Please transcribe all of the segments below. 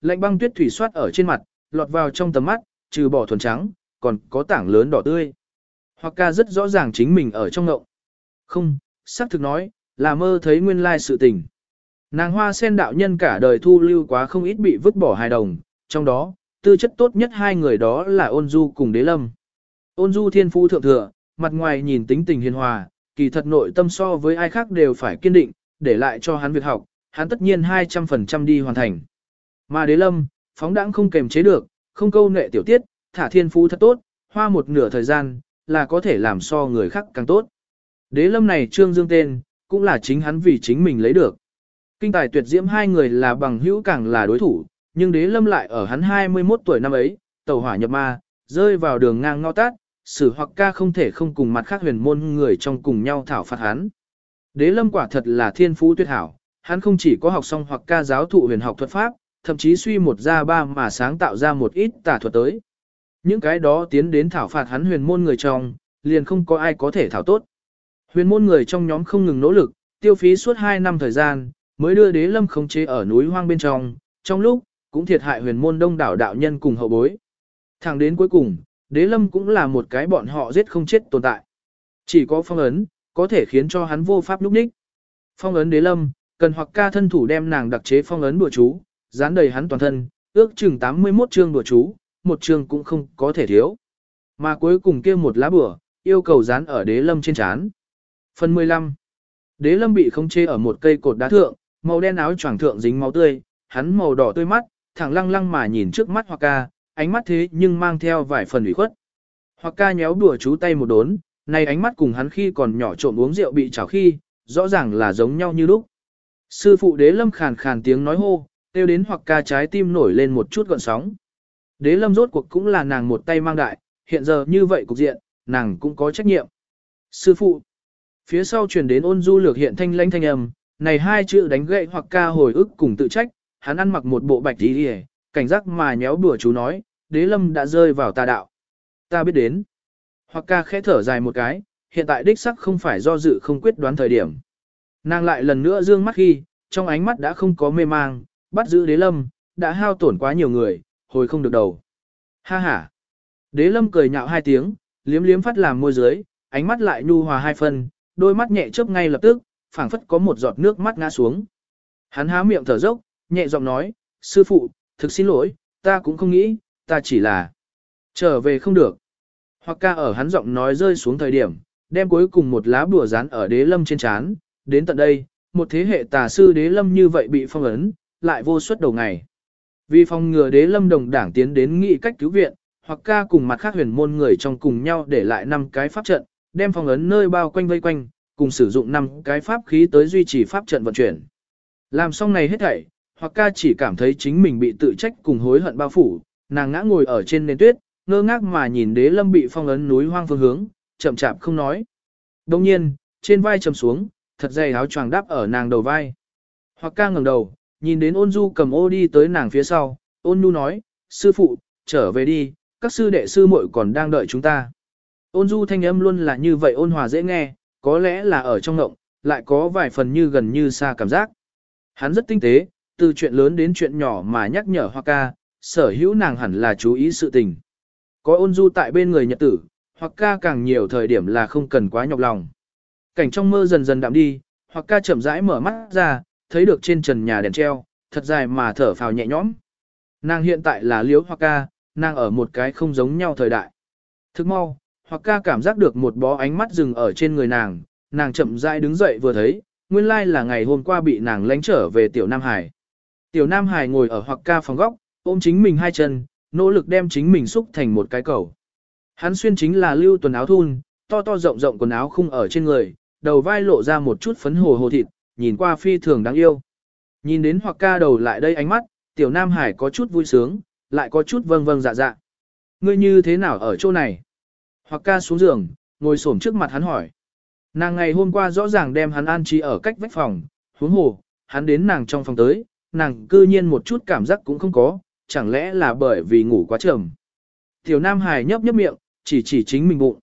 lạnh băng tuyết thủy soát ở trên mặt, lọt vào trong tầm mắt, trừ bỏ thuần trắng, còn có tảng lớn đỏ tươi. Hoặc ca rất rõ ràng chính mình ở trong ngộng. Không, xác thực nói, là mơ thấy nguyên lai sự tình. Nàng hoa sen đạo nhân cả đời thu lưu quá không ít bị vứt bỏ hài đồng, trong đó, tư chất tốt nhất hai người đó là ôn du cùng đế lâm. Ôn du thiên phu thượng thừa, mặt ngoài nhìn tính tình hiền hòa, kỳ thật nội tâm so với ai khác đều phải kiên định, để lại cho hắn việc học, hắn tất nhiên 200% đi hoàn thành. Mà đế lâm, phóng đãng không kềm chế được, không câu nệ tiểu tiết, thả thiên phú thật tốt, hoa một nửa thời gian, là có thể làm so người khác càng tốt. Đế lâm này trương dương tên, cũng là chính hắn vì chính mình lấy được. Kinh tài tuyệt diễm hai người là bằng hữu càng là đối thủ, nhưng đế lâm lại ở hắn 21 tuổi năm ấy, tàu hỏa nhập ma, rơi vào đường ngang ngao tát, sử hoặc ca không thể không cùng mặt khác huyền môn người trong cùng nhau thảo phạt hắn. Đế lâm quả thật là thiên phú tuyệt hảo, hắn không chỉ có học xong hoặc ca giáo thụ huyền học thuật pháp, thậm chí suy một ra ba mà sáng tạo ra một ít tà thuật tới. Những cái đó tiến đến thảo phạt hắn huyền môn người trong, liền không có ai có thể thảo tốt. Huyền môn người trong nhóm không ngừng nỗ lực, tiêu phí suốt 2 năm thời gian, mới đưa đế lâm khống chế ở núi hoang bên trong, trong lúc, cũng thiệt hại huyền môn đông đảo đạo nhân cùng hậu bối. Thẳng đến cuối cùng, đế lâm cũng là một cái bọn họ giết không chết tồn tại. Chỉ có phong ấn, có thể khiến cho hắn vô pháp núp ních. Phong ấn đế lâm, cần hoặc ca thân thủ đem nàng đặc chế phong ấn bùa chú, dán đầy hắn toàn thân, ước chừng 81 chương bùa chú, một chương cũng không có thể thiếu. Mà cuối cùng kia một lá bùa, yêu cầu dán ở đế lâm trên chán. Phần 15 Đế lâm bị khống chế ở một cây cột đá thượng, màu đen áo choàng thượng dính máu tươi, hắn màu đỏ tươi mắt, thẳng lăng lăng mà nhìn trước mắt Hoa ca, ánh mắt thế nhưng mang theo vài phần ủy khuất. Hoa ca nhéo đùa chú tay một đốn, này ánh mắt cùng hắn khi còn nhỏ trộm uống rượu bị chảo khi, rõ ràng là giống nhau như lúc. Sư phụ đế lâm khàn khàn tiếng nói hô, tiêu đến hoặc ca trái tim nổi lên một chút gọn sóng. Đế lâm rốt cuộc cũng là nàng một tay mang đại, hiện giờ như vậy cục diện, nàng cũng có trách nhiệm. Sư phụ, phía sau truyền đến ôn du lược hiện thanh lãnh thanh âm, này hai chữ đánh gậy hoặc ca hồi ức cùng tự trách, hắn ăn mặc một bộ bạch đi đi cảnh giác mà nhéo bửa chú nói, đế lâm đã rơi vào tà đạo. Ta biết đến. Hoặc ca khẽ thở dài một cái, hiện tại đích sắc không phải do dự không quyết đoán thời điểm. Nàng lại lần nữa dương mắt khi, trong ánh mắt đã không có mê mang, bắt giữ đế lâm, đã hao tổn quá nhiều người, hồi không được đầu. Ha ha. Đế lâm cười nhạo hai tiếng, liếm liếm phát làm môi dưới, ánh mắt lại nhu hòa hai phân, đôi mắt nhẹ chớp ngay lập tức, phảng phất có một giọt nước mắt ngã xuống. Hắn há miệng thở dốc, nhẹ giọng nói, sư phụ, thực xin lỗi, ta cũng không nghĩ, ta chỉ là trở về không được. Hoặc ca ở hắn giọng nói rơi xuống thời điểm, đem cuối cùng một lá bùa dán ở đế lâm trên chán, đến tận đây, một thế hệ tà sư đế lâm như vậy bị phong ấn, lại vô suất đầu ngày. Vì phòng ngừa đế lâm đồng đảng tiến đến nghị cách cứu viện, hoặc ca cùng mặt khác huyền môn người trong cùng nhau để lại năm cái pháp trận, đem phong ấn nơi bao quanh vây quanh, cùng sử dụng năm cái pháp khí tới duy trì pháp trận vận chuyển. Làm xong này hết thảy, hoặc ca chỉ cảm thấy chính mình bị tự trách cùng hối hận bao phủ, nàng ngã ngồi ở trên nền tuyết, ngơ ngác mà nhìn đế lâm bị phong ấn núi hoang phương hướng, chậm chạp không nói. Đồng nhiên, trên vai trầm xuống, thật dày áo choàng đắp ở nàng đầu vai. Hoặc ca ngẩng đầu, nhìn đến ôn du cầm ô đi tới nàng phía sau, ôn nu nói, sư phụ, trở về đi, các sư đệ sư muội còn đang đợi chúng ta. Ôn du thanh âm luôn là như vậy ôn hòa dễ nghe, có lẽ là ở trong ngộng, lại có vài phần như gần như xa cảm giác. Hắn rất tinh tế, từ chuyện lớn đến chuyện nhỏ mà nhắc nhở Hoa ca, sở hữu nàng hẳn là chú ý sự tình. Có ôn du tại bên người nhật tử, hoặc ca càng nhiều thời điểm là không cần quá nhọc lòng. Cảnh trong mơ dần dần đạm đi, hoặc ca chậm rãi mở mắt ra, thấy được trên trần nhà đèn treo, thật dài mà thở phào nhẹ nhõm. Nàng hiện tại là liếu hoặc ca, nàng ở một cái không giống nhau thời đại. Thức mau, hoặc ca cảm giác được một bó ánh mắt dừng ở trên người nàng, nàng chậm rãi đứng dậy vừa thấy, nguyên lai là ngày hôm qua bị nàng lánh trở về tiểu Nam Hải. Tiểu Nam Hải ngồi ở hoặc ca phòng góc, ôm chính mình hai chân, nỗ lực đem chính mình xúc thành một cái cầu. Hắn xuyên chính là lưu tuần áo thun, to to rộng rộng quần áo khung ở trên người, đầu vai lộ ra một chút phấn hồ hồ thịt, nhìn qua phi thường đáng yêu. Nhìn đến hoặc ca đầu lại đây ánh mắt, tiểu Nam Hải có chút vui sướng, lại có chút vâng vâng dạ dạ. Ngươi như thế nào ở chỗ này? Hoặc ca xuống giường, ngồi xổm trước mặt hắn hỏi. Nàng ngày hôm qua rõ ràng đem hắn an trí ở cách vách phòng, huống hồ, hắn đến nàng trong phòng tới, nàng cư nhiên một chút cảm giác cũng không có, chẳng lẽ là bởi vì ngủ quá trầm. Tiểu Nam Hải nhấp nhấp miệng, chỉ chỉ chính mình bụng.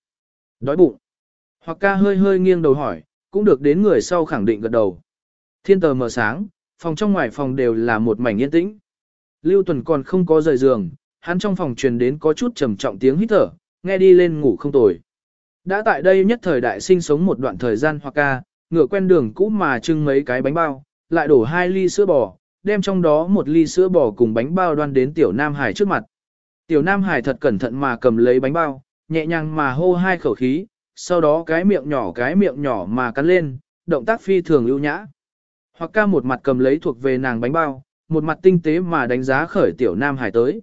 Đói bụng. Hoặc ca hơi hơi nghiêng đầu hỏi, cũng được đến người sau khẳng định gật đầu. Thiên tờ mờ sáng, phòng trong ngoài phòng đều là một mảnh yên tĩnh. Lưu Tuần còn không có rời giường, hắn trong phòng truyền đến có chút trầm trọng tiếng hít thở, nghe đi lên ngủ không tồi. Đã tại đây nhất thời đại sinh sống một đoạn thời gian hoặc ca, ngựa quen đường cũ mà trưng mấy cái bánh bao, lại đổ hai ly sữa bò, đem trong đó một ly sữa bò cùng bánh bao đoan đến tiểu Nam Hải trước mặt. Tiểu Nam Hải thật cẩn thận mà cầm lấy bánh bao, nhẹ nhàng mà hô hai khẩu khí, sau đó cái miệng nhỏ cái miệng nhỏ mà cắn lên, động tác phi thường lưu nhã. Hoặc ca một mặt cầm lấy thuộc về nàng bánh bao, một mặt tinh tế mà đánh giá khởi tiểu Nam Hải tới.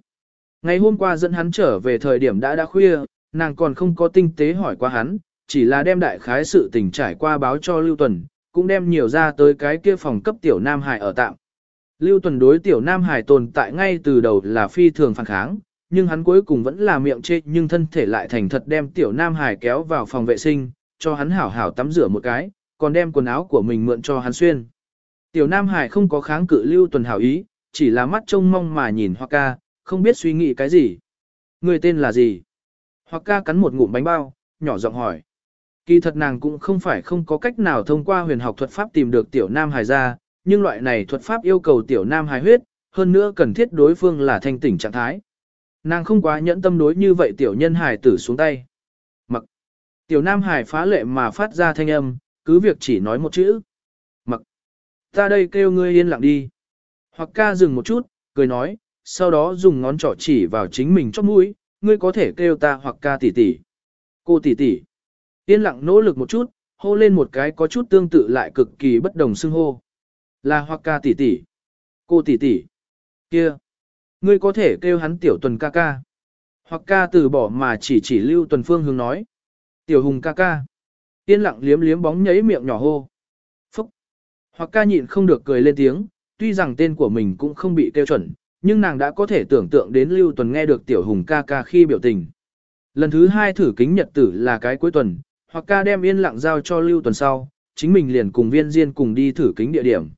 Ngày hôm qua dẫn hắn trở về thời điểm đã đã khuya, nàng còn không có tinh tế hỏi qua hắn, chỉ là đem đại khái sự tình trải qua báo cho Lưu Tuần, cũng đem nhiều ra tới cái kia phòng cấp tiểu Nam Hải ở tạm. Lưu Tuần đối tiểu Nam Hải tồn tại ngay từ đầu là phi thường phản kháng, nhưng hắn cuối cùng vẫn là miệng chê nhưng thân thể lại thành thật đem tiểu Nam Hải kéo vào phòng vệ sinh, cho hắn hảo hảo tắm rửa một cái, còn đem quần áo của mình mượn cho hắn xuyên. Tiểu Nam Hải không có kháng cự Lưu Tuần hảo ý, chỉ là mắt trông mong mà nhìn Hoa ca, không biết suy nghĩ cái gì. Người tên là gì? Hoa ca cắn một ngụm bánh bao, nhỏ giọng hỏi. Kỳ thật nàng cũng không phải không có cách nào thông qua huyền học thuật pháp tìm được tiểu Nam Hải ra, nhưng loại này thuật pháp yêu cầu tiểu Nam Hải huyết, hơn nữa cần thiết đối phương là thanh tỉnh trạng thái. Nàng không quá nhẫn tâm đối như vậy tiểu nhân hải tử xuống tay. Mặc. Tiểu Nam Hải phá lệ mà phát ra thanh âm, cứ việc chỉ nói một chữ. Ta đây kêu ngươi yên lặng đi. Hoặc ca dừng một chút, cười nói, sau đó dùng ngón trỏ chỉ vào chính mình chóp mũi, ngươi có thể kêu ta hoặc ca tỷ tỷ. Cô tỷ tỷ. Yên lặng nỗ lực một chút, hô lên một cái có chút tương tự lại cực kỳ bất đồng xưng hô. Là hoặc ca tỷ tỷ. Cô tỷ tỷ. Kia. Ngươi có thể kêu hắn tiểu tuần ca ca. Hoặc ca từ bỏ mà chỉ chỉ lưu tuần phương hướng nói. Tiểu hùng ca ca. Yên lặng liếm liếm bóng nhấy miệng nhỏ hô. Hoặc ca nhịn không được cười lên tiếng, tuy rằng tên của mình cũng không bị tiêu chuẩn, nhưng nàng đã có thể tưởng tượng đến lưu tuần nghe được tiểu hùng ca ca khi biểu tình. Lần thứ hai thử kính nhật tử là cái cuối tuần, hoặc ca đem yên lặng giao cho lưu tuần sau, chính mình liền cùng viên diên cùng đi thử kính địa điểm.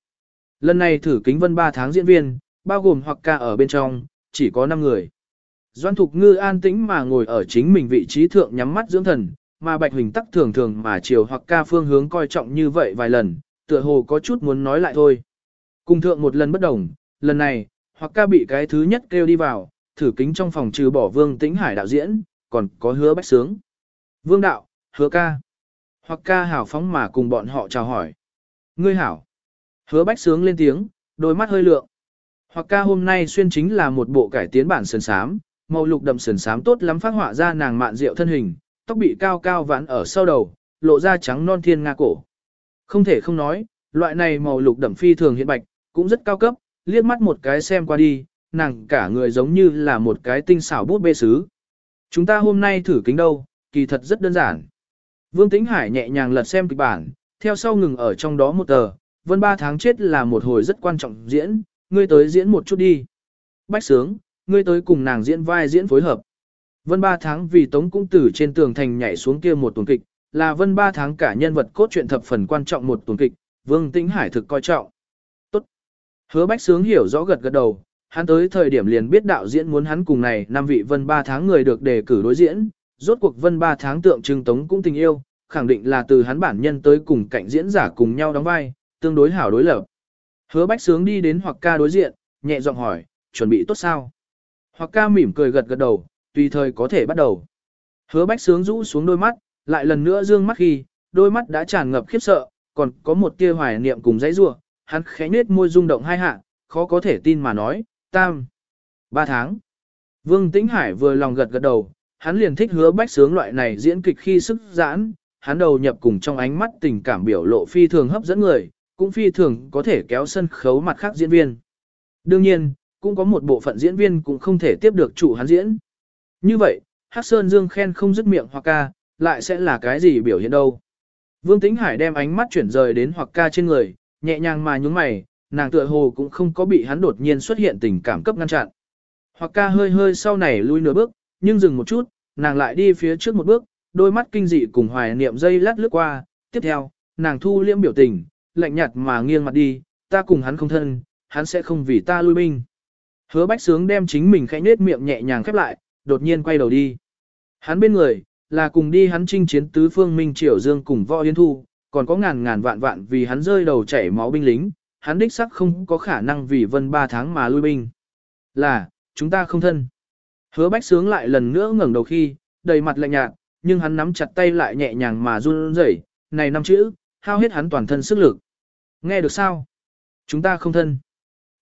Lần này thử kính vân 3 tháng diễn viên, bao gồm hoặc ca ở bên trong, chỉ có 5 người. Doan Thục Ngư an tĩnh mà ngồi ở chính mình vị trí thượng nhắm mắt dưỡng thần, mà Bạch Huỳnh tắc thường thường mà chiều hoặc ca phương hướng coi trọng như vậy vài lần, tựa hồ có chút muốn nói lại thôi. Cùng thượng một lần bất đồng, lần này, hoặc ca bị cái thứ nhất kêu đi vào, thử kính trong phòng trừ bỏ Vương Tĩnh Hải đạo diễn, còn có hứa bách sướng. Vương đạo, hứa ca. Hoặc ca hảo phóng mà cùng bọn họ chào hỏi. Ngươi hảo. Hứa bách sướng lên tiếng, đôi mắt hơi lượng. Hoặc ca hôm nay xuyên chính là một bộ cải tiến bản sườn sám, màu lục đậm sườn sám tốt lắm phát họa ra nàng mạn rượu thân hình, tóc bị cao cao vãn ở sau đầu, lộ ra trắng non thiên nga cổ. Không thể không nói, loại này màu lục đậm phi thường hiện bạch, cũng rất cao cấp, liếc mắt một cái xem qua đi, nàng cả người giống như là một cái tinh xảo bút bê sứ. Chúng ta hôm nay thử kính đâu, kỳ thật rất đơn giản. Vương Tĩnh Hải nhẹ nhàng lật xem kịch bản, theo sau ngừng ở trong đó một tờ, vân ba tháng chết là một hồi rất quan trọng diễn, ngươi tới diễn một chút đi. Bách sướng, ngươi tới cùng nàng diễn vai diễn phối hợp. Vân ba tháng vì Tống Cung Tử trên tường thành nhảy xuống kia một tuần kịch, là vân ba tháng cả nhân vật cốt truyện thập phần quan trọng một tuần kịch, Vương Tĩnh Hải thực coi trọng. Tốt. Hứa Bách Sướng hiểu rõ gật gật đầu, hắn tới thời điểm liền biết đạo diễn muốn hắn cùng này năm vị vân ba tháng người được đề cử đối diễn, rốt cuộc vân ba tháng tượng trưng Tống cũng tình yêu, khẳng định là từ hắn bản nhân tới cùng cạnh diễn giả cùng nhau đóng vai, tương đối hảo đối lập. Hứa Bách Sướng đi đến hoặc ca đối diện, nhẹ giọng hỏi, chuẩn bị tốt sao? Hoặc ca mỉm cười gật gật đầu, tùy thời có thể bắt đầu. Hứa Bách Sướng rũ xuống đôi mắt, lại lần nữa dương mắt khi, đôi mắt đã tràn ngập khiếp sợ, còn có một tia hoài niệm cùng dãy rủa, hắn khẽ nhếch môi rung động hai hạ, khó có thể tin mà nói, tam, ba tháng. Vương Tĩnh Hải vừa lòng gật gật đầu, hắn liền thích hứa bách sướng loại này diễn kịch khi sức giãn, hắn đầu nhập cùng trong ánh mắt tình cảm biểu lộ phi thường hấp dẫn người, cũng phi thường có thể kéo sân khấu mặt khác diễn viên. Đương nhiên, cũng có một bộ phận diễn viên cũng không thể tiếp được chủ hắn diễn. Như vậy, Hắc Sơn Dương khen không dứt miệng hoặc ca, lại sẽ là cái gì biểu hiện đâu. Vương Tĩnh Hải đem ánh mắt chuyển rời đến hoặc ca trên người, nhẹ nhàng mà nhúng mày, nàng tựa hồ cũng không có bị hắn đột nhiên xuất hiện tình cảm cấp ngăn chặn. Hoặc ca hơi hơi sau này lui nửa bước, nhưng dừng một chút, nàng lại đi phía trước một bước, đôi mắt kinh dị cùng hoài niệm dây lát lướt qua, tiếp theo, nàng thu liễm biểu tình, lạnh nhạt mà nghiêng mặt đi, ta cùng hắn không thân, hắn sẽ không vì ta lui binh. Hứa bách sướng đem chính mình khẽ nết miệng nhẹ nhàng khép lại, đột nhiên quay đầu đi. Hắn bên người, là cùng đi hắn chinh chiến tứ phương minh triều dương cùng võ yến thu, còn có ngàn ngàn vạn vạn vì hắn rơi đầu chảy máu binh lính, hắn đích sắc không có khả năng vì vân ba tháng mà lui binh. Là, chúng ta không thân. Hứa bách sướng lại lần nữa ngẩng đầu khi, đầy mặt lạnh nhạt, nhưng hắn nắm chặt tay lại nhẹ nhàng mà run rẩy, này năm chữ, hao hết hắn toàn thân sức lực. Nghe được sao? Chúng ta không thân.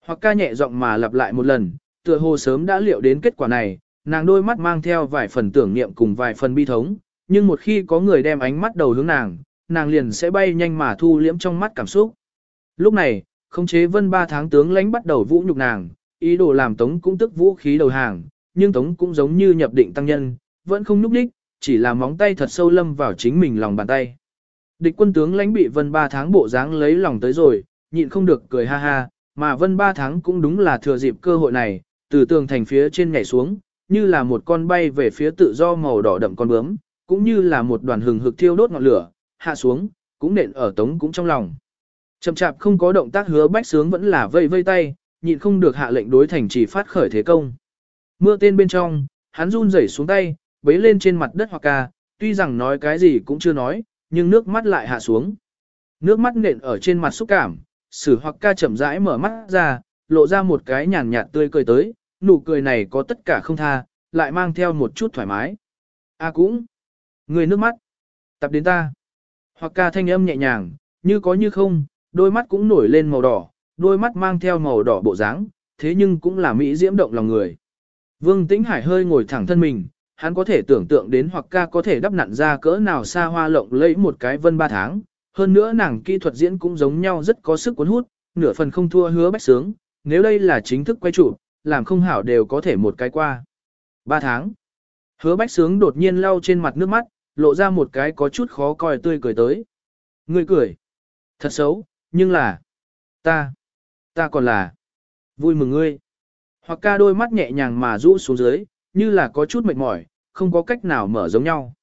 Hoặc ca nhẹ giọng mà lặp lại một lần, tựa hồ sớm đã liệu đến kết quả này, nàng đôi mắt mang theo vài phần tưởng niệm cùng vài phần bi thống, nhưng một khi có người đem ánh mắt đầu hướng nàng, nàng liền sẽ bay nhanh mà thu liễm trong mắt cảm xúc. Lúc này, không chế vân ba tháng tướng lãnh bắt đầu vũ nhục nàng, ý đồ làm tống cũng tức vũ khí đầu hàng, nhưng tống cũng giống như nhập định tăng nhân, vẫn không núp đích, chỉ là móng tay thật sâu lâm vào chính mình lòng bàn tay. Địch quân tướng lãnh bị vân ba tháng bộ dáng lấy lòng tới rồi, nhịn không được cười ha ha, mà vân ba tháng cũng đúng là thừa dịp cơ hội này, từ tường thành phía trên nhảy xuống, như là một con bay về phía tự do màu đỏ đậm con bướm, cũng như là một đoàn hừng hực thiêu đốt ngọn lửa, hạ xuống, cũng nện ở tống cũng trong lòng. Chậm chạp không có động tác hứa bách sướng vẫn là vây vây tay, nhịn không được hạ lệnh đối thành chỉ phát khởi thế công. Mưa tên bên trong, hắn run rẩy xuống tay, bấy lên trên mặt đất hoặc ca, tuy rằng nói cái gì cũng chưa nói, nhưng nước mắt lại hạ xuống. Nước mắt nện ở trên mặt xúc cảm, sử hoặc ca chậm rãi mở mắt ra, lộ ra một cái nhàn nhạt tươi cười tới, nụ cười này có tất cả không tha, lại mang theo một chút thoải mái. A cũng, người nước mắt, tập đến ta. Hoặc ca thanh âm nhẹ nhàng, như có như không, đôi mắt cũng nổi lên màu đỏ, đôi mắt mang theo màu đỏ bộ dáng, thế nhưng cũng là mỹ diễm động lòng người. Vương Tĩnh Hải hơi ngồi thẳng thân mình, hắn có thể tưởng tượng đến hoặc ca có thể đắp nặn ra cỡ nào xa hoa lộng lẫy một cái vân ba tháng. Hơn nữa nàng kỹ thuật diễn cũng giống nhau rất có sức cuốn hút, nửa phần không thua hứa bách sướng, nếu đây là chính thức quay chụp, làm không hảo đều có thể một cái qua. Ba tháng. Hứa bách sướng đột nhiên lau trên mặt nước mắt, lộ ra một cái có chút khó coi tươi cười tới. Ngươi cười. Thật xấu, nhưng là... Ta. Ta còn là... Vui mừng ngươi. Hoặc ca đôi mắt nhẹ nhàng mà rũ xuống dưới, như là có chút mệt mỏi, không có cách nào mở giống nhau.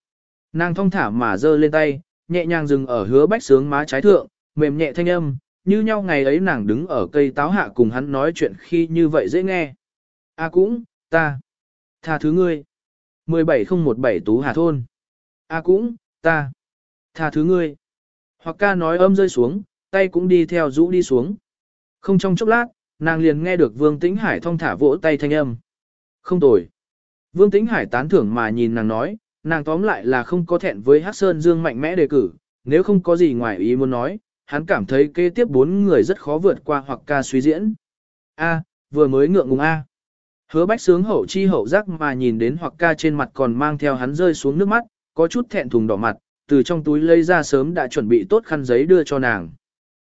Nàng thong thả mà giơ lên tay, nhẹ nhàng dừng ở hứa bách sướng má trái thượng, mềm nhẹ thanh âm, như nhau ngày ấy nàng đứng ở cây táo hạ cùng hắn nói chuyện khi như vậy dễ nghe. A cũng, ta, tha thứ ngươi. 17017 Tú Hà Thôn. A cũng, ta, tha thứ ngươi. Hoặc ca nói âm rơi xuống, tay cũng đi theo rũ đi xuống. Không trong chốc lát, nàng liền nghe được Vương Tĩnh Hải thong thả vỗ tay thanh âm. Không tồi. Vương Tĩnh Hải tán thưởng mà nhìn nàng nói, nàng tóm lại là không có thẹn với Hắc Sơn Dương mạnh mẽ đề cử, nếu không có gì ngoài ý muốn nói, hắn cảm thấy kế tiếp bốn người rất khó vượt qua hoặc ca suy diễn. A, vừa mới ngượng ngùng A. Hứa bách sướng hậu chi hậu giác mà nhìn đến hoặc ca trên mặt còn mang theo hắn rơi xuống nước mắt, có chút thẹn thùng đỏ mặt, từ trong túi lấy ra sớm đã chuẩn bị tốt khăn giấy đưa cho nàng.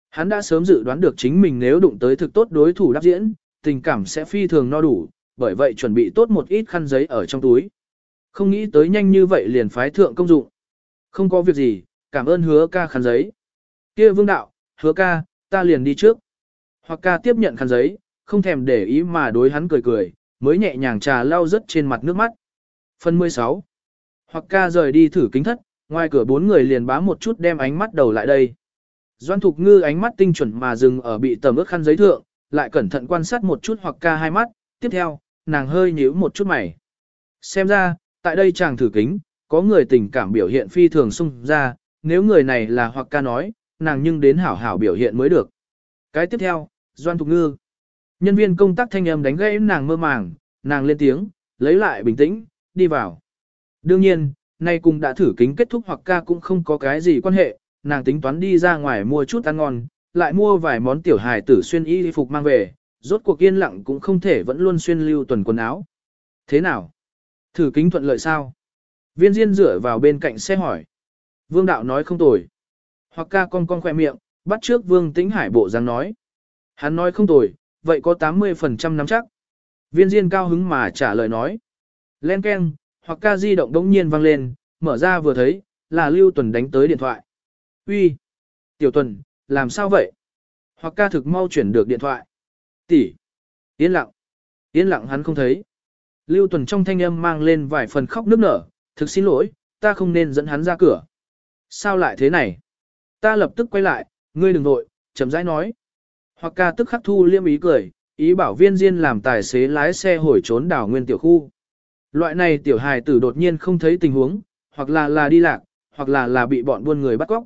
Hắn đã sớm dự đoán được chính mình nếu đụng tới thực tốt đối thủ đáp diễn, tình cảm sẽ phi thường no đủ, bởi vậy chuẩn bị tốt một ít khăn giấy ở trong túi. Không nghĩ tới nhanh như vậy liền phái thượng công dụng. Không có việc gì, cảm ơn hứa ca khăn giấy kia vương đạo, hứa ca, ta liền đi trước. Hoặc ca tiếp nhận khăn giấy, không thèm để ý mà đối hắn cười cười, mới nhẹ nhàng trà lau rớt trên mặt nước mắt. Phần 16. Hoặc ca rời đi thử kính thất, ngoài cửa bốn người liền bám một chút đem ánh mắt đầu lại đây. Doan Thục Ngư ánh mắt tinh chuẩn mà dừng ở bị tầm ướt khăn giấy thượng, lại cẩn thận quan sát một chút hoặc ca hai mắt, tiếp theo, nàng hơi nhíu một chút mày. Xem ra, tại đây chàng thử kính, có người tình cảm biểu hiện phi thường sung ra, nếu người này là hoặc ca nói, nàng nhưng đến hảo hảo biểu hiện mới được. Cái tiếp theo, Doan Thục Ngư. Nhân viên công tác thanh âm đánh gãy nàng mơ màng, nàng lên tiếng, lấy lại bình tĩnh, đi vào. Đương nhiên, nay cùng đã thử kính kết thúc hoặc ca cũng không có cái gì quan hệ, nàng tính toán đi ra ngoài mua chút ăn ngon, lại mua vài món tiểu hài tử xuyên y phục mang về, rốt cuộc yên lặng cũng không thể vẫn luôn xuyên lưu tuần quần áo. Thế nào? Thử kính thuận lợi sao? Viên Diên rửa vào bên cạnh xe hỏi. Vương đạo nói không tồi. Hoặc ca con con khoe miệng, bắt trước Vương Tĩnh Hải bộ dáng nói. Hắn nói không tồi, vậy có 80% nắm chắc. Viên Diên cao hứng mà trả lời nói. Len keng, hoặc ca di động đống nhiên vang lên, mở ra vừa thấy, là Lưu Tuần đánh tới điện thoại. Uy, Tiểu Tuần, làm sao vậy? Hoặc ca thực mau chuyển được điện thoại. Tỷ. Yên lặng. Yên lặng hắn không thấy. Lưu Tuần trong thanh âm mang lên vài phần khóc nức nở, thực xin lỗi, ta không nên dẫn hắn ra cửa. Sao lại thế này? Ta lập tức quay lại, ngươi đừng nội, chậm rãi nói. Hoặc ca tức khắc thu liêm ý cười, ý bảo viên diên làm tài xế lái xe hồi trốn đảo nguyên tiểu khu. Loại này tiểu hài tử đột nhiên không thấy tình huống, hoặc là là đi lạc, hoặc là là bị bọn buôn người bắt cóc.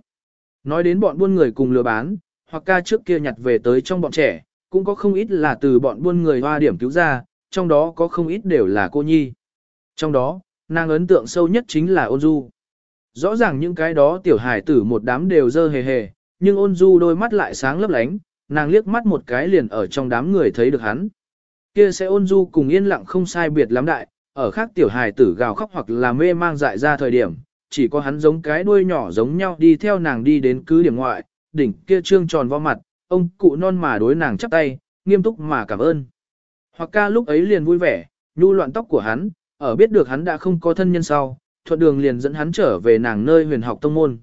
Nói đến bọn buôn người cùng lừa bán, hoặc ca trước kia nhặt về tới trong bọn trẻ, cũng có không ít là từ bọn buôn người hoa điểm cứu ra, trong đó có không ít đều là cô nhi. Trong đó, nàng ấn tượng sâu nhất chính là ôn du. Rõ ràng những cái đó tiểu hài tử một đám đều dơ hề hề, nhưng ôn du đôi mắt lại sáng lấp lánh, nàng liếc mắt một cái liền ở trong đám người thấy được hắn. Kia sẽ ôn du cùng yên lặng không sai biệt lắm đại, ở khác tiểu hài tử gào khóc hoặc là mê mang dại ra thời điểm, chỉ có hắn giống cái đuôi nhỏ giống nhau đi theo nàng đi đến cứ điểm ngoại, đỉnh kia trương tròn vo mặt, ông cụ non mà đối nàng chắp tay, nghiêm túc mà cảm ơn. Hoặc ca lúc ấy liền vui vẻ, nhu loạn tóc của hắn, ở biết được hắn đã không có thân nhân sau, thuận đường liền dẫn hắn trở về nàng nơi huyền học tông môn.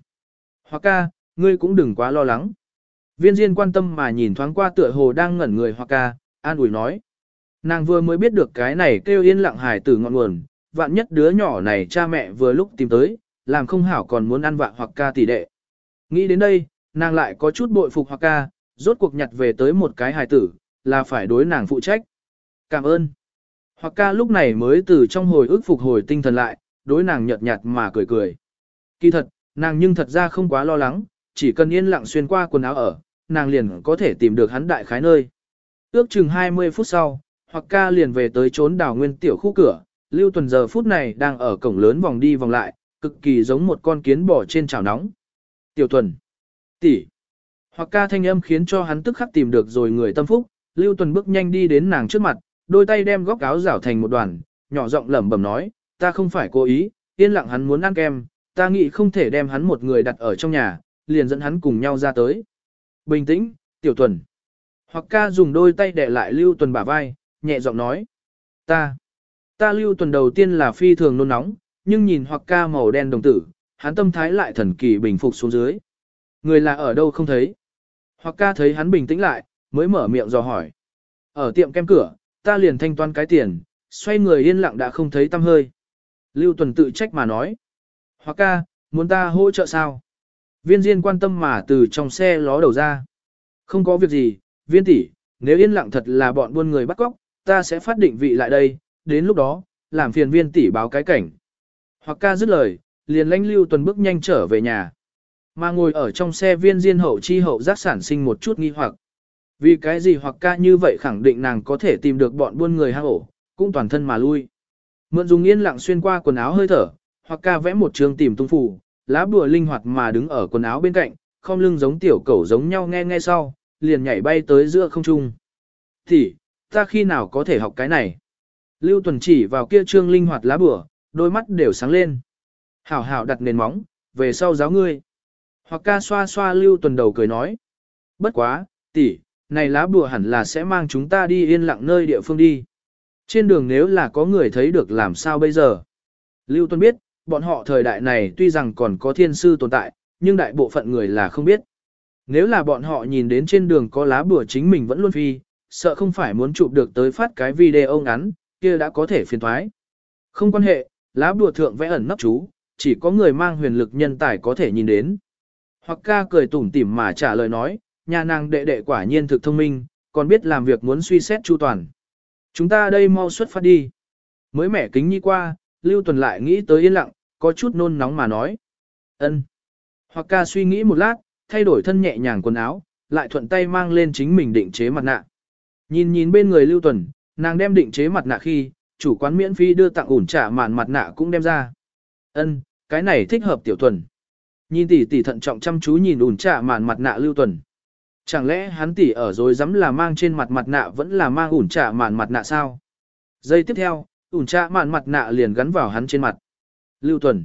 Hoặc ca, ngươi cũng đừng quá lo lắng. Viên Diên quan tâm mà nhìn thoáng qua tựa hồ đang ngẩn người Hoa ca, an ủi nói. Nàng vừa mới biết được cái này kêu yên lặng hài tử ngọn nguồn, vạn nhất đứa nhỏ này cha mẹ vừa lúc tìm tới, làm không hảo còn muốn ăn vạ hoặc ca tỷ đệ. Nghĩ đến đây, nàng lại có chút bội phục Hoa ca, rốt cuộc nhặt về tới một cái hài tử, là phải đối nàng phụ trách. Cảm ơn. Hoa ca lúc này mới từ trong hồi ức phục hồi tinh thần lại, đối nàng nhợt nhạt mà cười cười. Kỳ thật, nàng nhưng thật ra không quá lo lắng, chỉ cần yên lặng xuyên qua quần áo ở, nàng liền có thể tìm được hắn đại khái nơi. Ước chừng 20 phút sau, hoặc ca liền về tới trốn đảo nguyên tiểu khu cửa, lưu tuần giờ phút này đang ở cổng lớn vòng đi vòng lại, cực kỳ giống một con kiến bò trên chảo nóng. Tiểu tuần, tỷ, hoặc ca thanh âm khiến cho hắn tức khắc tìm được rồi người tâm phúc, lưu tuần bước nhanh đi đến nàng trước mặt, đôi tay đem góc áo rảo thành một đoàn, nhỏ giọng lẩm bẩm nói, ta không phải cố ý, yên lặng hắn muốn ăn kem, ta nghĩ không thể đem hắn một người đặt ở trong nhà, liền dẫn hắn cùng nhau ra tới. Bình tĩnh, tiểu tuần. Hoặc ca dùng đôi tay để lại lưu tuần bả vai, nhẹ giọng nói. Ta, ta lưu tuần đầu tiên là phi thường nôn nóng, nhưng nhìn hoặc ca màu đen đồng tử, hắn tâm thái lại thần kỳ bình phục xuống dưới. Người là ở đâu không thấy. Hoặc ca thấy hắn bình tĩnh lại, mới mở miệng dò hỏi. Ở tiệm kem cửa, ta liền thanh toán cái tiền, xoay người yên lặng đã không thấy tâm hơi. Lưu Tuần tự trách mà nói. Hoặc ca, muốn ta hỗ trợ sao? Viên Diên quan tâm mà từ trong xe ló đầu ra. Không có việc gì, viên tỷ, nếu yên lặng thật là bọn buôn người bắt cóc, ta sẽ phát định vị lại đây, đến lúc đó, làm phiền viên tỷ báo cái cảnh. Hoặc ca dứt lời, liền lãnh lưu tuần bước nhanh trở về nhà. Mà ngồi ở trong xe viên diên hậu chi hậu giác sản sinh một chút nghi hoặc. Vì cái gì hoặc ca như vậy khẳng định nàng có thể tìm được bọn buôn người hang ổ, cũng toàn thân mà lui. Mượn dùng yên lặng xuyên qua quần áo hơi thở, hoặc ca vẽ một trường tìm tung phủ, lá bùa linh hoạt mà đứng ở quần áo bên cạnh, không lưng giống tiểu cẩu giống nhau nghe nghe sau, liền nhảy bay tới giữa không trung. Thì, ta khi nào có thể học cái này? Lưu Tuần chỉ vào kia trương linh hoạt lá bùa, đôi mắt đều sáng lên. Hảo hảo đặt nền móng, về sau giáo ngươi. Hoặc ca xoa xoa Lưu Tuần đầu cười nói. Bất quá, tỷ, này lá bùa hẳn là sẽ mang chúng ta đi yên lặng nơi địa phương đi. Trên đường nếu là có người thấy được làm sao bây giờ? Lưu Tuân biết, bọn họ thời đại này tuy rằng còn có thiên sư tồn tại, nhưng đại bộ phận người là không biết. Nếu là bọn họ nhìn đến trên đường có lá bùa chính mình vẫn luôn phi, sợ không phải muốn chụp được tới phát cái video ngắn, kia đã có thể phiền thoái. Không quan hệ, lá bùa thượng vẽ ẩn nấp chú, chỉ có người mang huyền lực nhân tài có thể nhìn đến. Hoặc ca cười tủm tỉm mà trả lời nói, nhà nàng đệ đệ quả nhiên thực thông minh, còn biết làm việc muốn suy xét chu toàn. Chúng ta đây mau xuất phát đi. Mới mẻ kính nhi qua, Lưu Tuần lại nghĩ tới yên lặng, có chút nôn nóng mà nói. ân. Hoặc ca suy nghĩ một lát, thay đổi thân nhẹ nhàng quần áo, lại thuận tay mang lên chính mình định chế mặt nạ. Nhìn nhìn bên người Lưu Tuần, nàng đem định chế mặt nạ khi, chủ quán miễn phí đưa tặng ủn trả màn mặt nạ cũng đem ra. Ân, cái này thích hợp tiểu tuần. Nhìn tỷ tỷ thận trọng chăm chú nhìn ủn trả màn mặt nạ Lưu Tuần. Chẳng lẽ hắn tỷ ở rồi dám là mang trên mặt mặt nạ vẫn là mang ủn trạ màn mặt nạ sao? Giây tiếp theo, ủn trạ màn mặt nạ liền gắn vào hắn trên mặt. Lưu Tuần.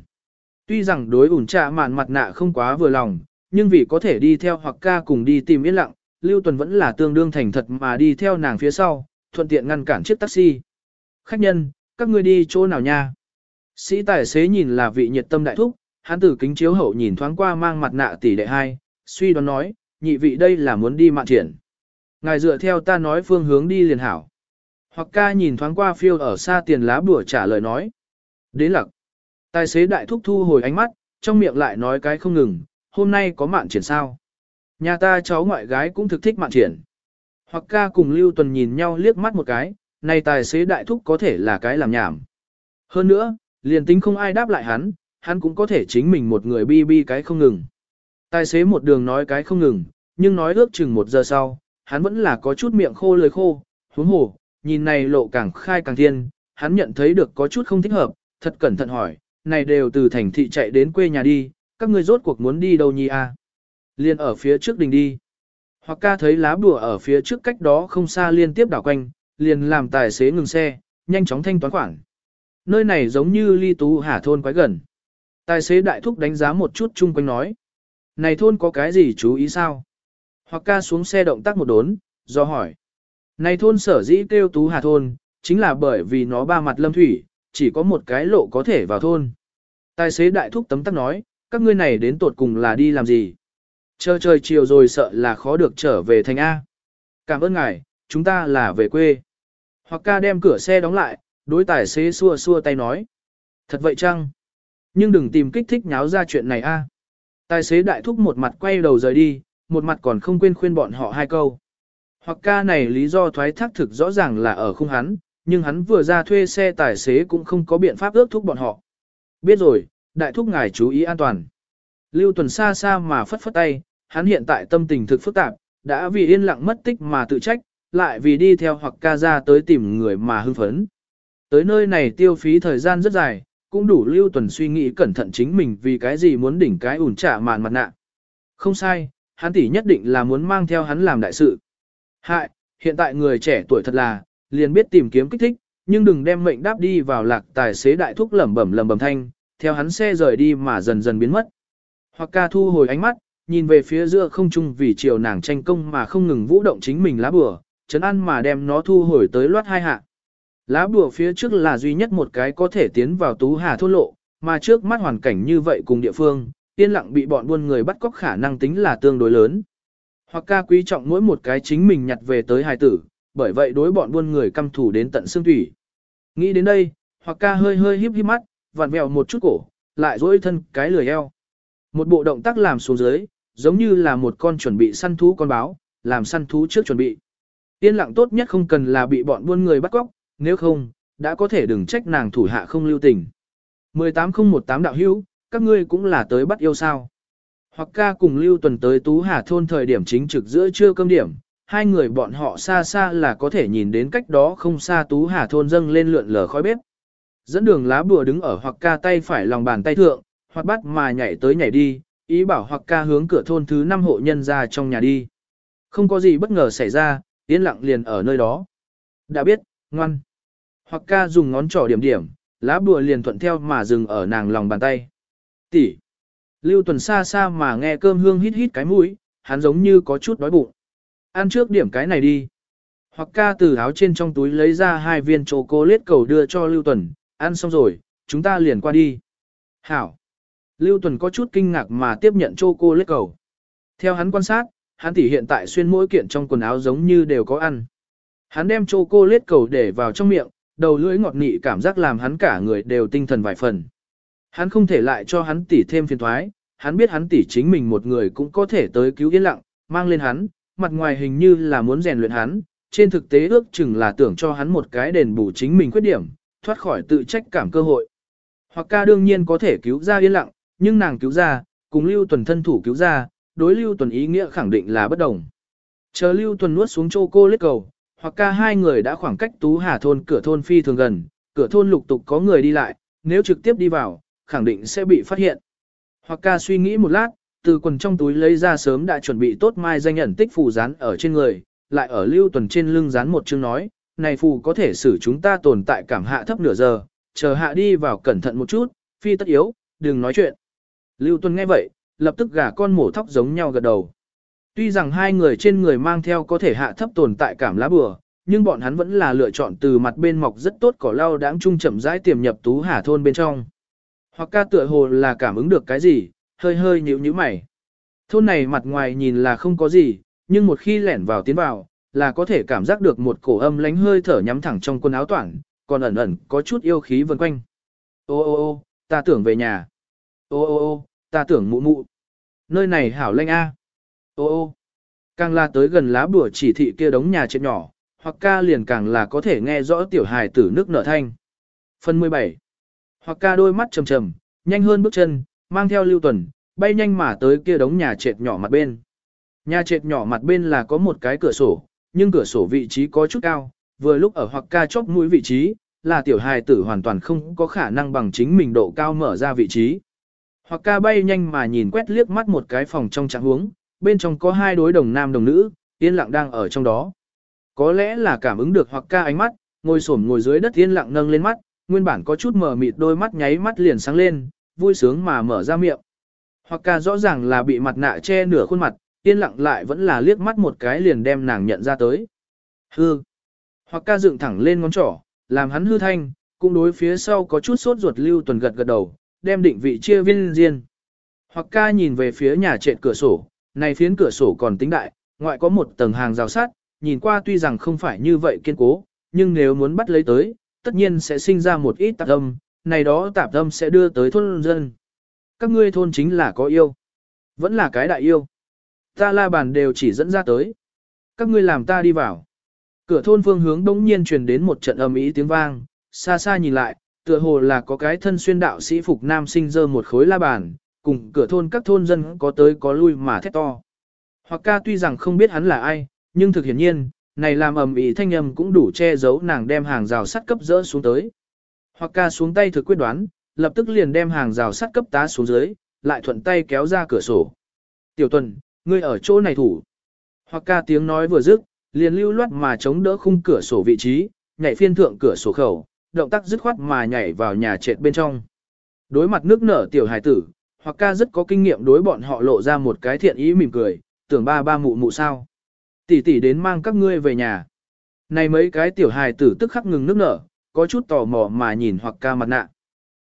Tuy rằng đối ủn trạ màn mặt nạ không quá vừa lòng, nhưng vì có thể đi theo hoặc ca cùng đi tìm yên lặng, Lưu Tuần vẫn là tương đương thành thật mà đi theo nàng phía sau, thuận tiện ngăn cản chiếc taxi. Khách nhân, các ngươi đi chỗ nào nha? Sĩ tài xế nhìn là vị nhiệt tâm đại thúc, hắn từ kính chiếu hậu nhìn thoáng qua mang mặt nạ tỷ đệ hai, suy đoán nói, nhị vị đây là muốn đi mạn triển. Ngài dựa theo ta nói phương hướng đi liền hảo. Hoặc ca nhìn thoáng qua phiêu ở xa tiền lá bùa trả lời nói. Đến lặc. Tài xế đại thúc thu hồi ánh mắt, trong miệng lại nói cái không ngừng, hôm nay có mạn triển sao. Nhà ta cháu ngoại gái cũng thực thích mạn triển. Hoặc ca cùng Lưu Tuần nhìn nhau liếc mắt một cái, này tài xế đại thúc có thể là cái làm nhảm. Hơn nữa, liền tính không ai đáp lại hắn, hắn cũng có thể chính mình một người bi bi cái không ngừng. Tài xế một đường nói cái không ngừng, nhưng nói ước chừng một giờ sau, hắn vẫn là có chút miệng khô lời khô, huống hồ, nhìn này lộ càng khai càng thiên, hắn nhận thấy được có chút không thích hợp, thật cẩn thận hỏi, này đều từ thành thị chạy đến quê nhà đi, các ngươi rốt cuộc muốn đi đâu nhi à? Liên ở phía trước đình đi. Hoặc ca thấy lá bùa ở phía trước cách đó không xa liên tiếp đảo quanh, liền làm tài xế ngừng xe, nhanh chóng thanh toán khoản. Nơi này giống như ly tú hà thôn quái gần. Tài xế đại thúc đánh giá một chút chung quanh nói. Này thôn có cái gì chú ý sao? Hoặc ca xuống xe động tác một đốn, do hỏi. Này thôn sở dĩ kêu tú hà thôn, chính là bởi vì nó ba mặt lâm thủy, chỉ có một cái lộ có thể vào thôn. Tài xế đại thúc tấm tắc nói, các ngươi này đến tột cùng là đi làm gì? Chờ trời chiều rồi sợ là khó được trở về thành A. Cảm ơn ngài, chúng ta là về quê. Hoặc ca đem cửa xe đóng lại, đối tài xế xua xua tay nói. Thật vậy chăng? Nhưng đừng tìm kích thích nháo ra chuyện này a. Tài xế đại thúc một mặt quay đầu rời đi, một mặt còn không quên khuyên bọn họ hai câu. Hoặc ca này lý do thoái thác thực rõ ràng là ở khung hắn, nhưng hắn vừa ra thuê xe tài xế cũng không có biện pháp ước thúc bọn họ. Biết rồi, đại thúc ngài chú ý an toàn. Lưu Tuần xa xa mà phất phất tay, hắn hiện tại tâm tình thực phức tạp, đã vì yên lặng mất tích mà tự trách, lại vì đi theo hoặc ca ra tới tìm người mà hưng phấn. Tới nơi này tiêu phí thời gian rất dài, cũng đủ lưu tuần suy nghĩ cẩn thận chính mình vì cái gì muốn đỉnh cái ủn trả màn mặt nạ. Không sai, hắn tỷ nhất định là muốn mang theo hắn làm đại sự. Hại, hiện tại người trẻ tuổi thật là, liền biết tìm kiếm kích thích, nhưng đừng đem mệnh đáp đi vào lạc tài xế đại thúc lẩm bẩm lẩm bẩm thanh, theo hắn xe rời đi mà dần dần biến mất. Hoặc ca thu hồi ánh mắt, nhìn về phía giữa không trung vì chiều nàng tranh công mà không ngừng vũ động chính mình lá bừa, chấn ăn mà đem nó thu hồi tới loát hai hạ. Lá bùa phía trước là duy nhất một cái có thể tiến vào tú hà thôn lộ, mà trước mắt hoàn cảnh như vậy cùng địa phương, yên lặng bị bọn buôn người bắt cóc khả năng tính là tương đối lớn. Hoặc ca quý trọng mỗi một cái chính mình nhặt về tới hài tử, bởi vậy đối bọn buôn người căm thủ đến tận xương thủy. Nghĩ đến đây, hoặc ca hơi hơi híp híp mắt, vặn vẹo một chút cổ, lại duỗi thân cái lười eo. Một bộ động tác làm xuống dưới, giống như là một con chuẩn bị săn thú con báo, làm săn thú trước chuẩn bị. Yên lặng tốt nhất không cần là bị bọn buôn người bắt cóc, nếu không, đã có thể đừng trách nàng thủ hạ không lưu tình. 18018 đạo hữu, các ngươi cũng là tới bắt yêu sao. Hoặc ca cùng lưu tuần tới Tú Hà thôn thời điểm chính trực giữa trưa cơm điểm, hai người bọn họ xa xa là có thể nhìn đến cách đó không xa Tú Hà thôn dâng lên lượn lờ khói bếp. Dẫn đường lá bùa đứng ở hoặc ca tay phải lòng bàn tay thượng, hoặc bắt mà nhảy tới nhảy đi, ý bảo hoặc ca hướng cửa thôn thứ 5 hộ nhân ra trong nhà đi. Không có gì bất ngờ xảy ra, yên lặng liền ở nơi đó. Đã biết, ngoan. Hoặc ca dùng ngón trỏ điểm điểm, lá bùa liền thuận theo mà dừng ở nàng lòng bàn tay. Tỷ. Lưu tuần xa xa mà nghe cơm hương hít hít cái mũi, hắn giống như có chút đói bụng. Ăn trước điểm cái này đi. Hoặc ca từ áo trên trong túi lấy ra hai viên chocolate cầu đưa cho Lưu Tuần, ăn xong rồi, chúng ta liền qua đi. Hảo. Lưu Tuần có chút kinh ngạc mà tiếp nhận chocolate cầu. Theo hắn quan sát, hắn tỷ hiện tại xuyên mỗi kiện trong quần áo giống như đều có ăn. Hắn đem chocolate cầu để vào trong miệng, đầu lưỡi ngọt nị cảm giác làm hắn cả người đều tinh thần vài phần. Hắn không thể lại cho hắn tỷ thêm phiền thoái, hắn biết hắn tỷ chính mình một người cũng có thể tới cứu yên lặng, mang lên hắn, mặt ngoài hình như là muốn rèn luyện hắn, trên thực tế ước chừng là tưởng cho hắn một cái đền bù chính mình khuyết điểm, thoát khỏi tự trách cảm cơ hội. Hoặc ca đương nhiên có thể cứu ra yên lặng, nhưng nàng cứu ra, cùng Lưu Tuần thân thủ cứu ra, đối Lưu Tuần ý nghĩa khẳng định là bất đồng. Chờ Lưu Tuần nuốt xuống chô cô lết cầu, hoặc ca hai người đã khoảng cách Tú Hà thôn cửa thôn phi thường gần, cửa thôn lục tục có người đi lại, nếu trực tiếp đi vào, khẳng định sẽ bị phát hiện. Hoặc ca suy nghĩ một lát, từ quần trong túi lấy ra sớm đã chuẩn bị tốt mai danh nhận tích phù dán ở trên người, lại ở lưu tuần trên lưng dán một chương nói, này phù có thể xử chúng ta tồn tại cảm hạ thấp nửa giờ, chờ hạ đi vào cẩn thận một chút, phi tất yếu, đừng nói chuyện. Lưu tuần nghe vậy, lập tức gả con mổ thóc giống nhau gật đầu. Tuy rằng hai người trên người mang theo có thể hạ thấp tồn tại cảm lá bừa, nhưng bọn hắn vẫn là lựa chọn từ mặt bên mọc rất tốt cỏ lau đáng trung chậm rãi tiềm nhập tú hà thôn bên trong. Hoặc ca tựa hồ là cảm ứng được cái gì, hơi hơi nhíu nhíu mày. Thôn này mặt ngoài nhìn là không có gì, nhưng một khi lẻn vào tiến vào, là có thể cảm giác được một cổ âm lánh hơi thở nhắm thẳng trong quần áo toảng, còn ẩn ẩn có chút yêu khí vần quanh. Ô ô ô, ta tưởng về nhà. Ô ô ô, ta tưởng mụ mụ. Nơi này hảo lanh a. Ô ô, càng là tới gần lá bùa chỉ thị kia đống nhà chết nhỏ, hoặc ca liền càng là có thể nghe rõ tiểu hài tử nước nở thanh. Phần 17. Hoặc ca đôi mắt trầm trầm, nhanh hơn bước chân, mang theo lưu tuần, bay nhanh mà tới kia đống nhà trệt nhỏ mặt bên. Nhà trệt nhỏ mặt bên là có một cái cửa sổ, nhưng cửa sổ vị trí có chút cao, vừa lúc ở hoặc ca chóp mũi vị trí, là tiểu hài tử hoàn toàn không có khả năng bằng chính mình độ cao mở ra vị trí. Hoặc ca bay nhanh mà nhìn quét liếc mắt một cái phòng trong trạng huống, bên trong có hai đối đồng nam đồng nữ, yên lặng đang ở trong đó. Có lẽ là cảm ứng được hoặc ca ánh mắt, ngồi xổm ngồi dưới đất yên lặng nâng lên mắt, nguyên bản có chút mờ mịt đôi mắt nháy mắt liền sáng lên, vui sướng mà mở ra miệng. Hoặc ca rõ ràng là bị mặt nạ che nửa khuôn mặt, yên lặng lại vẫn là liếc mắt một cái liền đem nàng nhận ra tới. Hư. Hoặc ca dựng thẳng lên ngón trỏ, làm hắn hư thanh, cũng đối phía sau có chút sốt ruột lưu tuần gật gật đầu, đem định vị chia viên riêng. Hoặc ca nhìn về phía nhà trệt cửa sổ, này phiến cửa sổ còn tính đại, ngoại có một tầng hàng rào sắt, nhìn qua tuy rằng không phải như vậy kiên cố, nhưng nếu muốn bắt lấy tới, tất nhiên sẽ sinh ra một ít tạp âm, này đó tạp âm sẽ đưa tới thôn dân. Các ngươi thôn chính là có yêu, vẫn là cái đại yêu. Ta la bàn đều chỉ dẫn ra tới. Các ngươi làm ta đi vào. Cửa thôn phương hướng đống nhiên truyền đến một trận âm ý tiếng vang, xa xa nhìn lại, tựa hồ là có cái thân xuyên đạo sĩ phục nam sinh dơ một khối la bàn, cùng cửa thôn các thôn dân có tới có lui mà thét to. Hoặc ca tuy rằng không biết hắn là ai, nhưng thực hiển nhiên, này làm ầm ĩ thanh âm cũng đủ che giấu nàng đem hàng rào sắt cấp dỡ xuống tới. Hoặc ca xuống tay thực quyết đoán, lập tức liền đem hàng rào sắt cấp tá xuống dưới, lại thuận tay kéo ra cửa sổ. Tiểu tuần, ngươi ở chỗ này thủ. Hoặc ca tiếng nói vừa dứt, liền lưu loát mà chống đỡ khung cửa sổ vị trí, nhảy phiên thượng cửa sổ khẩu, động tác dứt khoát mà nhảy vào nhà trệt bên trong. Đối mặt nước nở tiểu hài tử, hoặc ca rất có kinh nghiệm đối bọn họ lộ ra một cái thiện ý mỉm cười, tưởng ba ba mụ mụ sao. Tỷ tỷ đến mang các ngươi về nhà. Này mấy cái tiểu hài tử tức khắc ngừng nước nở, có chút tò mò mà nhìn hoặc ca mặt nạ.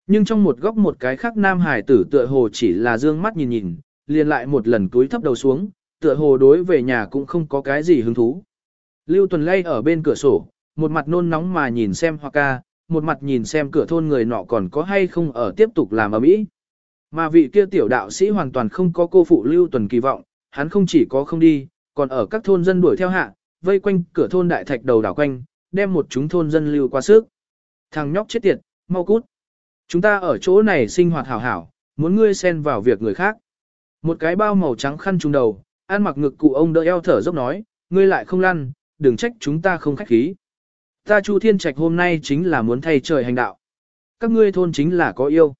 Nhưng trong một góc một cái khác nam hài tử tựa hồ chỉ là dương mắt nhìn nhìn, liền lại một lần túi thấp đầu xuống, tựa hồ đối về nhà cũng không có cái gì hứng thú. Lưu Tuần lay ở bên cửa sổ, một mặt nôn nóng mà nhìn xem Hoặc ca, một mặt nhìn xem cửa thôn người nọ còn có hay không ở tiếp tục làm ở mỹ. Mà vị kia tiểu đạo sĩ hoàn toàn không có cô phụ Lưu Tuần kỳ vọng, hắn không chỉ có không đi, còn ở các thôn dân đuổi theo hạ, vây quanh cửa thôn đại thạch đầu đảo quanh, đem một chúng thôn dân lưu qua sức. Thằng nhóc chết tiệt, mau cút. Chúng ta ở chỗ này sinh hoạt hảo hảo, muốn ngươi xen vào việc người khác. Một cái bao màu trắng khăn trùng đầu, ăn mặc ngực cụ ông đỡ eo thở dốc nói, ngươi lại không lăn, đừng trách chúng ta không khách khí. Ta Chu Thiên Trạch hôm nay chính là muốn thay trời hành đạo. Các ngươi thôn chính là có yêu.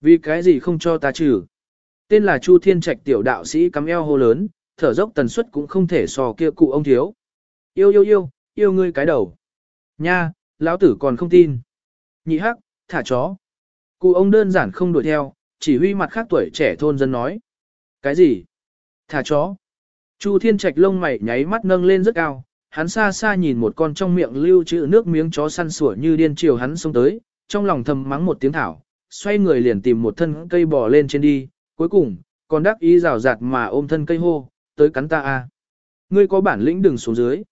Vì cái gì không cho ta trừ? Tên là Chu Thiên Trạch tiểu đạo sĩ cắm eo hô lớn, thở dốc tần suất cũng không thể so kia cụ ông thiếu. Yêu yêu yêu, yêu ngươi cái đầu. Nha, lão tử còn không tin. Nhị hắc, thả chó. Cụ ông đơn giản không đuổi theo, chỉ huy mặt khác tuổi trẻ thôn dân nói. Cái gì? Thả chó. Chu Thiên Trạch lông mày nháy mắt nâng lên rất cao, hắn xa xa nhìn một con trong miệng lưu trữ nước miếng chó săn sủa như điên chiều hắn xông tới, trong lòng thầm mắng một tiếng thảo, xoay người liền tìm một thân cây bò lên trên đi, cuối cùng, còn đắc ý rào rạt mà ôm thân cây hô, tới cắn ta a. Ngươi có bản lĩnh đừng xuống dưới.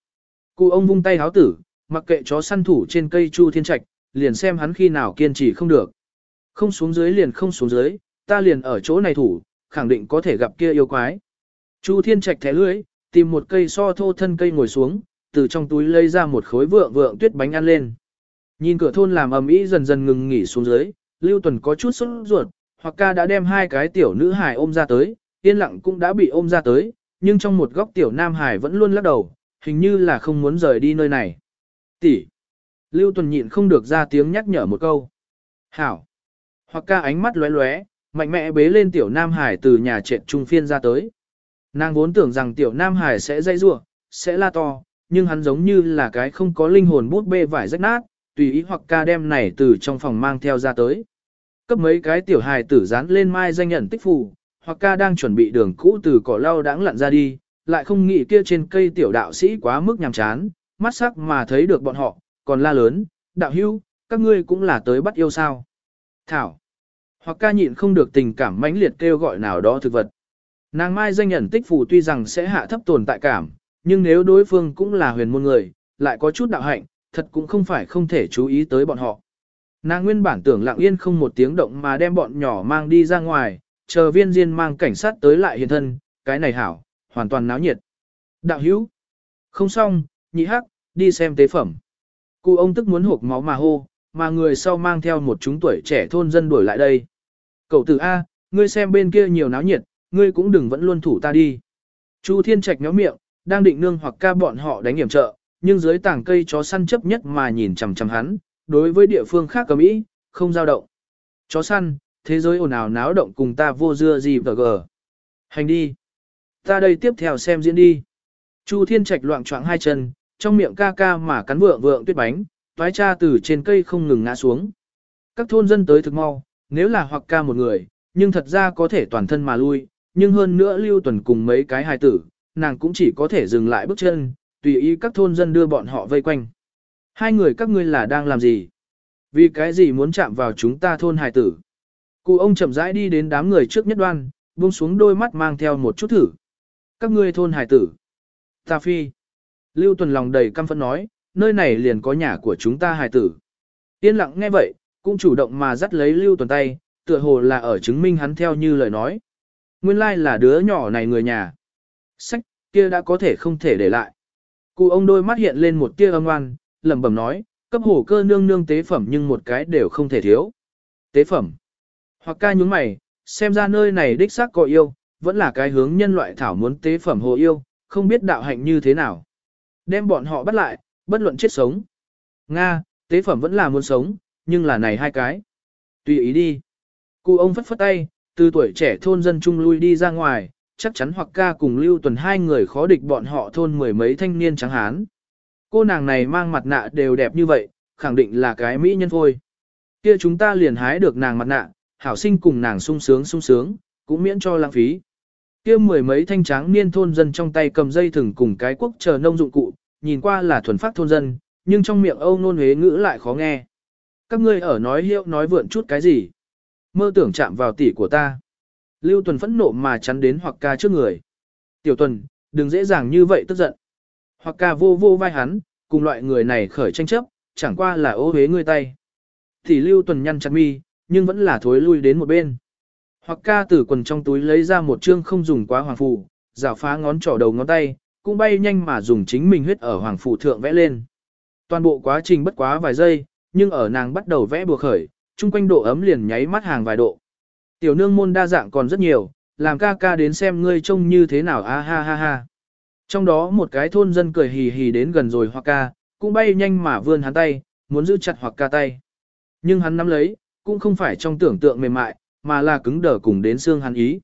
Cụ ông vung tay háo tử, mặc kệ chó săn thủ trên cây Chu Thiên Trạch, liền xem hắn khi nào kiên trì không được. Không xuống dưới liền không xuống dưới, ta liền ở chỗ này thủ, khẳng định có thể gặp kia yêu quái. Chu Thiên Trạch thẻ lưới, tìm một cây so thô thân cây ngồi xuống, từ trong túi lấy ra một khối vượng vượng tuyết bánh ăn lên. Nhìn cửa thôn làm ầm ĩ dần dần ngừng nghỉ xuống dưới, Lưu Tuần có chút sốt ruột, hoặc ca đã đem hai cái tiểu nữ hài ôm ra tới, yên lặng cũng đã bị ôm ra tới, nhưng trong một góc tiểu nam hài vẫn luôn lắc đầu, hình như là không muốn rời đi nơi này. Tỷ. Lưu Tuần nhịn không được ra tiếng nhắc nhở một câu. Hảo. Hoặc ca ánh mắt lóe lóe, mạnh mẽ bế lên tiểu nam hải từ nhà trệt trung phiên ra tới. Nàng vốn tưởng rằng tiểu nam hải sẽ dây rủa, sẽ la to, nhưng hắn giống như là cái không có linh hồn bút bê vải rách nát, tùy ý hoặc ca đem này từ trong phòng mang theo ra tới. Cấp mấy cái tiểu hài tử dán lên mai danh nhận tích phù, hoặc ca đang chuẩn bị đường cũ từ cỏ lau đãng lặn ra đi, lại không nghĩ kia trên cây tiểu đạo sĩ quá mức nhàm chán, mắt sắc mà thấy được bọn họ, còn la lớn, đạo hưu, các ngươi cũng là tới bắt yêu sao. Thảo, hoặc ca nhịn không được tình cảm mãnh liệt kêu gọi nào đó thực vật. Nàng mai danh nhận tích phù tuy rằng sẽ hạ thấp tồn tại cảm, nhưng nếu đối phương cũng là huyền môn người, lại có chút đạo hạnh, thật cũng không phải không thể chú ý tới bọn họ. Nàng nguyên bản tưởng lặng yên không một tiếng động mà đem bọn nhỏ mang đi ra ngoài, chờ viên diên mang cảnh sát tới lại hiện thân, cái này hảo, hoàn toàn náo nhiệt. Đạo hữu, không xong, nhị hắc, đi xem tế phẩm. Cụ ông tức muốn hộp máu mà hô, mà người sau mang theo một chúng tuổi trẻ thôn dân đuổi lại đây. Cậu tử A, ngươi xem bên kia nhiều náo nhiệt, ngươi cũng đừng vẫn luôn thủ ta đi. Chu Thiên Trạch nhó miệng, đang định nương hoặc ca bọn họ đánh hiểm trợ, nhưng dưới tảng cây chó săn chấp nhất mà nhìn chằm chằm hắn, đối với địa phương khác cầm ý, không dao động. Chó săn, thế giới ồn ào náo động cùng ta vô dưa gì vờ gờ. Hành đi. Ta đây tiếp theo xem diễn đi. Chu Thiên Trạch loạn choạng hai chân, trong miệng ca ca mà cắn vượng vượng tuyết bánh, toái cha từ trên cây không ngừng ngã xuống. Các thôn dân tới thực mau, nếu là hoặc ca một người, nhưng thật ra có thể toàn thân mà lui, nhưng hơn nữa lưu tuần cùng mấy cái hài tử, nàng cũng chỉ có thể dừng lại bước chân, tùy ý các thôn dân đưa bọn họ vây quanh. Hai người các ngươi là đang làm gì? Vì cái gì muốn chạm vào chúng ta thôn hài tử? Cụ ông chậm rãi đi đến đám người trước nhất đoan, buông xuống đôi mắt mang theo một chút thử. Các ngươi thôn hài tử. Ta phi. Lưu Tuần lòng đầy căm phẫn nói, nơi này liền có nhà của chúng ta hài tử. Yên lặng nghe vậy, cũng chủ động mà dắt lấy Lưu Tuần tay, tựa hồ là ở chứng minh hắn theo như lời nói. Nguyên lai là đứa nhỏ này người nhà. Sách, kia đã có thể không thể để lại. Cụ ông đôi mắt hiện lên một tia âm ngoan, lẩm bẩm nói, cấp hổ cơ nương nương tế phẩm nhưng một cái đều không thể thiếu. Tế phẩm. Hoặc ca nhúng mày, xem ra nơi này đích xác có yêu, vẫn là cái hướng nhân loại thảo muốn tế phẩm hồ yêu, không biết đạo hạnh như thế nào. Đem bọn họ bắt lại, bất luận chết sống. Nga, tế phẩm vẫn là muốn sống, nhưng là này hai cái. Tùy ý đi. Cụ ông phất phất tay, từ tuổi trẻ thôn dân trung lui đi ra ngoài, chắc chắn hoặc ca cùng lưu tuần hai người khó địch bọn họ thôn mười mấy thanh niên trắng hán. Cô nàng này mang mặt nạ đều đẹp như vậy, khẳng định là cái mỹ nhân thôi. Kia chúng ta liền hái được nàng mặt nạ, hảo sinh cùng nàng sung sướng sung sướng, cũng miễn cho lãng phí. Kia mười mấy thanh tráng niên thôn dân trong tay cầm dây thừng cùng cái quốc chờ nông dụng cụ, nhìn qua là thuần phát thôn dân, nhưng trong miệng Âu nôn huế ngữ lại khó nghe. Các ngươi ở nói hiệu nói vượn chút cái gì? Mơ tưởng chạm vào tỷ của ta. Lưu Tuần phẫn nộ mà chắn đến hoặc ca trước người. Tiểu Tuần, đừng dễ dàng như vậy tức giận. Hoặc ca vô vô vai hắn, cùng loại người này khởi tranh chấp, chẳng qua là ô hế ngươi tay. Thì Lưu Tuần nhăn chặt mi, nhưng vẫn là thối lui đến một bên. Hoặc ca từ quần trong túi lấy ra một chương không dùng quá hoàng phù, rào phá ngón trỏ đầu ngón tay, cũng bay nhanh mà dùng chính mình huyết ở hoàng phù thượng vẽ lên. Toàn bộ quá trình bất quá vài giây, nhưng ở nàng bắt đầu vẽ bùa khởi, chung quanh độ ấm liền nháy mắt hàng vài độ. Tiểu nương môn đa dạng còn rất nhiều, làm ca ca đến xem ngươi trông như thế nào a ha ha ha. Trong đó một cái thôn dân cười hì hì đến gần rồi hoặc ca, cũng bay nhanh mà vươn hắn tay, muốn giữ chặt hoặc ca tay. Nhưng hắn nắm lấy, cũng không phải trong tưởng tượng mềm mại, mà là cứng đờ cùng đến xương hắn ý.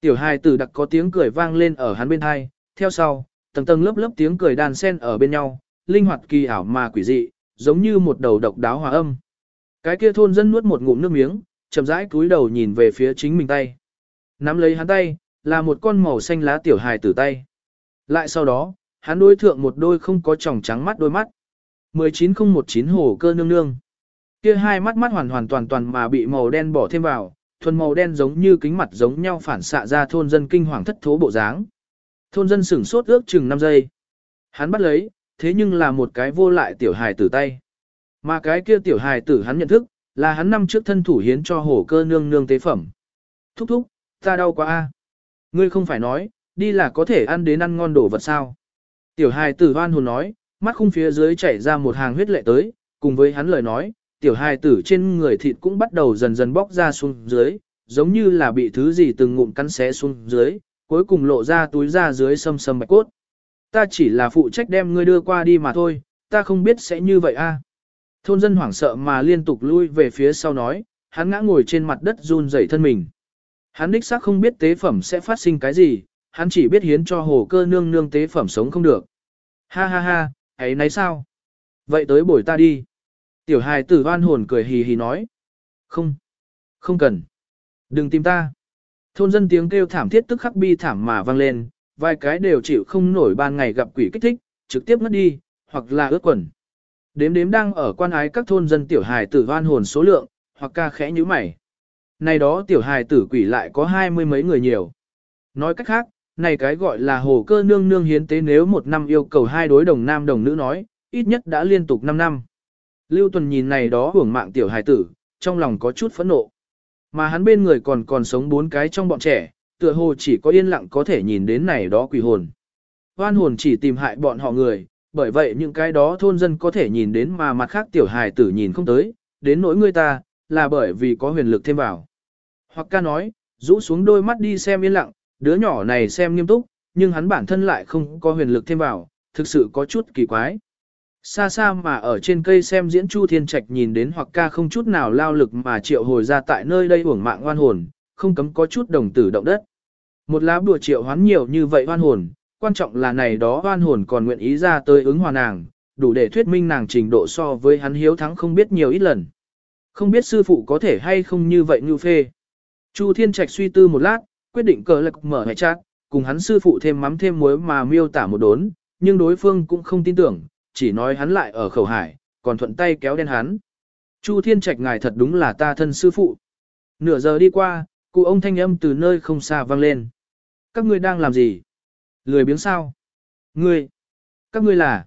Tiểu hai tử đặc có tiếng cười vang lên ở hắn bên hai, theo sau, tầng tầng lớp lớp tiếng cười đàn sen ở bên nhau, linh hoạt kỳ ảo mà quỷ dị, giống như một đầu độc đáo hòa âm. Cái kia thôn dân nuốt một ngụm nước miếng, chậm rãi cúi đầu nhìn về phía chính mình tay. Nắm lấy hắn tay, là một con màu xanh lá tiểu hài tử tay. Lại sau đó, hắn đối thượng một đôi không có tròng trắng mắt đôi mắt. 19019 hồ cơ nương nương. Kia hai mắt mắt hoàn hoàn toàn toàn mà bị màu đen bỏ thêm vào, thuần màu đen giống như kính mặt giống nhau phản xạ ra thôn dân kinh hoàng thất thố bộ dáng. Thôn dân sửng sốt ước chừng 5 giây. Hắn bắt lấy, thế nhưng là một cái vô lại tiểu hài tử tay. Mà cái kia tiểu hài tử hắn nhận thức, là hắn năm trước thân thủ hiến cho hổ cơ nương nương tế phẩm. Thúc thúc, ta đau quá a. Ngươi không phải nói, đi là có thể ăn đến ăn ngon đồ vật sao. Tiểu hài tử hoan hồn nói, mắt khung phía dưới chảy ra một hàng huyết lệ tới, cùng với hắn lời nói, tiểu hài tử trên người thịt cũng bắt đầu dần dần bóc ra xuống dưới, giống như là bị thứ gì từng ngụm cắn xé xuống dưới, cuối cùng lộ ra túi ra dưới sâm sâm bạch cốt. Ta chỉ là phụ trách đem ngươi đưa qua đi mà thôi, ta không biết sẽ như vậy a. Thôn dân hoảng sợ mà liên tục lui về phía sau nói, hắn ngã ngồi trên mặt đất run rẩy thân mình. Hắn đích xác không biết tế phẩm sẽ phát sinh cái gì, hắn chỉ biết hiến cho hồ cơ nương nương tế phẩm sống không được. Ha ha ha, ấy nấy sao? Vậy tới bồi ta đi. Tiểu hài tử hoan hồn cười hì hì nói. Không, không cần. Đừng tìm ta. Thôn dân tiếng kêu thảm thiết tức khắc bi thảm mà vang lên, vài cái đều chịu không nổi ban ngày gặp quỷ kích thích, trực tiếp ngất đi, hoặc là ướt quần. Đếm đếm đang ở quan ái các thôn dân tiểu hài tử hoan hồn số lượng, hoặc ca khẽ như mày. Này đó tiểu hài tử quỷ lại có hai mươi mấy người nhiều. Nói cách khác, này cái gọi là hồ cơ nương nương hiến tế nếu một năm yêu cầu hai đối đồng nam đồng nữ nói, ít nhất đã liên tục 5 năm. Lưu Tuần nhìn này đó hưởng mạng tiểu hài tử, trong lòng có chút phẫn nộ. Mà hắn bên người còn còn sống bốn cái trong bọn trẻ, tựa hồ chỉ có yên lặng có thể nhìn đến này đó quỷ hồn. Hoan hồn chỉ tìm hại bọn họ người, bởi vậy những cái đó thôn dân có thể nhìn đến mà mặt khác tiểu hài tử nhìn không tới, đến nỗi người ta, là bởi vì có huyền lực thêm vào. Hoặc ca nói, rũ xuống đôi mắt đi xem yên lặng, đứa nhỏ này xem nghiêm túc, nhưng hắn bản thân lại không có huyền lực thêm vào, thực sự có chút kỳ quái. Xa xa mà ở trên cây xem diễn Chu Thiên Trạch nhìn đến hoặc ca không chút nào lao lực mà triệu hồi ra tại nơi đây uổng mạng oan hồn, không cấm có chút đồng tử động đất. Một lá bùa triệu hoán nhiều như vậy oan hồn, quan trọng là này đó oan hồn còn nguyện ý ra tới ứng hòa nàng, đủ để thuyết minh nàng trình độ so với hắn hiếu thắng không biết nhiều ít lần. Không biết sư phụ có thể hay không như vậy như phê. Chu Thiên Trạch suy tư một lát, quyết định cờ lạc mở hệ chat, cùng hắn sư phụ thêm mắm thêm muối mà miêu tả một đốn, nhưng đối phương cũng không tin tưởng, chỉ nói hắn lại ở khẩu hải, còn thuận tay kéo đen hắn. Chu Thiên Trạch ngài thật đúng là ta thân sư phụ. Nửa giờ đi qua, cụ ông thanh âm từ nơi không xa vang lên. Các ngươi đang làm gì? Lười biếng sao? Ngươi? Các ngươi là?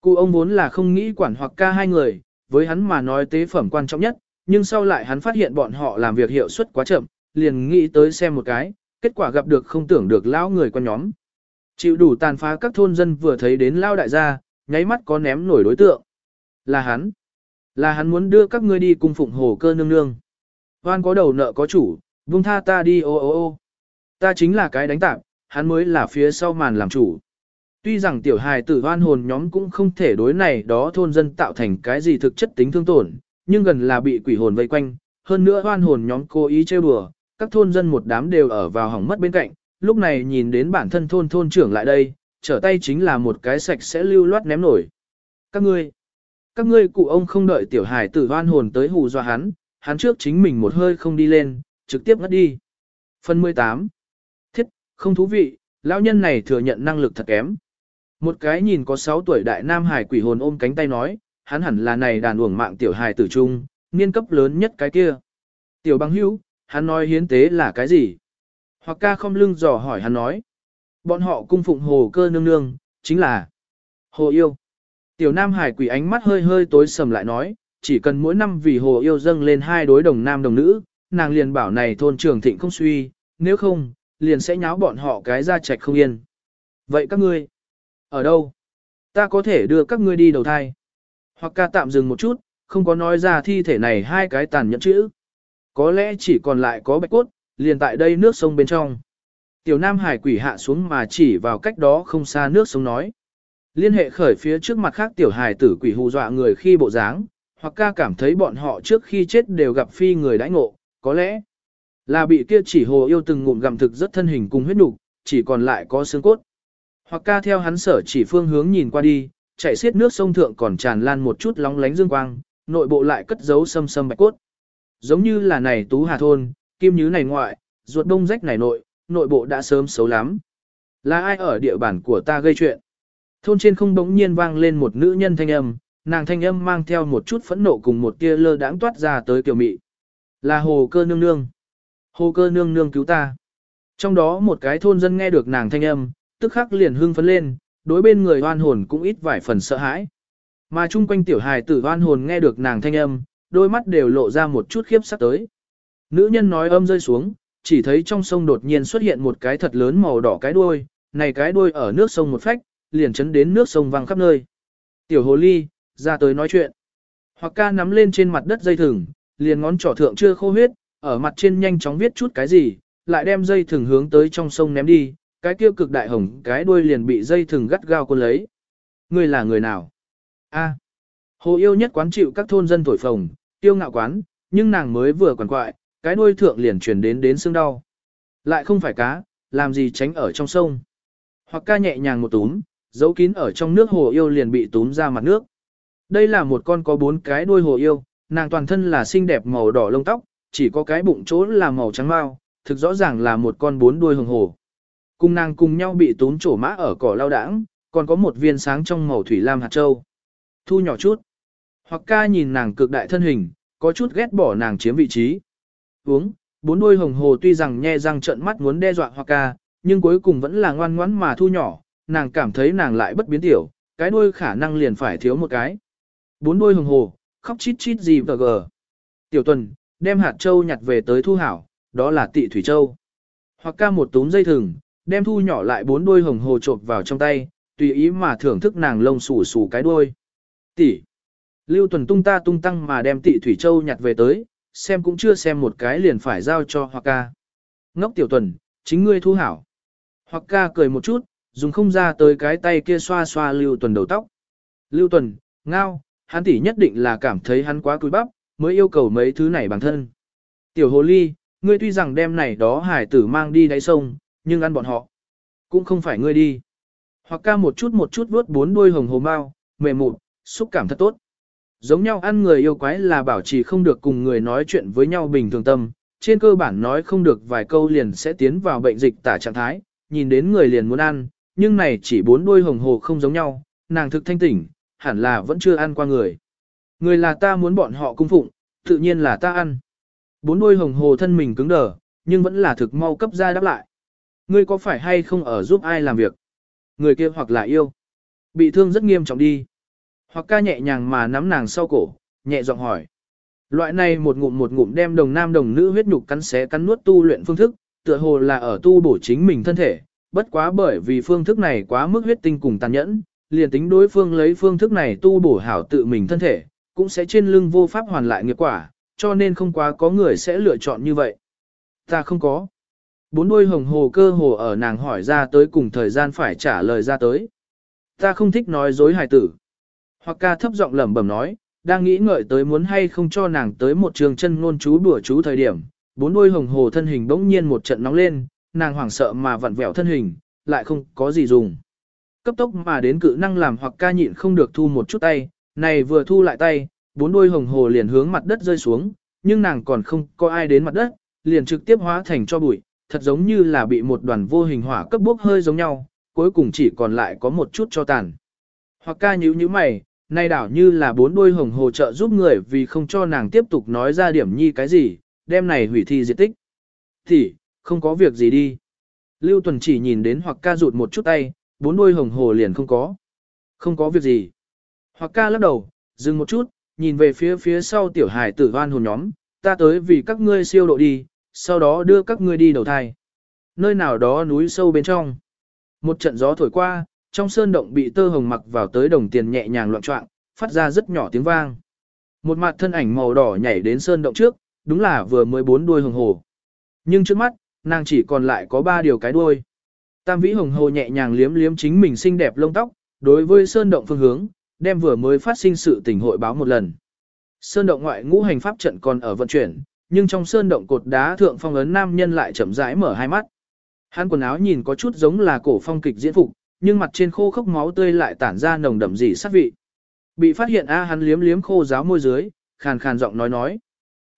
Cụ ông vốn là không nghĩ quản hoặc ca hai người, với hắn mà nói tế phẩm quan trọng nhất, nhưng sau lại hắn phát hiện bọn họ làm việc hiệu suất quá chậm, liền nghĩ tới xem một cái, kết quả gặp được không tưởng được lão người con nhóm. Chịu đủ tàn phá các thôn dân vừa thấy đến lao đại gia, nháy mắt có ném nổi đối tượng. Là hắn. Là hắn muốn đưa các ngươi đi cung phụng hồ cơ nương nương. Hoan có đầu nợ có chủ, vung tha ta đi ô ô ô. Ta chính là cái đánh tạp, hắn mới là phía sau màn làm chủ. Tuy rằng tiểu hài tử hoan hồn nhóm cũng không thể đối này đó thôn dân tạo thành cái gì thực chất tính thương tổn, nhưng gần là bị quỷ hồn vây quanh, hơn nữa hoan hồn nhóm cố ý trêu đùa, các thôn dân một đám đều ở vào hỏng mất bên cạnh, lúc này nhìn đến bản thân thôn thôn trưởng lại đây, trở tay chính là một cái sạch sẽ lưu loát ném nổi. Các ngươi, các ngươi cụ ông không đợi tiểu hài tử hoan hồn tới hù dọa hắn, hắn trước chính mình một hơi không đi lên, trực tiếp ngất đi. Phần 18 không thú vị, lão nhân này thừa nhận năng lực thật kém. Một cái nhìn có 6 tuổi đại nam hải quỷ hồn ôm cánh tay nói, hắn hẳn là này đàn uổng mạng tiểu hài tử trung, niên cấp lớn nhất cái kia. Tiểu băng hữu, hắn nói hiến tế là cái gì? Hoặc ca không lưng dò hỏi hắn nói. Bọn họ cung phụng hồ cơ nương nương, chính là hồ yêu. Tiểu nam hải quỷ ánh mắt hơi hơi tối sầm lại nói, chỉ cần mỗi năm vì hồ yêu dâng lên hai đối đồng nam đồng nữ, nàng liền bảo này thôn trường thịnh không suy, nếu không, liền sẽ nháo bọn họ cái ra chạch không yên. Vậy các ngươi, ở đâu? Ta có thể đưa các ngươi đi đầu thai. Hoặc ca tạm dừng một chút, không có nói ra thi thể này hai cái tàn nhẫn chữ. Có lẽ chỉ còn lại có bạch cốt, liền tại đây nước sông bên trong. Tiểu Nam Hải quỷ hạ xuống mà chỉ vào cách đó không xa nước sông nói. Liên hệ khởi phía trước mặt khác tiểu hài tử quỷ hù dọa người khi bộ dáng, hoặc ca cảm thấy bọn họ trước khi chết đều gặp phi người đãi ngộ, có lẽ là bị kia chỉ hồ yêu từng ngụm gặm thực rất thân hình cùng huyết nục, chỉ còn lại có xương cốt. Hoặc ca theo hắn sở chỉ phương hướng nhìn qua đi, chạy xiết nước sông thượng còn tràn lan một chút lóng lánh dương quang, nội bộ lại cất giấu sâm sâm bạch cốt. Giống như là này tú hà thôn, kim nhứ này ngoại, ruột đông rách này nội, nội bộ đã sớm xấu lắm. Là ai ở địa bàn của ta gây chuyện? Thôn trên không đống nhiên vang lên một nữ nhân thanh âm, nàng thanh âm mang theo một chút phẫn nộ cùng một tia lơ đãng toát ra tới kiều mị. Là hồ cơ nương nương. Hồ cơ nương nương cứu ta. Trong đó một cái thôn dân nghe được nàng thanh âm, tức khắc liền hưng phấn lên, đối bên người oan hồn cũng ít vài phần sợ hãi. Mà chung quanh tiểu hài tử oan hồn nghe được nàng thanh âm, đôi mắt đều lộ ra một chút khiếp sắc tới. Nữ nhân nói âm rơi xuống, chỉ thấy trong sông đột nhiên xuất hiện một cái thật lớn màu đỏ cái đuôi, này cái đuôi ở nước sông một phách, liền chấn đến nước sông văng khắp nơi. Tiểu hồ ly, ra tới nói chuyện. Hoặc ca nắm lên trên mặt đất dây thừng, liền ngón trỏ thượng chưa khô huyết, ở mặt trên nhanh chóng viết chút cái gì, lại đem dây thừng hướng tới trong sông ném đi, cái kia cực đại hồng cái đuôi liền bị dây thừng gắt gao cuốn lấy. Ngươi là người nào? A. Hồ yêu nhất quán chịu các thôn dân thổi phồng, tiêu ngạo quán, nhưng nàng mới vừa quằn quại, cái đuôi thượng liền truyền đến đến xương đau. Lại không phải cá, làm gì tránh ở trong sông. Hoặc ca nhẹ nhàng một túm, giấu kín ở trong nước hồ yêu liền bị túm ra mặt nước. Đây là một con có bốn cái đuôi hồ yêu, nàng toàn thân là xinh đẹp màu đỏ lông tóc, chỉ có cái bụng chỗ là màu trắng mao, thực rõ ràng là một con bốn đuôi hồng hồ. Cùng nàng cùng nhau bị tốn trổ mã ở cỏ lao đãng, còn có một viên sáng trong màu thủy lam hạt châu. Thu nhỏ chút. Hoặc ca nhìn nàng cực đại thân hình, có chút ghét bỏ nàng chiếm vị trí. Uống, bốn đuôi hồng hồ tuy rằng nhe răng trợn mắt muốn đe dọa Hoặc ca, nhưng cuối cùng vẫn là ngoan ngoãn mà thu nhỏ, nàng cảm thấy nàng lại bất biến tiểu, cái đuôi khả năng liền phải thiếu một cái. Bốn đuôi hồng hồ, khóc chít chít gì vờ gờ. Tiểu tuần, đem hạt châu nhặt về tới thu hảo, đó là tị thủy châu. Hoặc ca một túm dây thừng, đem thu nhỏ lại bốn đuôi hồng hồ chộp vào trong tay, tùy ý mà thưởng thức nàng lông xù xù cái đuôi. Tỷ. Lưu tuần tung ta tung tăng mà đem tị thủy châu nhặt về tới, xem cũng chưa xem một cái liền phải giao cho Hoặc ca. Ngốc tiểu tuần, chính ngươi thu hảo. Hoặc ca cười một chút, dùng không ra tới cái tay kia xoa xoa lưu tuần đầu tóc. Lưu tuần, Ngao, hắn tỷ nhất định là cảm thấy hắn quá cúi bắp, mới yêu cầu mấy thứ này bản thân. Tiểu hồ ly, ngươi tuy rằng đem này đó hải tử mang đi đáy sông, nhưng ăn bọn họ. Cũng không phải ngươi đi. Hoặc ca một chút một chút vuốt bốn đuôi hồng hồ mau, mềm mụn, xúc cảm thật tốt. Giống nhau ăn người yêu quái là bảo trì không được cùng người nói chuyện với nhau bình thường tâm, trên cơ bản nói không được vài câu liền sẽ tiến vào bệnh dịch tả trạng thái, nhìn đến người liền muốn ăn, nhưng này chỉ bốn đuôi hồng hồ không giống nhau, nàng thực thanh tỉnh, hẳn là vẫn chưa ăn qua người. Người là ta muốn bọn họ cung phụng, tự nhiên là ta ăn. Bốn đuôi hồng hồ thân mình cứng đờ, nhưng vẫn là thực mau cấp ra đáp lại. Ngươi có phải hay không ở giúp ai làm việc? Người kia hoặc là yêu. Bị thương rất nghiêm trọng đi. Hoặc ca nhẹ nhàng mà nắm nàng sau cổ, nhẹ giọng hỏi. Loại này một ngụm một ngụm đem đồng nam đồng nữ huyết nhục cắn xé cắn nuốt tu luyện phương thức, tựa hồ là ở tu bổ chính mình thân thể, bất quá bởi vì phương thức này quá mức huyết tinh cùng tàn nhẫn, liền tính đối phương lấy phương thức này tu bổ hảo tự mình thân thể, cũng sẽ trên lưng vô pháp hoàn lại nghiệp quả, cho nên không quá có người sẽ lựa chọn như vậy. Ta không có. Bốn đôi hồng hồ cơ hồ ở nàng hỏi ra tới cùng thời gian phải trả lời ra tới. Ta không thích nói dối hài tử. Hoặc ca thấp giọng lẩm bẩm nói, đang nghĩ ngợi tới muốn hay không cho nàng tới một trường chân ngôn chú đùa chú thời điểm. Bốn đôi hồng hồ thân hình bỗng nhiên một trận nóng lên, nàng hoảng sợ mà vặn vẹo thân hình, lại không có gì dùng. Cấp tốc mà đến cự năng làm hoặc ca nhịn không được thu một chút tay, này vừa thu lại tay, bốn đôi hồng hồ liền hướng mặt đất rơi xuống, nhưng nàng còn không có ai đến mặt đất, liền trực tiếp hóa thành cho bụi, thật giống như là bị một đoàn vô hình hỏa cấp bốc hơi giống nhau, cuối cùng chỉ còn lại có một chút cho tàn. Hoặc ca nhíu như mày, nay đảo như là bốn đôi hồng hồ trợ giúp người vì không cho nàng tiếp tục nói ra điểm nhi cái gì, đem này hủy thi diệt tích. Thì, không có việc gì đi. Lưu Tuần chỉ nhìn đến hoặc ca rụt một chút tay, bốn đôi hồng hồ liền không có. Không có việc gì. Hoặc ca lắc đầu, dừng một chút, nhìn về phía phía sau tiểu hải tử hoan hồn nhóm, ta tới vì các ngươi siêu độ đi, sau đó đưa các ngươi đi đầu thai. Nơi nào đó núi sâu bên trong. Một trận gió thổi qua, trong sơn động bị tơ hồng mặc vào tới đồng tiền nhẹ nhàng loạn trọng, phát ra rất nhỏ tiếng vang. Một mặt thân ảnh màu đỏ nhảy đến sơn động trước, đúng là vừa mới bốn đuôi hồng hồ. Nhưng trước mắt, nàng chỉ còn lại có ba điều cái đuôi. Tam vĩ hồng hồ nhẹ nhàng liếm liếm chính mình xinh đẹp lông tóc, đối với sơn động phương hướng, đem vừa mới phát sinh sự tình hội báo một lần. Sơn động ngoại ngũ hành pháp trận còn ở vận chuyển, nhưng trong sơn động cột đá thượng phong ấn nam nhân lại chậm rãi mở hai mắt. Hắn quần áo nhìn có chút giống là cổ phong kịch diễn phục, nhưng mặt trên khô khốc máu tươi lại tản ra nồng đậm dị sát vị. Bị phát hiện a hắn liếm liếm khô giáo môi dưới, khàn khàn giọng nói nói.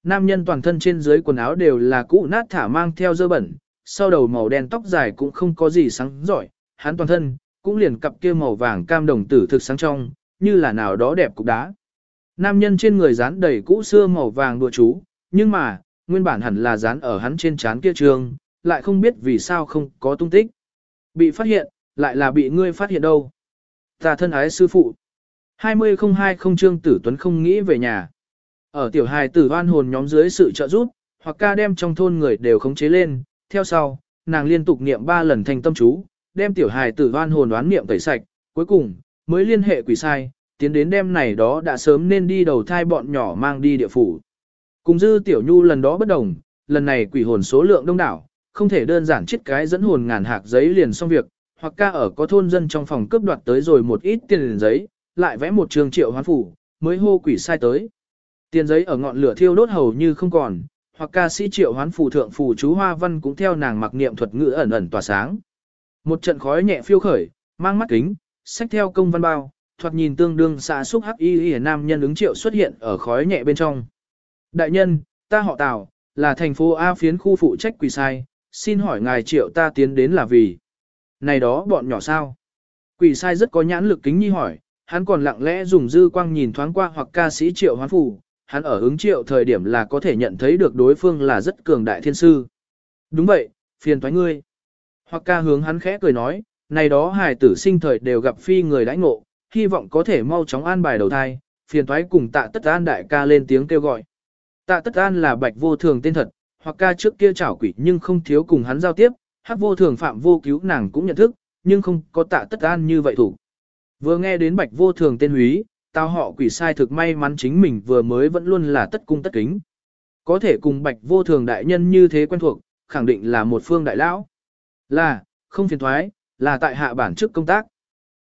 Nam nhân toàn thân trên dưới quần áo đều là cũ nát thả mang theo dơ bẩn, sau đầu màu đen tóc dài cũng không có gì sáng giỏi, hắn toàn thân cũng liền cặp kia màu vàng cam đồng tử thực sáng trong, như là nào đó đẹp cục đá. Nam nhân trên người dán đầy cũ xưa màu vàng đùa chú, nhưng mà, nguyên bản hẳn là dán ở hắn trên trán kia trường, lại không biết vì sao không có tung tích. Bị phát hiện, lại là bị ngươi phát hiện đâu. Ta thân ái sư phụ. 20020 trương tử tuấn không nghĩ về nhà. Ở tiểu hài tử oan hồn nhóm dưới sự trợ giúp, hoặc ca đem trong thôn người đều khống chế lên, theo sau, nàng liên tục niệm ba lần thành tâm chú, đem tiểu hài tử oan hồn đoán niệm tẩy sạch, cuối cùng, mới liên hệ quỷ sai, tiến đến đêm này đó đã sớm nên đi đầu thai bọn nhỏ mang đi địa phủ. Cùng dư tiểu nhu lần đó bất đồng, lần này quỷ hồn số lượng đông đảo, không thể đơn giản chết cái dẫn hồn ngàn hạt giấy liền xong việc, hoặc ca ở có thôn dân trong phòng cướp đoạt tới rồi một ít tiền liền giấy, lại vẽ một trường triệu hoán phủ, mới hô quỷ sai tới. Tiền giấy ở ngọn lửa thiêu đốt hầu như không còn, hoặc ca sĩ triệu hoán phù thượng phù chú hoa văn cũng theo nàng mặc niệm thuật ngữ ẩn ẩn tỏa sáng. Một trận khói nhẹ phiêu khởi, mang mắt kính, sách theo công văn bao, thoạt nhìn tương đương xã xúc hắc y y nam nhân ứng triệu xuất hiện ở khói nhẹ bên trong. Đại nhân, ta họ Tào, là thành phố A phiến khu phụ trách quỷ sai, xin hỏi ngài triệu ta tiến đến là vì. Này đó bọn nhỏ sao? Quỷ sai rất có nhãn lực kính nhi hỏi, hắn còn lặng lẽ dùng dư quang nhìn thoáng qua hoặc ca sĩ triệu hoán phủ, hắn ở ứng triệu thời điểm là có thể nhận thấy được đối phương là rất cường đại thiên sư. Đúng vậy, phiền thoái ngươi. Hoặc ca hướng hắn khẽ cười nói, này đó hài tử sinh thời đều gặp phi người đãi ngộ, hy vọng có thể mau chóng an bài đầu thai, phiền thoái cùng tạ tất an đại ca lên tiếng kêu gọi. Tạ tất an là bạch vô thường tên thật, hoặc ca trước kia chảo quỷ nhưng không thiếu cùng hắn giao tiếp, hắc vô thường phạm vô cứu nàng cũng nhận thức, nhưng không có tạ tất an như vậy thủ. Vừa nghe đến bạch vô thường tên húy, tao họ quỷ sai thực may mắn chính mình vừa mới vẫn luôn là tất cung tất kính. Có thể cùng bạch vô thường đại nhân như thế quen thuộc, khẳng định là một phương đại lão. Là, không phiền thoái, là tại hạ bản chức công tác.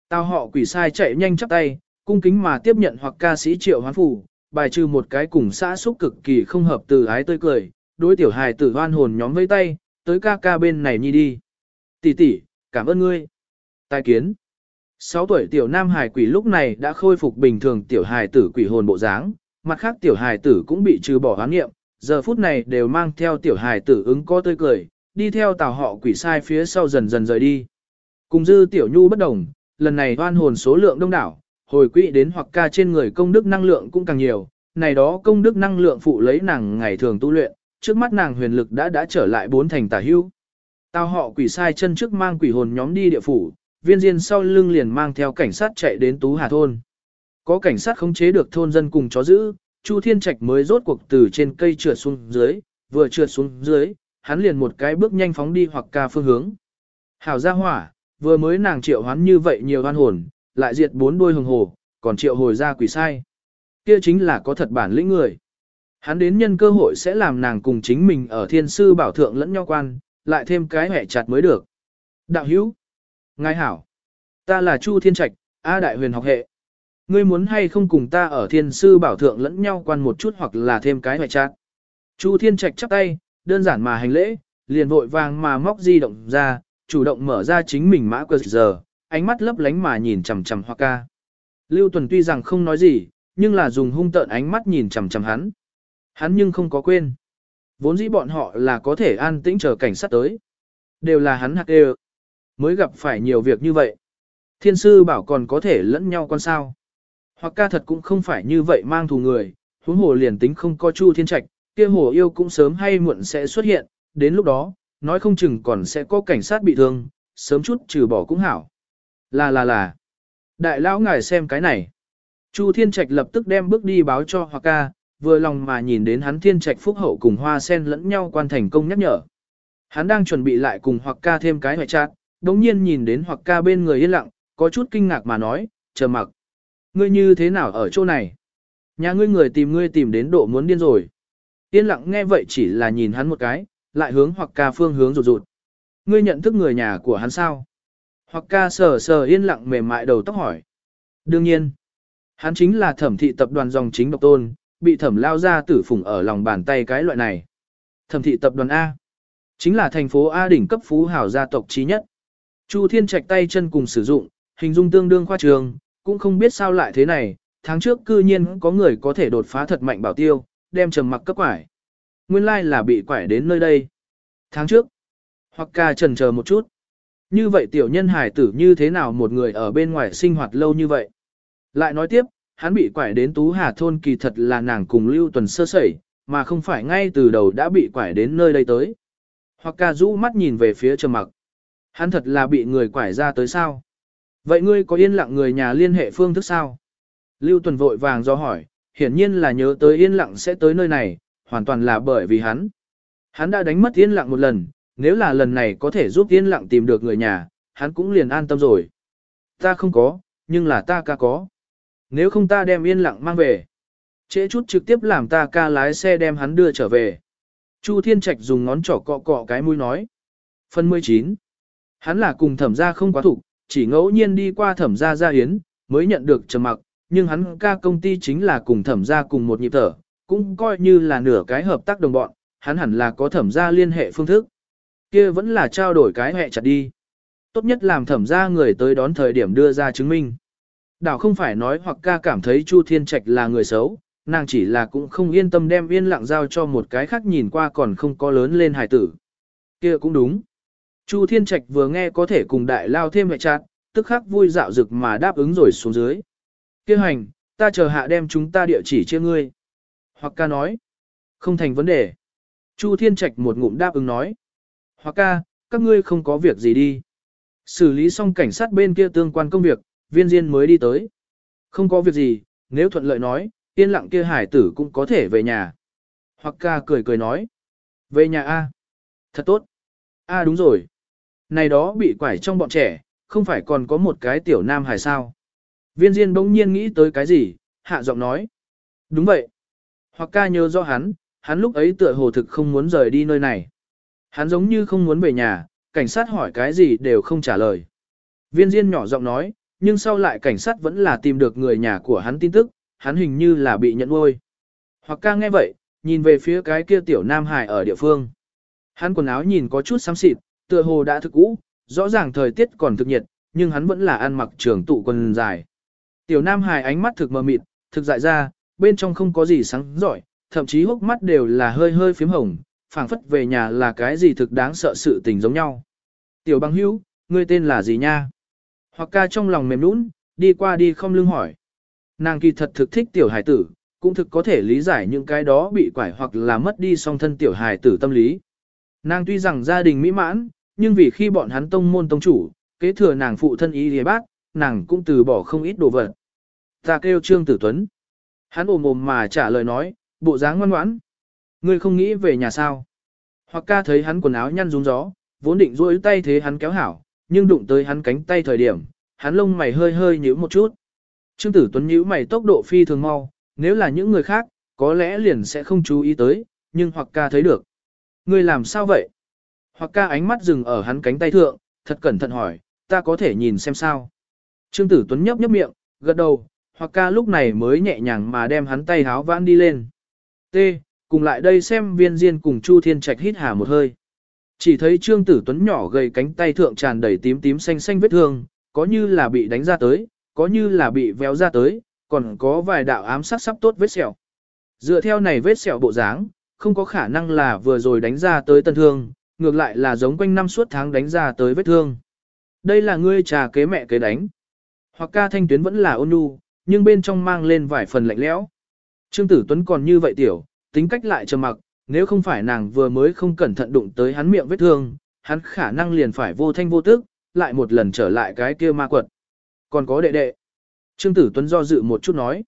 Tao họ quỷ sai chạy nhanh chắp tay, Cung kính mà tiếp nhận hoặc ca sĩ triệu hoán phủ, bài trừ một cái cùng xã xúc cực kỳ không hợp từ ái tươi cười, đối tiểu hài tử hoan hồn nhóm vây tay, tới ca ca bên này nhi đi. Tỷ tỷ, cảm ơn ngươi. Tài kiến. 6 tuổi tiểu nam hài quỷ lúc này đã khôi phục bình thường tiểu hài tử quỷ hồn bộ dáng, mặt khác tiểu hài tử cũng bị trừ bỏ hoán nghiệm, giờ phút này đều mang theo tiểu hài tử ứng có tươi cười, đi theo tào họ quỷ sai phía sau dần dần rời đi. Cùng dư tiểu nhu bất đồng, lần này hoan hồn số lượng đông đảo, hồi quỹ đến hoặc ca trên người công đức năng lượng cũng càng nhiều, này đó công đức năng lượng phụ lấy nàng ngày thường tu luyện, trước mắt nàng huyền lực đã đã trở lại bốn thành tả hưu. Tao họ quỷ sai chân trước mang quỷ hồn nhóm đi địa phủ, viên diên sau lưng liền mang theo cảnh sát chạy đến Tú Hà Thôn. Có cảnh sát khống chế được thôn dân cùng chó giữ, Chu Thiên Trạch mới rốt cuộc từ trên cây trượt xuống dưới, vừa trượt xuống dưới, hắn liền một cái bước nhanh phóng đi hoặc ca phương hướng. Hảo gia hỏa, vừa mới nàng triệu hoán như vậy nhiều oan hồn, lại diệt bốn đôi hồng hồ, còn triệu hồi ra quỷ sai. Kia chính là có thật bản lĩnh người. Hắn đến nhân cơ hội sẽ làm nàng cùng chính mình ở thiên sư bảo thượng lẫn nhau quan, lại thêm cái hẻ chặt mới được. Đạo hữu, ngài hảo, ta là Chu Thiên Trạch, A Đại huyền học hệ. Ngươi muốn hay không cùng ta ở thiên sư bảo thượng lẫn nhau quan một chút hoặc là thêm cái hệ chặt. Chu Thiên Trạch chắp tay, đơn giản mà hành lễ, liền vội vàng mà móc di động ra, chủ động mở ra chính mình mã quờ giờ, ánh mắt lấp lánh mà nhìn chằm chằm Hoa ca. Lưu Tuần tuy rằng không nói gì, nhưng là dùng hung tợn ánh mắt nhìn chằm chằm hắn. Hắn nhưng không có quên. Vốn dĩ bọn họ là có thể an tĩnh chờ cảnh sát tới. Đều là hắn hạt đều. Mới gặp phải nhiều việc như vậy. Thiên sư bảo còn có thể lẫn nhau con sao. Hoặc ca thật cũng không phải như vậy mang thù người, huống hồ liền tính không có chu thiên trạch, kia hồ yêu cũng sớm hay muộn sẽ xuất hiện, đến lúc đó, nói không chừng còn sẽ có cảnh sát bị thương, sớm chút trừ bỏ cũng hảo. Là là là. Đại lão ngài xem cái này. Chu Thiên Trạch lập tức đem bước đi báo cho Hoa ca, vừa lòng mà nhìn đến hắn Thiên Trạch phúc hậu cùng hoa sen lẫn nhau quan thành công nhắc nhở. Hắn đang chuẩn bị lại cùng hoa ca thêm cái hoại chát, đống nhiên nhìn đến hoa ca bên người yên lặng, có chút kinh ngạc mà nói, chờ mặc. Ngươi như thế nào ở chỗ này? Nhà ngươi người tìm ngươi tìm đến độ muốn điên rồi. Yên lặng nghe vậy chỉ là nhìn hắn một cái, lại hướng Hoặc ca phương hướng rụt rụt. Ngươi nhận thức người nhà của hắn sao? Hoặc ca sờ sờ yên lặng mềm mại đầu tóc hỏi. Đương nhiên, hắn chính là thẩm thị tập đoàn dòng chính độc tôn, bị thẩm lao ra tử phủng ở lòng bàn tay cái loại này. Thẩm thị tập đoàn A, chính là thành phố A đỉnh cấp phú hảo gia tộc trí nhất. Chu Thiên Trạch tay chân cùng sử dụng, hình dung tương đương khoa trường, cũng không biết sao lại thế này, tháng trước cư nhiên có người có thể đột phá thật mạnh bảo tiêu, đem trầm mặc cấp quải. Nguyên lai là bị quải đến nơi đây. Tháng trước, hoặc ca trần chờ một chút. Như vậy tiểu nhân hải tử như thế nào một người ở bên ngoài sinh hoạt lâu như vậy? Lại nói tiếp, hắn bị quải đến Tú Hà Thôn kỳ thật là nàng cùng Lưu Tuần sơ sẩy, mà không phải ngay từ đầu đã bị quải đến nơi đây tới. Hoặc ca rũ mắt nhìn về phía trầm mặc. Hắn thật là bị người quải ra tới sao? Vậy ngươi có yên lặng người nhà liên hệ phương thức sao? Lưu Tuần vội vàng do hỏi, hiển nhiên là nhớ tới yên lặng sẽ tới nơi này, hoàn toàn là bởi vì hắn. Hắn đã đánh mất yên lặng một lần, nếu là lần này có thể giúp yên lặng tìm được người nhà, hắn cũng liền an tâm rồi. Ta không có, nhưng là ta ca có. Nếu không ta đem yên lặng mang về. Trễ chút trực tiếp làm ta ca lái xe đem hắn đưa trở về. Chu Thiên Trạch dùng ngón trỏ cọ cọ cái mũi nói. Phần 19. Hắn là cùng thẩm gia không quá thủ, chỉ ngẫu nhiên đi qua thẩm gia gia yến, mới nhận được trầm mặc, nhưng hắn ca công ty chính là cùng thẩm gia cùng một nhịp thở, cũng coi như là nửa cái hợp tác đồng bọn, hắn hẳn là có thẩm gia liên hệ phương thức kia vẫn là trao đổi cái hệ chặt đi. Tốt nhất làm thẩm gia người tới đón thời điểm đưa ra chứng minh. Đảo không phải nói hoặc ca cảm thấy Chu Thiên Trạch là người xấu, nàng chỉ là cũng không yên tâm đem yên lặng giao cho một cái khác nhìn qua còn không có lớn lên hài tử. kia cũng đúng. Chu Thiên Trạch vừa nghe có thể cùng đại lao thêm hệ chặt, tức khắc vui dạo rực mà đáp ứng rồi xuống dưới. kia hành, ta chờ hạ đem chúng ta địa chỉ chia ngươi. Hoặc ca nói, không thành vấn đề. Chu Thiên Trạch một ngụm đáp ứng nói. Hoặc ca, các ngươi không có việc gì đi. Xử lý xong cảnh sát bên kia tương quan công việc, viên diên mới đi tới. Không có việc gì, nếu thuận lợi nói, yên lặng kia hải tử cũng có thể về nhà. Hoặc ca cười cười nói. Về nhà A. Thật tốt. A đúng rồi. Này đó bị quải trong bọn trẻ, không phải còn có một cái tiểu nam hải sao. Viên diên bỗng nhiên nghĩ tới cái gì, hạ giọng nói. Đúng vậy. Hoặc ca nhớ rõ hắn, hắn lúc ấy tựa hồ thực không muốn rời đi nơi này. Hắn giống như không muốn về nhà, cảnh sát hỏi cái gì đều không trả lời. Viên Diên nhỏ giọng nói, nhưng sau lại cảnh sát vẫn là tìm được người nhà của hắn tin tức, hắn hình như là bị nhận nuôi. Hoặc ca nghe vậy, nhìn về phía cái kia tiểu Nam Hải ở địa phương. Hắn quần áo nhìn có chút xám xịt, tựa hồ đã thực cũ, rõ ràng thời tiết còn thực nhiệt, nhưng hắn vẫn là ăn mặc trường tụ quần dài. Tiểu Nam Hải ánh mắt thực mờ mịt, thực dại ra, bên trong không có gì sáng giỏi, thậm chí hốc mắt đều là hơi hơi phím hồng, phảng phất về nhà là cái gì thực đáng sợ sự tình giống nhau. Tiểu băng hữu, ngươi tên là gì nha? Hoặc ca trong lòng mềm nũng, đi qua đi không lưng hỏi. Nàng kỳ thật thực thích tiểu hải tử, cũng thực có thể lý giải những cái đó bị quải hoặc là mất đi song thân tiểu hài tử tâm lý. Nàng tuy rằng gia đình mỹ mãn, nhưng vì khi bọn hắn tông môn tông chủ, kế thừa nàng phụ thân ý lìa bác, nàng cũng từ bỏ không ít đồ vật. Ta kêu Trương Tử Tuấn. Hắn ồm ồm mà trả lời nói, bộ dáng ngoan ngoãn. Ngươi không nghĩ về nhà sao? Hoặc ca thấy hắn quần áo nhăn rúng gió, vốn định duỗi tay thế hắn kéo hảo, nhưng đụng tới hắn cánh tay thời điểm, hắn lông mày hơi hơi nhíu một chút. Trương Tử Tuấn nhíu mày tốc độ phi thường mau, nếu là những người khác, có lẽ liền sẽ không chú ý tới, nhưng hoặc ca thấy được. Ngươi làm sao vậy? Hoặc ca ánh mắt dừng ở hắn cánh tay thượng, thật cẩn thận hỏi, ta có thể nhìn xem sao. Trương Tử Tuấn nhấp nhấp miệng, gật đầu, hoặc ca lúc này mới nhẹ nhàng mà đem hắn tay háo vãn đi lên. T, cùng lại đây xem viên diên cùng Chu Thiên Trạch hít hà một hơi. Chỉ thấy Trương Tử Tuấn nhỏ gầy cánh tay thượng tràn đầy tím tím xanh xanh vết thương, có như là bị đánh ra tới, có như là bị véo ra tới, còn có vài đạo ám sát sắp tốt vết sẹo. Dựa theo này vết sẹo bộ dáng, không có khả năng là vừa rồi đánh ra tới tân thương, ngược lại là giống quanh năm suốt tháng đánh ra tới vết thương. Đây là ngươi trà kế mẹ kế đánh. Hoặc ca thanh tuyến vẫn là ôn nhu, nhưng bên trong mang lên vài phần lạnh lẽo. Trương Tử Tuấn còn như vậy tiểu, tính cách lại trầm mặc, nếu không phải nàng vừa mới không cẩn thận đụng tới hắn miệng vết thương, hắn khả năng liền phải vô thanh vô tức, lại một lần trở lại cái kia ma quật. Còn có đệ đệ. Trương Tử Tuấn do dự một chút nói.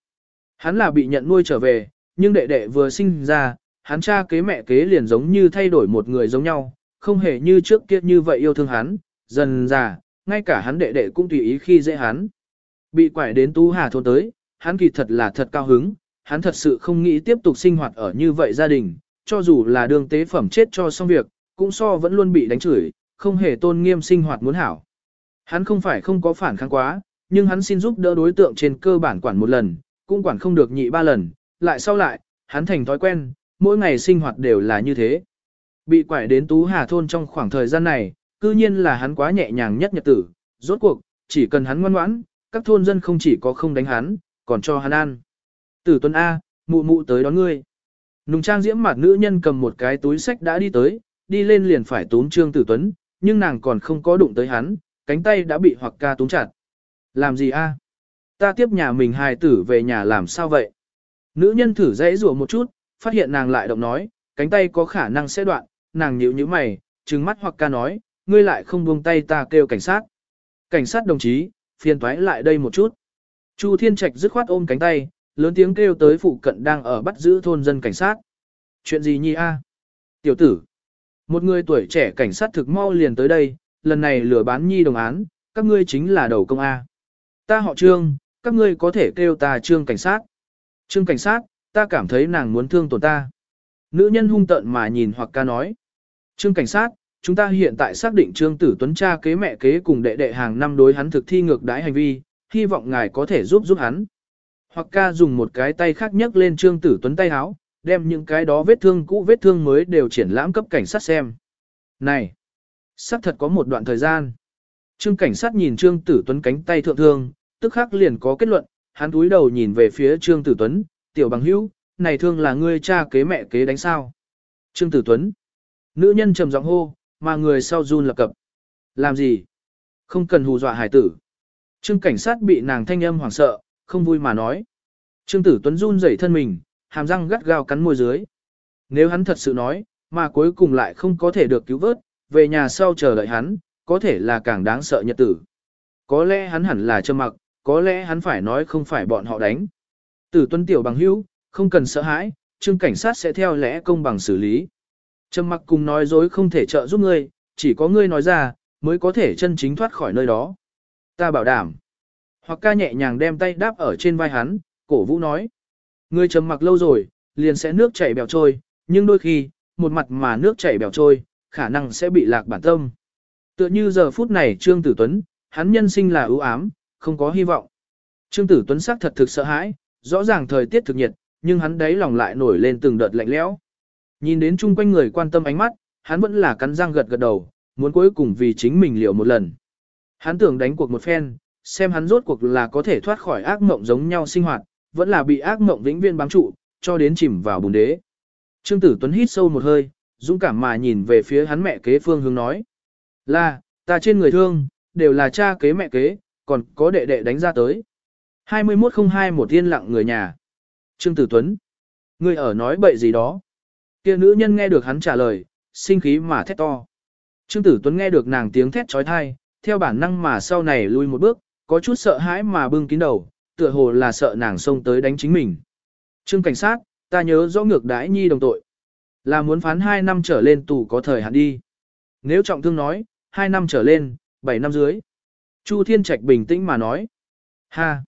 Hắn là bị nhận nuôi trở về, nhưng đệ đệ vừa sinh ra, hắn cha kế mẹ kế liền giống như thay đổi một người giống nhau, không hề như trước kia như vậy yêu thương hắn, dần già, ngay cả hắn đệ đệ cũng tùy ý khi dễ hắn. Bị quải đến tú Hà thôn tới, hắn kỳ thật là thật cao hứng, hắn thật sự không nghĩ tiếp tục sinh hoạt ở như vậy gia đình, cho dù là đường tế phẩm chết cho xong việc, cũng so vẫn luôn bị đánh chửi, không hề tôn nghiêm sinh hoạt muốn hảo. Hắn không phải không có phản kháng quá, nhưng hắn xin giúp đỡ đối tượng trên cơ bản quản một lần, cũng quản không được nhị ba lần, lại sau lại, hắn thành thói quen, mỗi ngày sinh hoạt đều là như thế. Bị quải đến Tú Hà thôn trong khoảng thời gian này, cư nhiên là hắn quá nhẹ nhàng nhất nhật tử, rốt cuộc, chỉ cần hắn ngoan ngoãn, các thôn dân không chỉ có không đánh hắn, còn cho hắn ăn. Tử Tuấn A, mụ mụ tới đón ngươi. Nùng trang diễm mặt nữ nhân cầm một cái túi sách đã đi tới, đi lên liền phải túm Trương Tử Tuấn, nhưng nàng còn không có đụng tới hắn, cánh tay đã bị hoặc ca túm chặt. Làm gì a? Ta tiếp nhà mình hài tử về nhà làm sao vậy? Nữ nhân thử dãy rủa một chút, phát hiện nàng lại động nói, cánh tay có khả năng sẽ đoạn, nàng nhíu nhíu mày, trừng mắt hoặc ca nói, ngươi lại không buông tay ta kêu cảnh sát. Cảnh sát đồng chí, phiền toái lại đây một chút. Chu Thiên Trạch dứt khoát ôm cánh tay, lớn tiếng kêu tới phụ cận đang ở bắt giữ thôn dân cảnh sát. Chuyện gì nhi a? Tiểu tử. Một người tuổi trẻ cảnh sát thực mau liền tới đây, lần này lừa bán nhi đồng án, các ngươi chính là đầu công A. Ta họ trương, các ngươi có thể kêu ta trương cảnh sát. Trương cảnh sát, ta cảm thấy nàng muốn thương tổn ta. Nữ nhân hung tợn mà nhìn hoặc ca nói. Trương cảnh sát, chúng ta hiện tại xác định trương tử tuấn cha kế mẹ kế cùng đệ đệ hàng năm đối hắn thực thi ngược đãi hành vi, hy vọng ngài có thể giúp giúp hắn. Hoặc ca dùng một cái tay khác nhấc lên trương tử tuấn tay háo, đem những cái đó vết thương cũ vết thương mới đều triển lãm cấp cảnh sát xem. Này, xác thật có một đoạn thời gian. Trương cảnh sát nhìn Trương Tử Tuấn cánh tay thượng thương, tức khắc liền có kết luận, hắn túi đầu nhìn về phía Trương Tử Tuấn, tiểu bằng hữu, này thương là ngươi cha kế mẹ kế đánh sao. Trương Tử Tuấn, nữ nhân trầm giọng hô, mà người sau run lập cập. Làm gì? Không cần hù dọa hải tử. Trương cảnh sát bị nàng thanh âm hoảng sợ, không vui mà nói. Trương Tử Tuấn run rẩy thân mình, hàm răng gắt gao cắn môi dưới. Nếu hắn thật sự nói, mà cuối cùng lại không có thể được cứu vớt, về nhà sau chờ đợi hắn, có thể là càng đáng sợ nhật tử. Có lẽ hắn hẳn là trơ mặc, có lẽ hắn phải nói không phải bọn họ đánh. Tử tuân tiểu bằng hữu, không cần sợ hãi, trương cảnh sát sẽ theo lẽ công bằng xử lý. Trầm mặc cùng nói dối không thể trợ giúp ngươi, chỉ có ngươi nói ra, mới có thể chân chính thoát khỏi nơi đó. Ta bảo đảm. Hoặc ca nhẹ nhàng đem tay đáp ở trên vai hắn, cổ vũ nói. Ngươi trầm mặc lâu rồi, liền sẽ nước chảy bèo trôi, nhưng đôi khi, một mặt mà nước chảy bèo trôi, khả năng sẽ bị lạc bản tâm. Tựa như giờ phút này Trương Tử Tuấn, hắn nhân sinh là ưu ám, không có hy vọng. Trương Tử Tuấn sắc thật thực sợ hãi, rõ ràng thời tiết thực nhiệt, nhưng hắn đấy lòng lại nổi lên từng đợt lạnh lẽo. Nhìn đến chung quanh người quan tâm ánh mắt, hắn vẫn là cắn răng gật gật đầu, muốn cuối cùng vì chính mình liệu một lần. Hắn tưởng đánh cuộc một phen, xem hắn rốt cuộc là có thể thoát khỏi ác mộng giống nhau sinh hoạt, vẫn là bị ác mộng vĩnh viên bám trụ, cho đến chìm vào bùn đế. Trương Tử Tuấn hít sâu một hơi, dũng cảm mà nhìn về phía hắn mẹ kế phương hướng nói. Là, ta trên người thương, đều là cha kế mẹ kế, còn có đệ đệ đánh ra tới. 2102 một thiên lặng người nhà. Trương Tử Tuấn. Người ở nói bậy gì đó kia nữ nhân nghe được hắn trả lời, sinh khí mà thét to. Trương Tử Tuấn nghe được nàng tiếng thét trói thai, theo bản năng mà sau này lui một bước, có chút sợ hãi mà bưng kín đầu, tựa hồ là sợ nàng xông tới đánh chính mình. Trương cảnh sát, ta nhớ rõ ngược đãi nhi đồng tội. Là muốn phán 2 năm trở lên tù có thời hạn đi. Nếu trọng thương nói, 2 năm trở lên, 7 năm dưới. Chu Thiên Trạch bình tĩnh mà nói. Ha!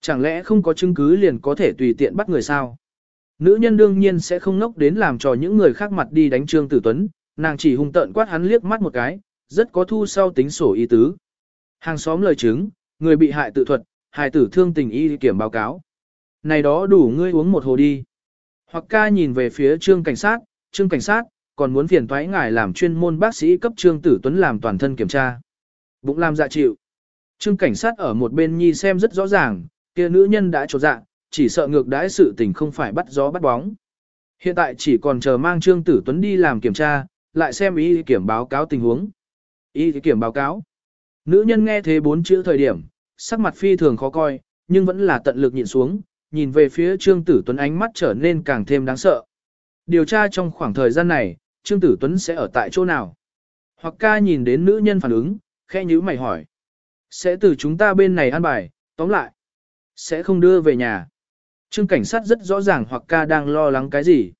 Chẳng lẽ không có chứng cứ liền có thể tùy tiện bắt người sao? Nữ nhân đương nhiên sẽ không nốc đến làm cho những người khác mặt đi đánh Trương Tử Tuấn, nàng chỉ hung tợn quát hắn liếc mắt một cái, rất có thu sau tính sổ ý tứ. Hàng xóm lời chứng, người bị hại tự thuật, hại tử thương tình y kiểm báo cáo. Này đó đủ ngươi uống một hồ đi. Hoặc ca nhìn về phía trương cảnh sát, trương cảnh sát, còn muốn phiền thoái ngài làm chuyên môn bác sĩ cấp trương tử tuấn làm toàn thân kiểm tra. Bụng làm dạ chịu. Trương cảnh sát ở một bên nhi xem rất rõ ràng, kia nữ nhân đã trột dạ, chỉ sợ ngược đãi sự tình không phải bắt gió bắt bóng. Hiện tại chỉ còn chờ mang trương tử tuấn đi làm kiểm tra, lại xem ý kiểm báo cáo tình huống. Ý kiểm báo cáo. Nữ nhân nghe thế bốn chữ thời điểm, sắc mặt phi thường khó coi, nhưng vẫn là tận lực nhịn xuống, nhìn về phía Trương Tử Tuấn ánh mắt trở nên càng thêm đáng sợ. Điều tra trong khoảng thời gian này, Trương Tử Tuấn sẽ ở tại chỗ nào? Hoặc ca nhìn đến nữ nhân phản ứng, khẽ nhíu mày hỏi. Sẽ từ chúng ta bên này ăn bài, tóm lại. Sẽ không đưa về nhà. Trương cảnh sát rất rõ ràng hoặc ca đang lo lắng cái gì.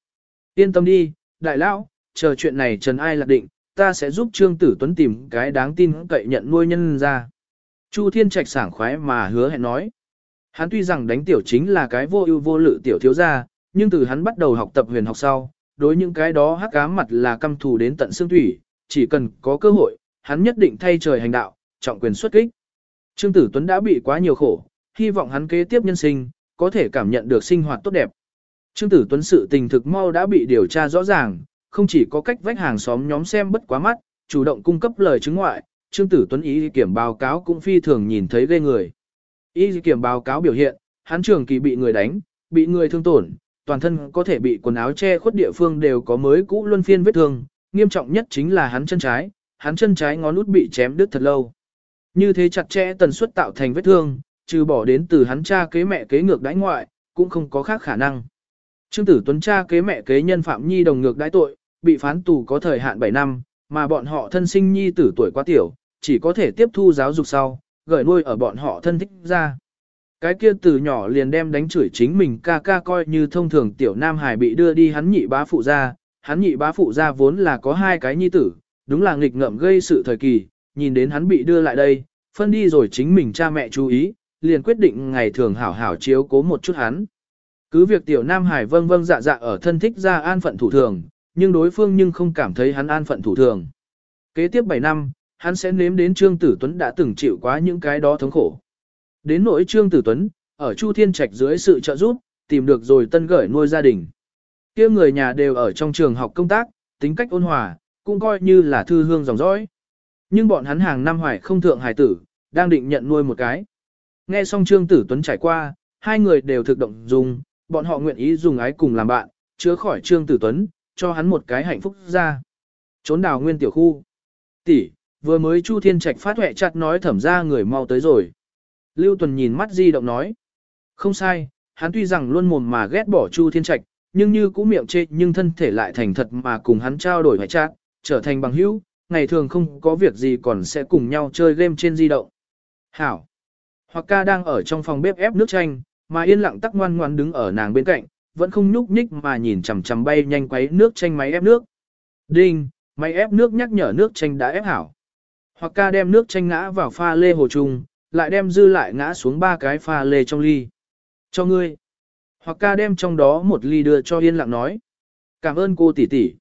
Yên tâm đi, đại lão, chờ chuyện này trần ai lạc định, ta sẽ giúp Trương Tử Tuấn tìm cái đáng tin cậy nhận nuôi nhân ra. Chu Thiên Trạch sảng khoái mà hứa hẹn nói. Hắn tuy rằng đánh tiểu chính là cái vô ưu vô lự tiểu thiếu gia, nhưng từ hắn bắt đầu học tập huyền học sau, đối những cái đó hắc ám mặt là căm thù đến tận xương thủy, chỉ cần có cơ hội, hắn nhất định thay trời hành đạo, trọng quyền xuất kích. Trương Tử Tuấn đã bị quá nhiều khổ, hy vọng hắn kế tiếp nhân sinh, có thể cảm nhận được sinh hoạt tốt đẹp. Trương Tử Tuấn sự tình thực mau đã bị điều tra rõ ràng, không chỉ có cách vách hàng xóm nhóm xem bất quá mắt, chủ động cung cấp lời chứng ngoại, Trương Tử Tuấn ý kiểm báo cáo cũng phi thường nhìn thấy ghê người. Ý kiểm báo cáo biểu hiện, hắn trường kỳ bị người đánh, bị người thương tổn, toàn thân có thể bị quần áo che khuất địa phương đều có mới cũ luân phiên vết thương, nghiêm trọng nhất chính là hắn chân trái, hắn chân trái ngón út bị chém đứt thật lâu. Như thế chặt chẽ tần suất tạo thành vết thương, trừ bỏ đến từ hắn cha kế mẹ kế ngược đãi ngoại, cũng không có khác khả năng. Trương Tử Tuấn cha kế mẹ kế nhân phạm nhi đồng ngược đãi tội, bị phán tù có thời hạn 7 năm, mà bọn họ thân sinh nhi tử tuổi quá tiểu, chỉ có thể tiếp thu giáo dục sau, gửi nuôi ở bọn họ thân thích ra. Cái kia từ nhỏ liền đem đánh chửi chính mình ca ca coi như thông thường tiểu nam hải bị đưa đi hắn nhị bá phụ ra, hắn nhị bá phụ ra vốn là có hai cái nhi tử, đúng là nghịch ngợm gây sự thời kỳ, nhìn đến hắn bị đưa lại đây, phân đi rồi chính mình cha mẹ chú ý, liền quyết định ngày thường hảo hảo chiếu cố một chút hắn. Cứ việc tiểu nam hải vâng vâng dạ dạ ở thân thích ra an phận thủ thường, nhưng đối phương nhưng không cảm thấy hắn an phận thủ thường. Kế tiếp 7 năm, hắn sẽ nếm đến Trương Tử Tuấn đã từng chịu quá những cái đó thống khổ. Đến nỗi Trương Tử Tuấn, ở Chu Thiên Trạch dưới sự trợ giúp, tìm được rồi tân gởi nuôi gia đình. kia người nhà đều ở trong trường học công tác, tính cách ôn hòa, cũng coi như là thư hương dòng dõi. Nhưng bọn hắn hàng năm hoài không thượng hài tử, đang định nhận nuôi một cái. Nghe xong Trương Tử Tuấn trải qua, hai người đều thực động dùng, bọn họ nguyện ý dùng ái cùng làm bạn, chứa khỏi Trương Tử Tuấn, cho hắn một cái hạnh phúc ra. Trốn đào nguyên tiểu khu. Tỷ, vừa mới Chu Thiên Trạch phát huệ chặt nói thẩm ra người mau tới rồi. Lưu Tuần nhìn mắt di động nói. Không sai, hắn tuy rằng luôn mồm mà ghét bỏ Chu Thiên Trạch, nhưng như cũ miệng chê nhưng thân thể lại thành thật mà cùng hắn trao đổi hoại chặt, trở thành bằng hữu, ngày thường không có việc gì còn sẽ cùng nhau chơi game trên di động. Hảo. Hoặc ca đang ở trong phòng bếp ép nước chanh, mà yên lặng tắc ngoan ngoan đứng ở nàng bên cạnh, vẫn không nhúc nhích mà nhìn chằm chằm bay nhanh quấy nước chanh máy ép nước. Đinh, máy ép nước nhắc nhở nước chanh đã ép hảo. Hoặc ca đem nước chanh ngã vào pha lê hồ trùng, lại đem dư lại ngã xuống ba cái pha lê trong ly. Cho ngươi. Hoặc ca đem trong đó một ly đưa cho yên lặng nói. Cảm ơn cô tỷ tỷ.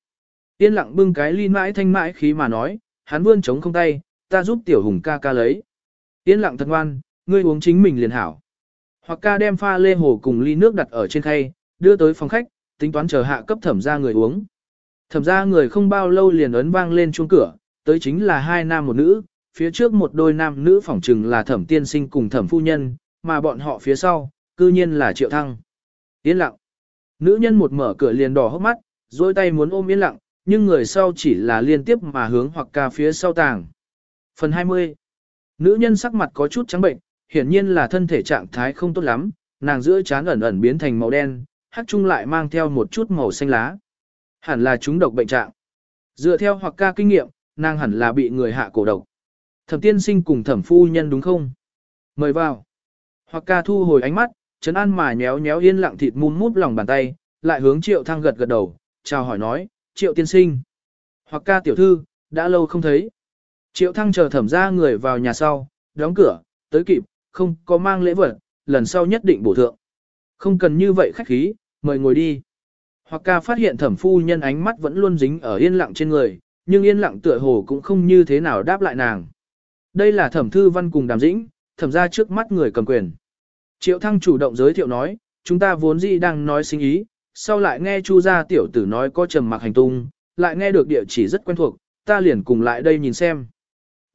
Yên lặng bưng cái ly mãi thanh mãi khí mà nói, hắn vươn chống không tay, ta giúp tiểu hùng ca ca lấy. Yên lặng thật ngoan, ngươi uống chính mình liền hảo. Hoặc ca đem pha lê hồ cùng ly nước đặt ở trên khay, đưa tới phòng khách, tính toán chờ hạ cấp thẩm ra người uống. Thẩm ra người không bao lâu liền ấn vang lên chuông cửa, tới chính là hai nam một nữ, phía trước một đôi nam nữ phỏng trừng là thẩm tiên sinh cùng thẩm phu nhân, mà bọn họ phía sau, cư nhiên là triệu thăng. Yên lặng. Nữ nhân một mở cửa liền đỏ hốc mắt, dôi tay muốn ôm yên lặng, nhưng người sau chỉ là liên tiếp mà hướng hoặc ca phía sau tàng. Phần 20. Nữ nhân sắc mặt có chút trắng bệnh, hiển nhiên là thân thể trạng thái không tốt lắm, nàng giữa trán ẩn ẩn biến thành màu đen, hắc trung lại mang theo một chút màu xanh lá. Hẳn là chúng độc bệnh trạng. Dựa theo hoặc ca kinh nghiệm, nàng hẳn là bị người hạ cổ độc. Thẩm tiên sinh cùng thẩm phu nhân đúng không? Mời vào. Hoặc ca thu hồi ánh mắt, Trấn an mà nhéo nhéo yên lặng thịt mum mút lòng bàn tay, lại hướng triệu thăng gật gật đầu, chào hỏi nói, triệu tiên sinh. Hoặc ca tiểu thư, đã lâu không thấy. Triệu thăng chờ thẩm ra người vào nhà sau, đóng cửa, tới kịp, không có mang lễ vật, lần sau nhất định bổ thượng. Không cần như vậy khách khí, mời ngồi đi. Hoặc ca phát hiện thẩm phu nhân ánh mắt vẫn luôn dính ở yên lặng trên người, nhưng yên lặng tựa hồ cũng không như thế nào đáp lại nàng. Đây là thẩm thư văn cùng đàm dĩnh, thẩm ra trước mắt người cầm quyền. Triệu thăng chủ động giới thiệu nói, chúng ta vốn dĩ đang nói sinh ý, sau lại nghe chu gia tiểu tử nói có trầm mặc hành tung, lại nghe được địa chỉ rất quen thuộc, ta liền cùng lại đây nhìn xem.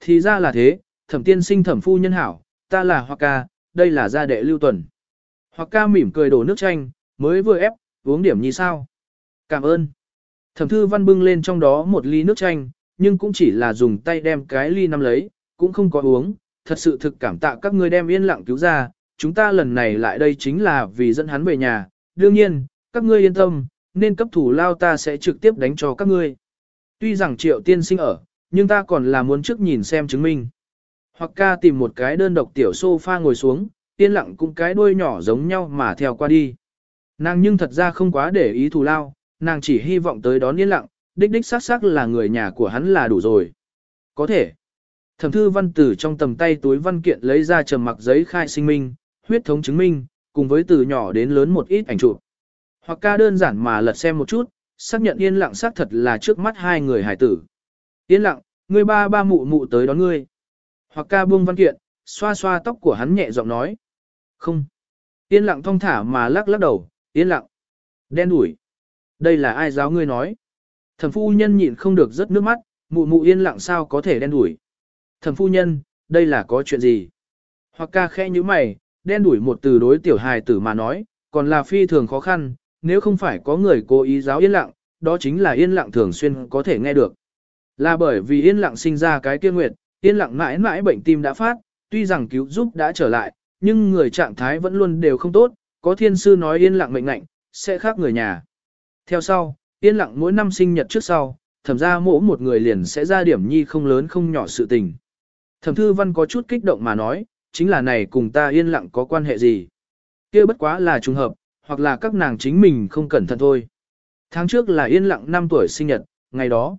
Thì ra là thế, thẩm tiên sinh thẩm phu nhân hảo, ta là Hoa ca, đây là gia đệ lưu tuần. Hoa ca mỉm cười đổ nước chanh, mới vừa ép, uống điểm như sao. Cảm ơn. Thẩm thư văn bưng lên trong đó một ly nước chanh, nhưng cũng chỉ là dùng tay đem cái ly nắm lấy, cũng không có uống, thật sự thực cảm tạ các ngươi đem yên lặng cứu ra, chúng ta lần này lại đây chính là vì dẫn hắn về nhà, đương nhiên, các ngươi yên tâm, nên cấp thủ lao ta sẽ trực tiếp đánh cho các ngươi. Tuy rằng triệu tiên sinh ở, nhưng ta còn là muốn trước nhìn xem chứng minh. Hoặc ca tìm một cái đơn độc tiểu sofa ngồi xuống, yên lặng cũng cái đuôi nhỏ giống nhau mà theo qua đi. Nàng nhưng thật ra không quá để ý thù lao, nàng chỉ hy vọng tới đón yên lặng, đích đích xác xác là người nhà của hắn là đủ rồi. Có thể. Thẩm thư văn tử trong tầm tay túi văn kiện lấy ra trầm mặc giấy khai sinh minh, huyết thống chứng minh, cùng với từ nhỏ đến lớn một ít ảnh chụp. Hoặc ca đơn giản mà lật xem một chút, xác nhận yên lặng xác thật là trước mắt hai người hải tử. Yên lặng, người ba ba mụ mụ tới đón ngươi. Hoặc ca buông văn kiện, xoa xoa tóc của hắn nhẹ giọng nói. Không. Yên lặng thong thả mà lắc lắc đầu, yên lặng. Đen đủi. Đây là ai giáo ngươi nói. Thẩm phu nhân nhịn không được rớt nước mắt, mụ mụ yên lặng sao có thể đen đủi. Thẩm phu nhân, đây là có chuyện gì? Hoặc ca khẽ như mày, đen đủi một từ đối tiểu hài tử mà nói, còn là phi thường khó khăn, nếu không phải có người cố ý giáo yên lặng, đó chính là yên lặng thường xuyên có thể nghe được. Là bởi vì yên lặng sinh ra cái tiên nguyệt, yên lặng mãi mãi bệnh tim đã phát, tuy rằng cứu giúp đã trở lại, nhưng người trạng thái vẫn luôn đều không tốt, có thiên sư nói yên lặng mệnh lạnh, sẽ khác người nhà. Theo sau, yên lặng mỗi năm sinh nhật trước sau, thẩm ra mỗi một người liền sẽ ra điểm nhi không lớn không nhỏ sự tình. Thẩm thư văn có chút kích động mà nói, chính là này cùng ta yên lặng có quan hệ gì. kia bất quá là trùng hợp, hoặc là các nàng chính mình không cẩn thận thôi. Tháng trước là yên lặng 5 tuổi sinh nhật, ngày đó.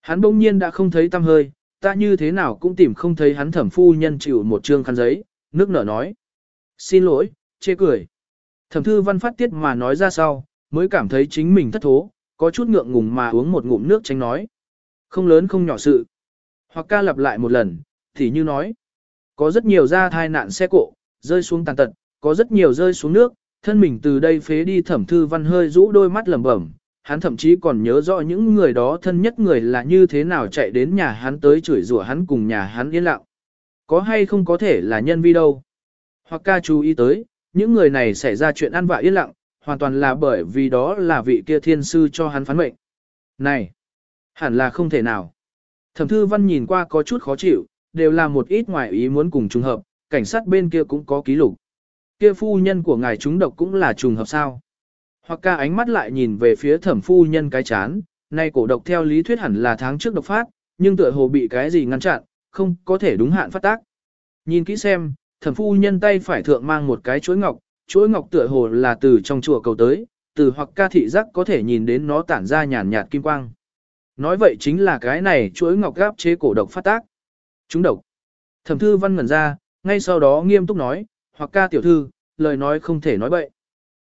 Hắn bỗng nhiên đã không thấy tâm hơi, ta như thế nào cũng tìm không thấy hắn thẩm phu nhân chịu một trương khăn giấy, nước nở nói. Xin lỗi, chê cười. Thẩm thư văn phát tiết mà nói ra sau, mới cảm thấy chính mình thất thố, có chút ngượng ngùng mà uống một ngụm nước tránh nói. Không lớn không nhỏ sự. Hoặc ca lặp lại một lần, thì như nói. Có rất nhiều ra thai nạn xe cộ, rơi xuống tàn tật, có rất nhiều rơi xuống nước, thân mình từ đây phế đi thẩm thư văn hơi rũ đôi mắt lẩm bẩm. Hắn thậm chí còn nhớ rõ những người đó thân nhất người là như thế nào chạy đến nhà hắn tới chửi rủa hắn cùng nhà hắn yên lặng. Có hay không có thể là nhân vi đâu. Hoặc ca chú ý tới, những người này xảy ra chuyện ăn vạ yên lặng, hoàn toàn là bởi vì đó là vị kia thiên sư cho hắn phán mệnh. Này, hẳn là không thể nào. Thẩm thư văn nhìn qua có chút khó chịu, đều là một ít ngoại ý muốn cùng trùng hợp, cảnh sát bên kia cũng có ký lục. Kia phu nhân của ngài chúng độc cũng là trùng hợp sao. Hoặc ca ánh mắt lại nhìn về phía thẩm phu nhân cái chán, nay cổ độc theo lý thuyết hẳn là tháng trước độc phát, nhưng tựa hồ bị cái gì ngăn chặn, không có thể đúng hạn phát tác. Nhìn kỹ xem, thẩm phu nhân tay phải thượng mang một cái chuỗi ngọc, chuỗi ngọc tựa hồ là từ trong chùa cầu tới, từ hoặc ca thị giác có thể nhìn đến nó tản ra nhàn nhạt kim quang. Nói vậy chính là cái này chuỗi ngọc gáp chế cổ độc phát tác. Chúng độc. Thẩm thư văn ngẩn ra, ngay sau đó nghiêm túc nói, hoặc ca tiểu thư, lời nói không thể nói bậy.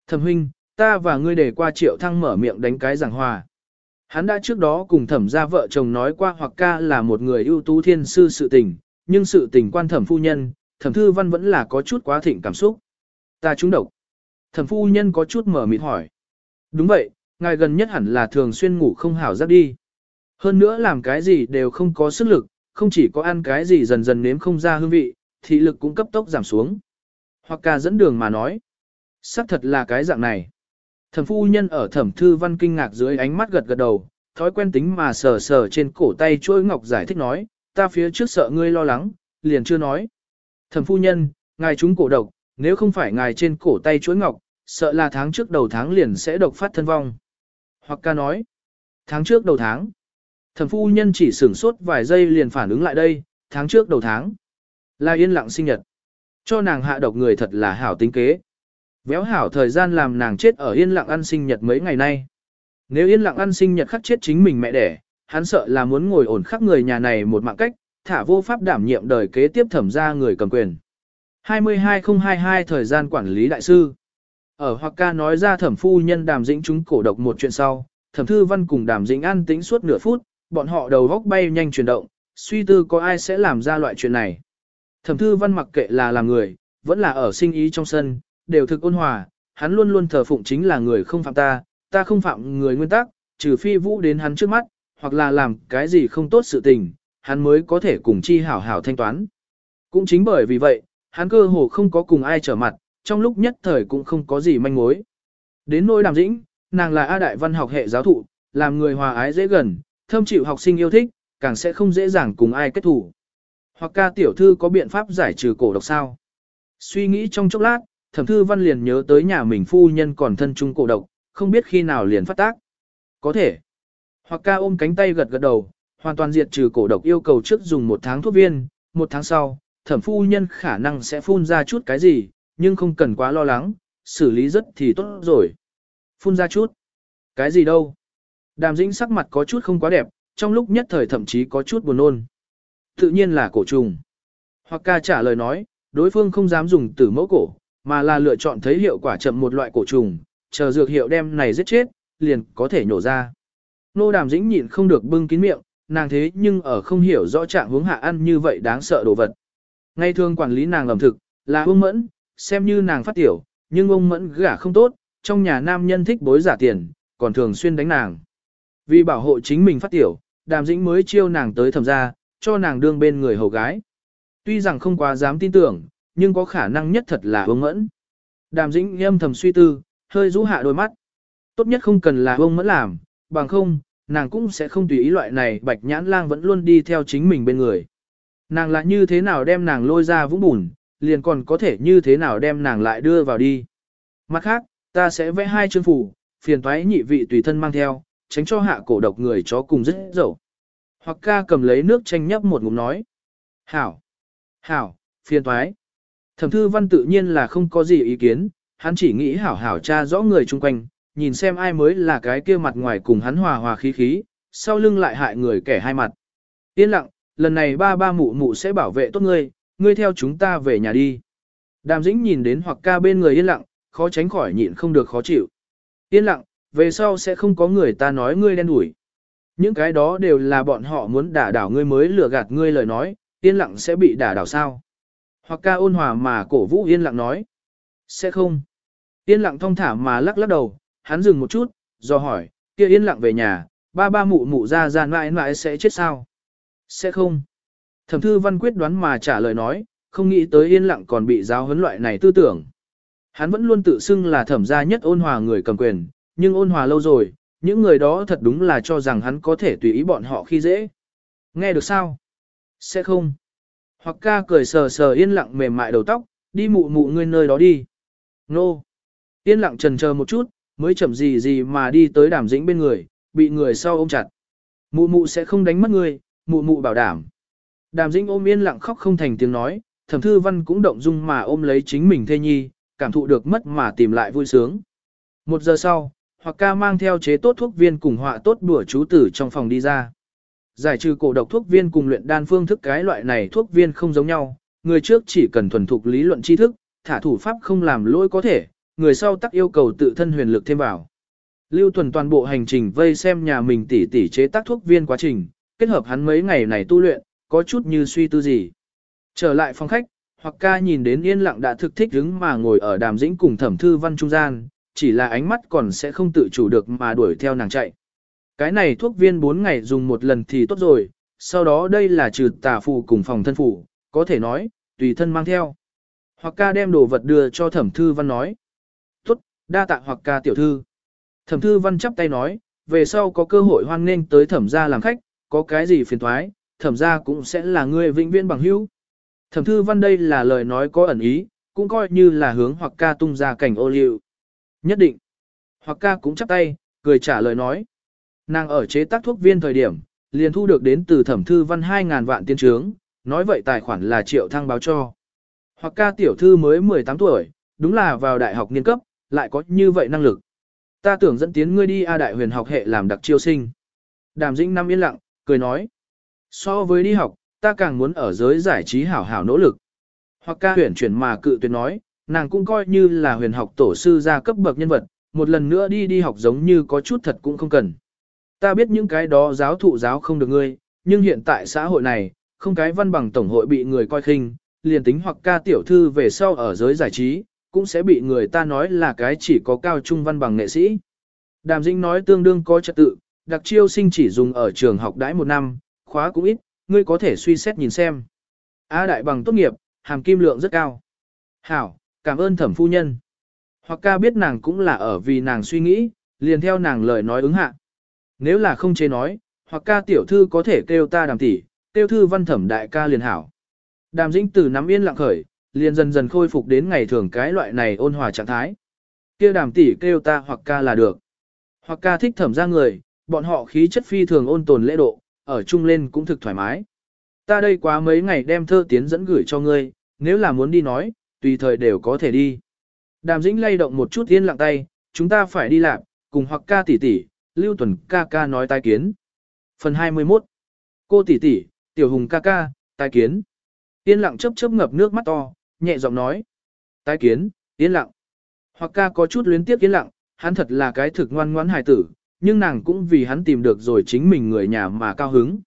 Thẩm huynh, ta và ngươi để qua triệu thăng mở miệng đánh cái giảng hòa. Hắn đã trước đó cùng thẩm gia vợ chồng nói qua hoặc ca là một người ưu tú thiên sư sự tình, nhưng sự tình quan thẩm phu nhân, thẩm thư văn vẫn là có chút quá thịnh cảm xúc. Ta trúng độc. Thẩm phu nhân có chút mở mịt hỏi. Đúng vậy, ngài gần nhất hẳn là thường xuyên ngủ không hảo giấc đi. Hơn nữa làm cái gì đều không có sức lực, không chỉ có ăn cái gì dần dần nếm không ra hương vị, thị lực cũng cấp tốc giảm xuống. Hoặc ca dẫn đường mà nói. xác thật là cái dạng này. Thẩm phu nhân ở thẩm thư văn kinh ngạc dưới ánh mắt gật gật đầu, thói quen tính mà sờ sờ trên cổ tay chuỗi ngọc giải thích nói, ta phía trước sợ ngươi lo lắng, liền chưa nói. Thẩm phu nhân, ngài chúng cổ độc, nếu không phải ngài trên cổ tay chuỗi ngọc, sợ là tháng trước đầu tháng liền sẽ độc phát thân vong. Hoặc ca nói, tháng trước đầu tháng, thẩm phu nhân chỉ sửng sốt vài giây liền phản ứng lại đây, tháng trước đầu tháng, là yên lặng sinh nhật. Cho nàng hạ độc người thật là hảo tính kế. Véo hảo thời gian làm nàng chết ở yên lặng ăn sinh nhật mấy ngày nay. Nếu yên lặng ăn sinh nhật khắc chết chính mình mẹ đẻ, hắn sợ là muốn ngồi ổn khắc người nhà này một mạng cách, thả vô pháp đảm nhiệm đời kế tiếp thẩm ra người cầm quyền. 22022 thời gian quản lý đại sư. Ở Hoặc ca nói ra thẩm phu nhân đàm dĩnh chúng cổ độc một chuyện sau, thẩm thư văn cùng đàm dĩnh an tĩnh suốt nửa phút, bọn họ đầu góc bay nhanh chuyển động, suy tư có ai sẽ làm ra loại chuyện này. Thẩm thư văn mặc kệ là làm người, vẫn là ở sinh ý trong sân, đều thực ôn hòa, hắn luôn luôn thờ phụng chính là người không phạm ta, ta không phạm người nguyên tắc, trừ phi vũ đến hắn trước mắt, hoặc là làm cái gì không tốt sự tình, hắn mới có thể cùng chi hảo hảo thanh toán. Cũng chính bởi vì vậy, hắn cơ hồ không có cùng ai trở mặt, trong lúc nhất thời cũng không có gì manh mối. Đến nỗi đàm dĩnh, nàng là A Đại Văn học hệ giáo thụ, làm người hòa ái dễ gần, thâm chịu học sinh yêu thích, càng sẽ không dễ dàng cùng ai kết thủ. Hoặc ca tiểu thư có biện pháp giải trừ cổ độc sao? Suy nghĩ trong chốc lát, thẩm thư văn liền nhớ tới nhà mình phu nhân còn thân chung cổ độc, không biết khi nào liền phát tác. Có thể. Hoặc ca ôm cánh tay gật gật đầu, hoàn toàn diệt trừ cổ độc yêu cầu trước dùng một tháng thuốc viên, một tháng sau, thẩm phu nhân khả năng sẽ phun ra chút cái gì, nhưng không cần quá lo lắng, xử lý rất thì tốt rồi. Phun ra chút. Cái gì đâu? Đàm dĩnh sắc mặt có chút không quá đẹp, trong lúc nhất thời thậm chí có chút buồn nôn. Tự nhiên là cổ trùng. Hoặc ca trả lời nói, đối phương không dám dùng tử mẫu cổ, mà là lựa chọn thấy hiệu quả chậm một loại cổ trùng, chờ dược hiệu đem này giết chết, liền có thể nhổ ra. Nô đàm dĩnh nhịn không được bưng kín miệng, nàng thế nhưng ở không hiểu rõ trạng hướng hạ ăn như vậy đáng sợ đồ vật. Ngay thường quản lý nàng ẩm thực, là ông mẫn, xem như nàng phát tiểu, nhưng ông mẫn gả không tốt, trong nhà nam nhân thích bối giả tiền, còn thường xuyên đánh nàng. Vì bảo hộ chính mình phát tiểu, đàm dĩnh mới chiêu nàng tới thẩm gia, cho nàng đương bên người hầu gái. Tuy rằng không quá dám tin tưởng, nhưng có khả năng nhất thật là Vương mẫn. Đàm dĩnh âm thầm suy tư, hơi rũ hạ đôi mắt. Tốt nhất không cần là Vương mẫn làm, bằng không, nàng cũng sẽ không tùy ý loại này bạch nhãn lang vẫn luôn đi theo chính mình bên người. Nàng lại như thế nào đem nàng lôi ra vũng bùn, liền còn có thể như thế nào đem nàng lại đưa vào đi. Mặt khác, ta sẽ vẽ hai chương phủ, phiền toái nhị vị tùy thân mang theo, tránh cho hạ cổ độc người chó cùng rất dậu. Hoặc ca cầm lấy nước chanh nhấp một ngụm nói. Hảo! Hảo! Phiền toái! Thẩm thư văn tự nhiên là không có gì ý kiến, hắn chỉ nghĩ hảo hảo cha rõ người chung quanh, nhìn xem ai mới là cái kia mặt ngoài cùng hắn hòa hòa khí khí, sau lưng lại hại người kẻ hai mặt. Yên lặng, lần này ba ba mụ mụ sẽ bảo vệ tốt ngươi, ngươi theo chúng ta về nhà đi. Đàm dĩnh nhìn đến hoặc ca bên người yên lặng, khó tránh khỏi nhịn không được khó chịu. Yên lặng, về sau sẽ không có người ta nói ngươi đen đủi. Những cái đó đều là bọn họ muốn đả đảo ngươi mới lừa gạt ngươi lời nói, yên lặng sẽ bị đả đảo sao. Hoặc ca ôn hòa mà cổ vũ yên lặng nói. Sẽ không. Yên lặng thong thả mà lắc lắc đầu, hắn dừng một chút, do hỏi, kia yên lặng về nhà, ba ba mụ mụ ra ra mãi mãi sẽ chết sao? Sẽ không. Thẩm thư văn quyết đoán mà trả lời nói, không nghĩ tới yên lặng còn bị giáo huấn loại này tư tưởng. Hắn vẫn luôn tự xưng là thẩm gia nhất ôn hòa người cầm quyền, nhưng ôn hòa lâu rồi, những người đó thật đúng là cho rằng hắn có thể tùy ý bọn họ khi dễ. Nghe được sao? Sẽ không. Hoặc ca cười sờ sờ yên lặng mềm mại đầu tóc, đi mụ mụ ngươi nơi đó đi. Nô. Yên lặng trần chờ một chút, mới chậm gì gì mà đi tới đàm dĩnh bên người, bị người sau ôm chặt. Mụ mụ sẽ không đánh mất ngươi, mụ mụ bảo đảm. Đàm dĩnh ôm yên lặng khóc không thành tiếng nói, thẩm thư văn cũng động dung mà ôm lấy chính mình thê nhi, cảm thụ được mất mà tìm lại vui sướng. Một giờ sau, hoặc ca mang theo chế tốt thuốc viên cùng họa tốt bữa chú tử trong phòng đi ra. Giải trừ cổ độc thuốc viên cùng luyện đan phương thức cái loại này thuốc viên không giống nhau, người trước chỉ cần thuần thục lý luận tri thức, thả thủ pháp không làm lỗi có thể, người sau tắc yêu cầu tự thân huyền lực thêm vào. Lưu thuần toàn bộ hành trình vây xem nhà mình tỉ tỉ chế tác thuốc viên quá trình, kết hợp hắn mấy ngày này tu luyện, có chút như suy tư gì. Trở lại phòng khách, Hoặc ca nhìn đến yên lặng đã thực thích đứng mà ngồi ở đàm dĩnh cùng thẩm thư văn trung gian, chỉ là ánh mắt còn sẽ không tự chủ được mà đuổi theo nàng chạy. Cái này thuốc viên 4 ngày dùng một lần thì tốt rồi, sau đó đây là trừ tà phù cùng phòng thân phù, có thể nói, tùy thân mang theo. Hoặc ca đem đồ vật đưa cho thẩm thư văn nói. Tốt, đa tạ hoặc ca tiểu thư. Thẩm thư văn chắp tay nói, về sau có cơ hội hoan nghênh tới thẩm gia làm khách, có cái gì phiền thoái, thẩm gia cũng sẽ là người vĩnh viễn bằng hữu. Thẩm thư văn đây là lời nói có ẩn ý, cũng coi như là hướng hoặc ca tung ra cảnh ô liu. Nhất định. Hoặc ca cũng chắp tay, cười trả lời nói. Nàng ở chế tác thuốc viên thời điểm, liền thu được đến từ thẩm thư văn 2.000 vạn tiên trướng, nói vậy tài khoản là triệu thăng báo cho. Hoặc ca tiểu thư mới 18 tuổi, đúng là vào đại học niên cấp, lại có như vậy năng lực. Ta tưởng dẫn tiến ngươi đi A đại huyền học hệ làm đặc chiêu sinh. Đàm dĩnh năm yên lặng, cười nói. So với đi học, ta càng muốn ở giới giải trí hảo hảo nỗ lực. Hoặc ca huyền chuyển mà cự tuyệt nói, nàng cũng coi như là huyền học tổ sư gia cấp bậc nhân vật, một lần nữa đi đi học giống như có chút thật cũng không cần. Ta biết những cái đó giáo thụ giáo không được ngươi, nhưng hiện tại xã hội này, không cái văn bằng tổng hội bị người coi khinh, liền tính hoặc ca tiểu thư về sau ở giới giải trí, cũng sẽ bị người ta nói là cái chỉ có cao trung văn bằng nghệ sĩ. Đàm Dĩnh nói tương đương có trật tự, đặc chiêu sinh chỉ dùng ở trường học đãi một năm, khóa cũng ít, ngươi có thể suy xét nhìn xem. A đại bằng tốt nghiệp, hàm kim lượng rất cao. Hảo, cảm ơn thẩm phu nhân. Hoặc ca biết nàng cũng là ở vì nàng suy nghĩ, liền theo nàng lời nói ứng hạ. Nếu là không chế nói, hoặc ca tiểu thư có thể kêu ta đàm tỷ, kêu thư văn thẩm đại ca liền hảo. Đàm dĩnh từ nắm yên lặng khởi, liền dần dần khôi phục đến ngày thường cái loại này ôn hòa trạng thái. Kêu đàm tỷ kêu ta hoặc ca là được. Hoặc ca thích thẩm ra người, bọn họ khí chất phi thường ôn tồn lễ độ, ở chung lên cũng thực thoải mái. Ta đây quá mấy ngày đem thơ tiến dẫn gửi cho ngươi, nếu là muốn đi nói, tùy thời đều có thể đi. Đàm dĩnh lay động một chút yên lặng tay, chúng ta phải đi làm, cùng hoặc ca tỷ tỷ, lưu tuần ca ca nói tai kiến. Phần 21 Cô tỷ tỷ, tiểu hùng ca ca, tai kiến. Yên lặng chớp chớp ngập nước mắt to, nhẹ giọng nói. Tai kiến, yên lặng. Hoặc ca có chút luyến tiếc yên lặng, hắn thật là cái thực ngoan ngoãn hài tử, nhưng nàng cũng vì hắn tìm được rồi chính mình người nhà mà cao hứng.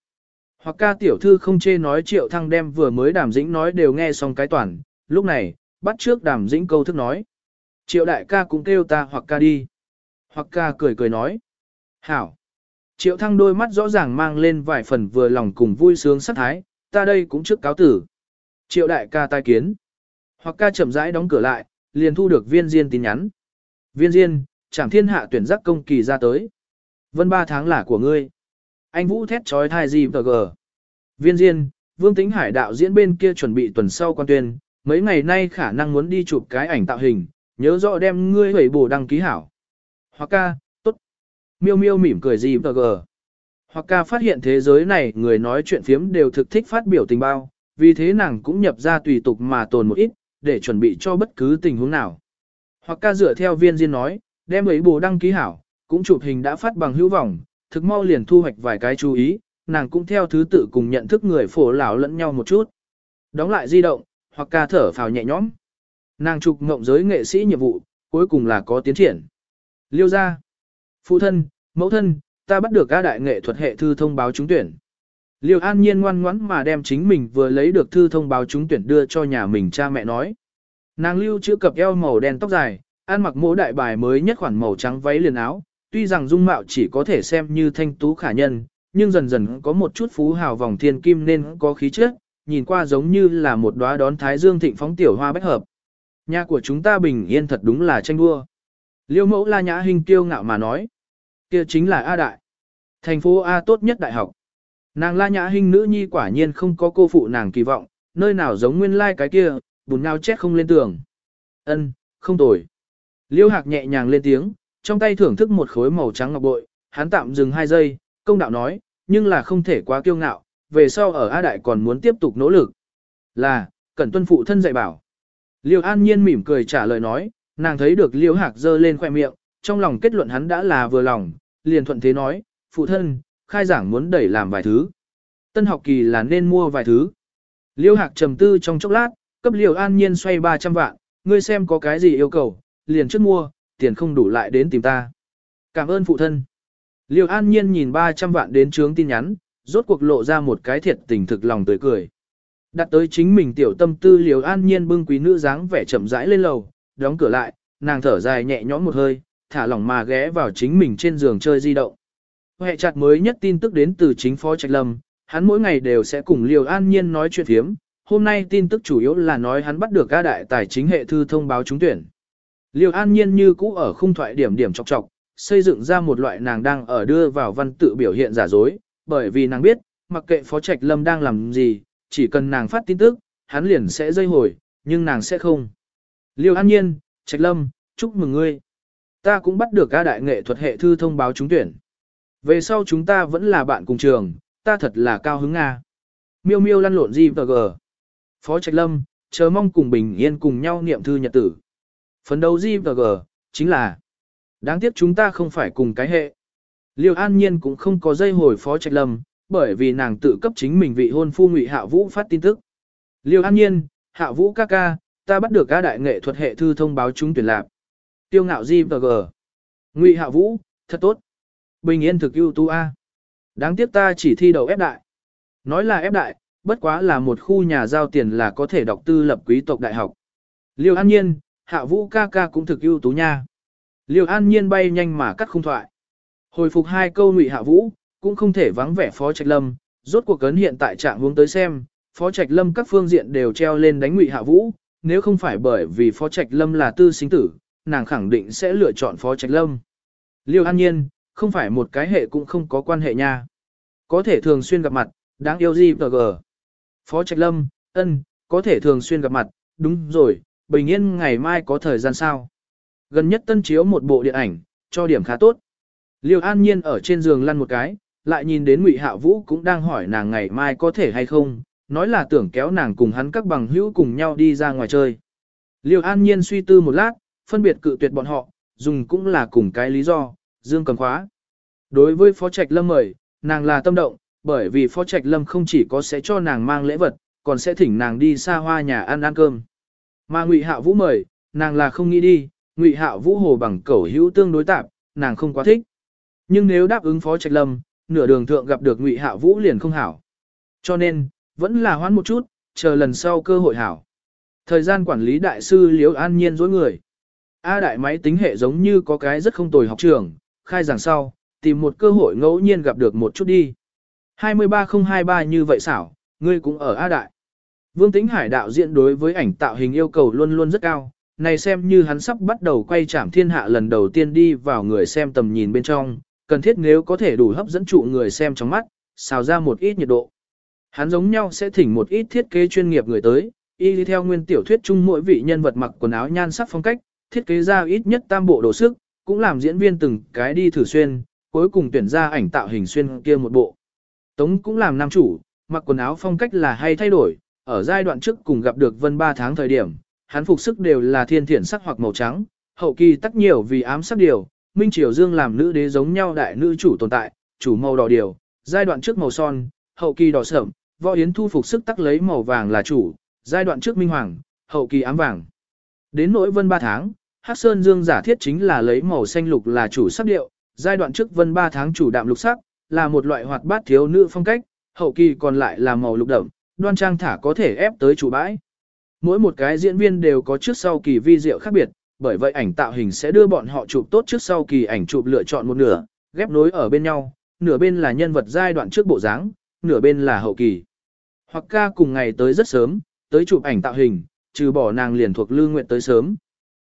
Hoặc ca tiểu thư không chê nói triệu thăng đem vừa mới đàm dĩnh nói đều nghe xong cái toàn, lúc này, bắt trước đàm dĩnh câu thức nói. Triệu đại ca cũng kêu ta hoặc ca đi. Hoặc ca cười cười nói. Hảo. Triệu thăng đôi mắt rõ ràng mang lên vài phần vừa lòng cùng vui sướng sắc thái, ta đây cũng trước cáo tử. Triệu đại ca tai kiến. Hoặc ca chậm rãi đóng cửa lại, liền thu được viên diên tin nhắn. Viên diên, chẳng thiên hạ tuyển giác công kỳ ra tới. Vân ba tháng là của ngươi. Anh Vũ thét trói thai gì tờ gờ. Viên diên, Vương Tĩnh Hải đạo diễn bên kia chuẩn bị tuần sau quan tuyên, mấy ngày nay khả năng muốn đi chụp cái ảnh tạo hình, nhớ rõ đem ngươi hủy bổ đăng ký hảo. Hoặc ca. Miêu miêu mỉm cười gì tờ gờ. Hoặc ca phát hiện thế giới này người nói chuyện phiếm đều thực thích phát biểu tình bao, vì thế nàng cũng nhập ra tùy tục mà tồn một ít, để chuẩn bị cho bất cứ tình huống nào. Hoặc ca dựa theo viên diên nói, đem ấy bù đăng ký hảo, cũng chụp hình đã phát bằng hữu vọng, thực mau liền thu hoạch vài cái chú ý, nàng cũng theo thứ tự cùng nhận thức người phổ lão lẫn nhau một chút. Đóng lại di động, hoặc ca thở phào nhẹ nhõm. Nàng chụp ngộng giới nghệ sĩ nhiệm vụ, cuối cùng là có tiến triển. Liêu ra. Phụ thân, mẫu thân, ta bắt được các đại nghệ thuật hệ thư thông báo trúng tuyển. Liêu an nhiên ngoan ngoãn mà đem chính mình vừa lấy được thư thông báo trúng tuyển đưa cho nhà mình cha mẹ nói. Nàng lưu chữ cập eo màu đen tóc dài, ăn mặc mỗ đại bài mới nhất khoản màu trắng váy liền áo, tuy rằng dung mạo chỉ có thể xem như thanh tú khả nhân, nhưng dần dần có một chút phú hào vòng thiên kim nên có khí chất, nhìn qua giống như là một đóa đón thái dương thịnh phóng tiểu hoa bách hợp. Nhà của chúng ta bình yên thật đúng là tranh đua. Liêu mẫu la nhã hình kiêu ngạo mà nói kia chính là A Đại. Thành phố A tốt nhất đại học. Nàng la nhã hình nữ nhi quả nhiên không có cô phụ nàng kỳ vọng, nơi nào giống nguyên lai like cái kia, bùn nhau chết không lên tường. Ân, không tồi. Liêu hạc nhẹ nhàng lên tiếng, trong tay thưởng thức một khối màu trắng ngọc bội, hắn tạm dừng hai giây, công đạo nói, nhưng là không thể quá kiêu ngạo, về sau ở A Đại còn muốn tiếp tục nỗ lực. Là, cần tuân phụ thân dạy bảo. Liêu An Nhiên mỉm cười trả lời nói, nàng thấy được Liêu Hạc dơ lên khoẻ miệng, trong lòng kết luận hắn đã là vừa lòng, liền thuận thế nói, phụ thân, khai giảng muốn đẩy làm vài thứ. Tân học kỳ là nên mua vài thứ. Liêu Hạc trầm tư trong chốc lát, cấp Liêu An Nhiên xoay 300 vạn, ngươi xem có cái gì yêu cầu, liền trước mua, tiền không đủ lại đến tìm ta. Cảm ơn phụ thân. Liêu An Nhiên nhìn 300 vạn đến trướng tin nhắn, rốt cuộc lộ ra một cái thiệt tình thực lòng tươi cười. Đặt tới chính mình tiểu tâm tư liều an nhiên bưng quý nữ dáng vẻ chậm rãi lên lầu, đóng cửa lại, nàng thở dài nhẹ nhõm một hơi, thả lỏng mà ghé vào chính mình trên giường chơi di động. Hệ chặt mới nhất tin tức đến từ chính phó trạch lâm, hắn mỗi ngày đều sẽ cùng liều an nhiên nói chuyện thiếm. Hôm nay tin tức chủ yếu là nói hắn bắt được ca đại tài chính hệ thư thông báo trúng tuyển. Liều an nhiên như cũ ở khung thoại điểm điểm chọc chọc, xây dựng ra một loại nàng đang ở đưa vào văn tự biểu hiện giả dối, bởi vì nàng biết, mặc kệ phó trạch lâm đang làm gì, chỉ cần nàng phát tin tức, hắn liền sẽ dây hồi, nhưng nàng sẽ không. Liêu an nhiên, trạch lâm, chúc mừng ngươi. Ta cũng bắt được ca đại nghệ thuật hệ thư thông báo trúng tuyển. Về sau chúng ta vẫn là bạn cùng trường, ta thật là cao hứng Nga. Miêu miêu lăn lộn gì gờ. Phó Trạch Lâm, chờ mong cùng bình yên cùng nhau niệm thư nhật tử. Phấn đấu gì gờ, chính là Đáng tiếc chúng ta không phải cùng cái hệ. Liêu An Nhiên cũng không có dây hồi Phó Trạch Lâm, bởi vì nàng tự cấp chính mình vị hôn phu Ngụy Hạ Vũ phát tin tức. Liêu An Nhiên, Hạ Vũ ca ca, ta bắt được ca đại nghệ thuật hệ thư thông báo chúng tuyển lạc. Tiêu ngạo gì và. Ngụy Hạ Vũ, thật tốt. Bình yên thực ưu tú A. Đáng tiếc ta chỉ thi đầu ép đại. Nói là ép đại, bất quá là một khu nhà giao tiền là có thể đọc tư lập quý tộc đại học. Liêu An Nhiên, Hạ Vũ ca ca cũng thực ưu tú nha. Liêu An Nhiên bay nhanh mà cắt không thoại. Hồi phục hai câu Ngụy Hạ Vũ, cũng không thể vắng vẻ Phó Trạch Lâm, rốt cuộc cấn hiện tại trạng hướng tới xem, Phó Trạch Lâm các phương diện đều treo lên đánh Ngụy Hạ Vũ, nếu không phải bởi vì Phó Trạch Lâm là tư sinh tử, nàng khẳng định sẽ lựa chọn Phó Trạch Lâm. Liêu An Nhiên, không phải một cái hệ cũng không có quan hệ nha. Có thể thường xuyên gặp mặt, đáng yêu gì tờ gờ. Phó Trạch Lâm, ân, có thể thường xuyên gặp mặt, đúng rồi, bình yên ngày mai có thời gian sao. Gần nhất tân chiếu một bộ điện ảnh, cho điểm khá tốt. Liêu An Nhiên ở trên giường lăn một cái, lại nhìn đến Ngụy Hạ Vũ cũng đang hỏi nàng ngày mai có thể hay không, nói là tưởng kéo nàng cùng hắn các bằng hữu cùng nhau đi ra ngoài chơi. Liêu An Nhiên suy tư một lát, phân biệt cự tuyệt bọn họ, dùng cũng là cùng cái lý do, dương cầm khóa. Đối với Phó Trạch Lâm mời, nàng là tâm động, bởi vì Phó Trạch Lâm không chỉ có sẽ cho nàng mang lễ vật, còn sẽ thỉnh nàng đi xa hoa nhà ăn ăn cơm. Mà Ngụy Hạ Vũ mời, nàng là không nghĩ đi, Ngụy Hạ Vũ hồ bằng cẩu hữu tương đối tạp, nàng không quá thích. Nhưng nếu đáp ứng Phó Trạch Lâm, nửa đường thượng gặp được Ngụy Hạ Vũ liền không hảo. Cho nên, vẫn là hoãn một chút, chờ lần sau cơ hội hảo. Thời gian quản lý đại sư Liễu An Nhiên dối người. A đại máy tính hệ giống như có cái rất không tồi học trường, khai giảng sau, tìm một cơ hội ngẫu nhiên gặp được một chút đi. 23023 như vậy xảo, ngươi cũng ở A đại. Vương Tĩnh Hải đạo diễn đối với ảnh tạo hình yêu cầu luôn luôn rất cao, này xem như hắn sắp bắt đầu quay trảm thiên hạ lần đầu tiên đi vào người xem tầm nhìn bên trong, cần thiết nếu có thể đủ hấp dẫn trụ người xem trong mắt, xào ra một ít nhiệt độ. Hắn giống nhau sẽ thỉnh một ít thiết kế chuyên nghiệp người tới, y theo nguyên tiểu thuyết chung mỗi vị nhân vật mặc quần áo nhan sắc phong cách, thiết kế ra ít nhất tam bộ đồ sức, cũng làm diễn viên từng cái đi thử xuyên, cuối cùng tuyển ra ảnh tạo hình xuyên kia một bộ. Tống cũng làm nam chủ, mặc quần áo phong cách là hay thay đổi, ở giai đoạn trước cùng gặp được Vân 3 tháng thời điểm, hắn phục sức đều là thiên thiện sắc hoặc màu trắng, hậu kỳ tắc nhiều vì ám sắc điều, Minh Triều Dương làm nữ đế giống nhau đại nữ chủ tồn tại, chủ màu đỏ điều, giai đoạn trước màu son, hậu kỳ đỏ sẫm, Võ Yến Thu phục sức tắc lấy màu vàng là chủ, giai đoạn trước minh hoàng, hậu kỳ ám vàng. Đến nỗi Vân 3 tháng, Hắc Sơn Dương giả thiết chính là lấy màu xanh lục là chủ sắc điệu, giai đoạn trước Vân 3 tháng chủ đạm lục sắc, là một loại hoạt bát thiếu nữ phong cách, hậu kỳ còn lại là màu lục đậm, đoan trang thả có thể ép tới chủ bãi. Mỗi một cái diễn viên đều có trước sau kỳ vi diệu khác biệt, bởi vậy ảnh tạo hình sẽ đưa bọn họ chụp tốt trước sau kỳ ảnh chụp lựa chọn một nửa, ghép nối ở bên nhau, nửa bên là nhân vật giai đoạn trước bộ dáng, nửa bên là hậu kỳ. Hoặc ca cùng ngày tới rất sớm, tới chụp ảnh tạo hình, trừ bỏ nàng liền thuộc Lương Nguyệt tới sớm.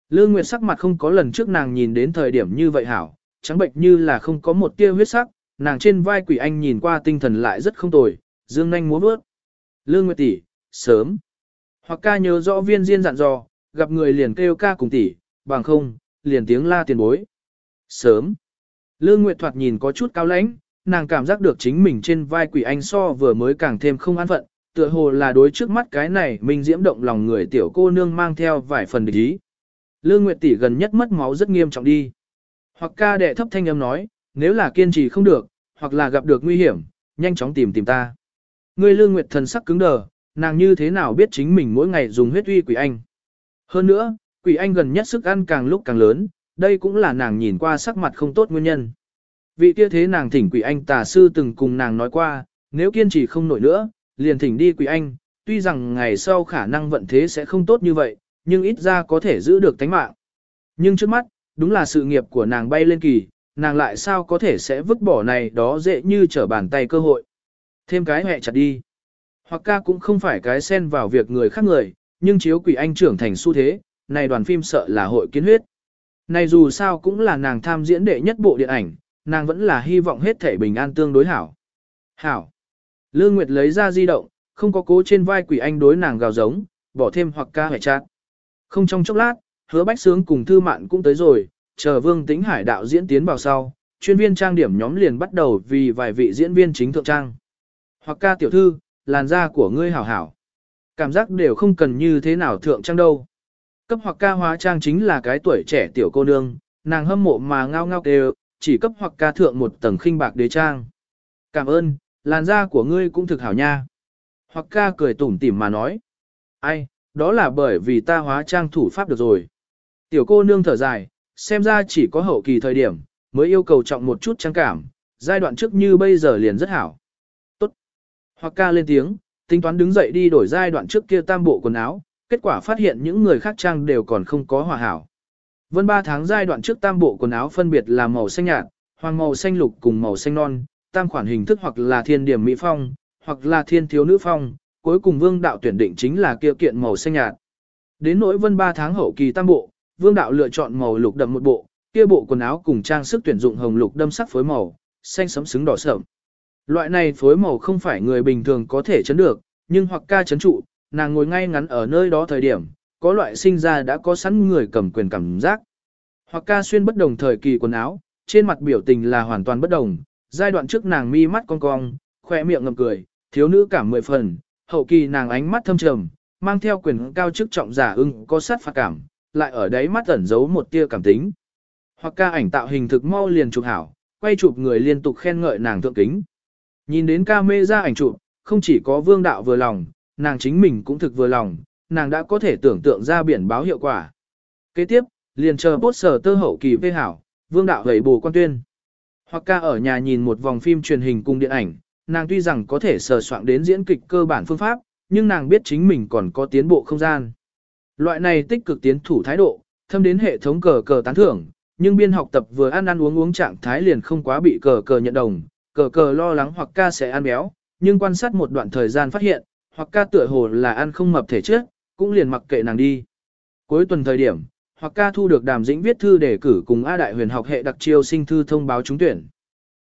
Lương Nguyệt sắc mặt không có lần trước nàng nhìn đến thời điểm như vậy hảo, trắng bệnh như là không có một tia huyết sắc, nàng trên vai quỷ anh nhìn qua tinh thần lại rất không tồi, dương nhanh múa bước. Lương Nguyệt tỷ, sớm. Hoặc ca nhớ rõ viên diên dặn dò, gặp người liền kêu ca cùng tỷ, bằng không, liền tiếng la tiền bối. Sớm. Lương Nguyệt thoạt nhìn có chút cao lãnh, nàng cảm giác được chính mình trên vai quỷ anh so vừa mới càng thêm không an phận, tựa hồ là đối trước mắt cái này mình diễm động lòng người tiểu cô nương mang theo vài phần địch ý. Lương Nguyệt tỷ gần nhất mất máu rất nghiêm trọng đi. Hoặc ca đệ thấp thanh âm nói, nếu là kiên trì không được, hoặc là gặp được nguy hiểm, nhanh chóng tìm tìm ta. Ngươi Lương Nguyệt thần sắc cứng đờ, nàng như thế nào biết chính mình mỗi ngày dùng huyết uy quỷ anh. Hơn nữa, quỷ anh gần nhất sức ăn càng lúc càng lớn, đây cũng là nàng nhìn qua sắc mặt không tốt nguyên nhân. Vị kia thế nàng thỉnh quỷ anh tà sư từng cùng nàng nói qua, nếu kiên trì không nổi nữa, liền thỉnh đi quỷ anh, tuy rằng ngày sau khả năng vận thế sẽ không tốt như vậy, nhưng ít ra có thể giữ được tánh mạng. Nhưng trước mắt, đúng là sự nghiệp của nàng bay lên kỳ, nàng lại sao có thể sẽ vứt bỏ này đó dễ như trở bàn tay cơ hội. Thêm cái hẹ chặt đi. Hoặc ca cũng không phải cái xen vào việc người khác người, nhưng chiếu quỷ anh trưởng thành xu thế, này đoàn phim sợ là hội kiến huyết. Này dù sao cũng là nàng tham diễn đệ nhất bộ điện ảnh, nàng vẫn là hy vọng hết thể bình an tương đối hảo. Hảo. Lương Nguyệt lấy ra di động, không có cố trên vai quỷ anh đối nàng gào giống, bỏ thêm hoặc ca hẻ chát. Không trong chốc lát, hứa bách sướng cùng thư mạn cũng tới rồi, chờ vương tĩnh hải đạo diễn tiến vào sau, chuyên viên trang điểm nhóm liền bắt đầu vì vài vị diễn viên chính thượng trang. Hoặc ca tiểu thư, làn da của ngươi hảo hảo. Cảm giác đều không cần như thế nào thượng trang đâu. Cấp hoặc ca hóa trang chính là cái tuổi trẻ tiểu cô nương, nàng hâm mộ mà ngao ngao đều, chỉ cấp hoặc ca thượng một tầng khinh bạc đế trang. Cảm ơn, làn da của ngươi cũng thực hảo nha. Hoặc ca cười tủm tỉm mà nói. Ai, đó là bởi vì ta hóa trang thủ pháp được rồi. Tiểu cô nương thở dài, xem ra chỉ có hậu kỳ thời điểm, mới yêu cầu trọng một chút trang cảm, giai đoạn trước như bây giờ liền rất hảo. Tốt. Hoặc ca lên tiếng, tính toán đứng dậy đi đổi giai đoạn trước kia tam bộ quần áo, kết quả phát hiện những người khác trang đều còn không có hòa hảo. Vân 3 tháng giai đoạn trước tam bộ quần áo phân biệt là màu xanh nhạt, hoàng màu xanh lục cùng màu xanh non, tam khoản hình thức hoặc là thiên điểm mỹ phong, hoặc là thiên thiếu nữ phong, cuối cùng vương đạo tuyển định chính là kia kiện màu xanh nhạt. Đến nỗi vân 3 tháng hậu kỳ tam bộ, vương đạo lựa chọn màu lục đậm một bộ, kia bộ quần áo cùng trang sức tuyển dụng hồng lục đâm sắc phối màu, xanh sẫm xứng đỏ sẫm. Loại này phối màu không phải người bình thường có thể chấn được, nhưng hoặc ca chấn trụ, nàng ngồi ngay ngắn ở nơi đó thời điểm, có loại sinh ra đã có sẵn người cầm quyền cảm giác. Hoặc ca xuyên bất đồng thời kỳ quần áo, trên mặt biểu tình là hoàn toàn bất đồng, giai đoạn trước nàng mi mắt cong cong, khỏe miệng ngậm cười, thiếu nữ cảm mười phần, hậu kỳ nàng ánh mắt thâm trầm, mang theo quyền cao chức trọng giả ưng có sát phạt cảm, lại ở đấy mắt ẩn giấu một tia cảm tính. Hoặc ca ảnh tạo hình thực mau liền chụp hảo, quay chụp người liên tục khen ngợi nàng thượng kính. Nhìn đến ca mê ra ảnh chụp, không chỉ có vương đạo vừa lòng, nàng chính mình cũng thực vừa lòng, nàng đã có thể tưởng tượng ra biển báo hiệu quả. Kế tiếp, liền chờ bốt sở tơ hậu kỳ vê hảo, vương đạo gầy bù quan tuyên. Hoặc ca ở nhà nhìn một vòng phim truyền hình cùng điện ảnh, nàng tuy rằng có thể sờ soạn đến diễn kịch cơ bản phương pháp, nhưng nàng biết chính mình còn có tiến bộ không gian. Loại này tích cực tiến thủ thái độ, thâm đến hệ thống cờ cờ tán thưởng, nhưng biên học tập vừa ăn ăn uống uống trạng thái liền không quá bị cờ cờ nhận đồng, cờ cờ lo lắng hoặc ca sẽ ăn béo, nhưng quan sát một đoạn thời gian phát hiện, hoặc ca tựa hồ là ăn không mập thể trước, cũng liền mặc kệ nàng đi. Cuối tuần thời điểm, hoặc ca thu được đàm dĩnh viết thư để cử cùng A Đại huyền học hệ đặc chiêu sinh thư thông báo trúng tuyển.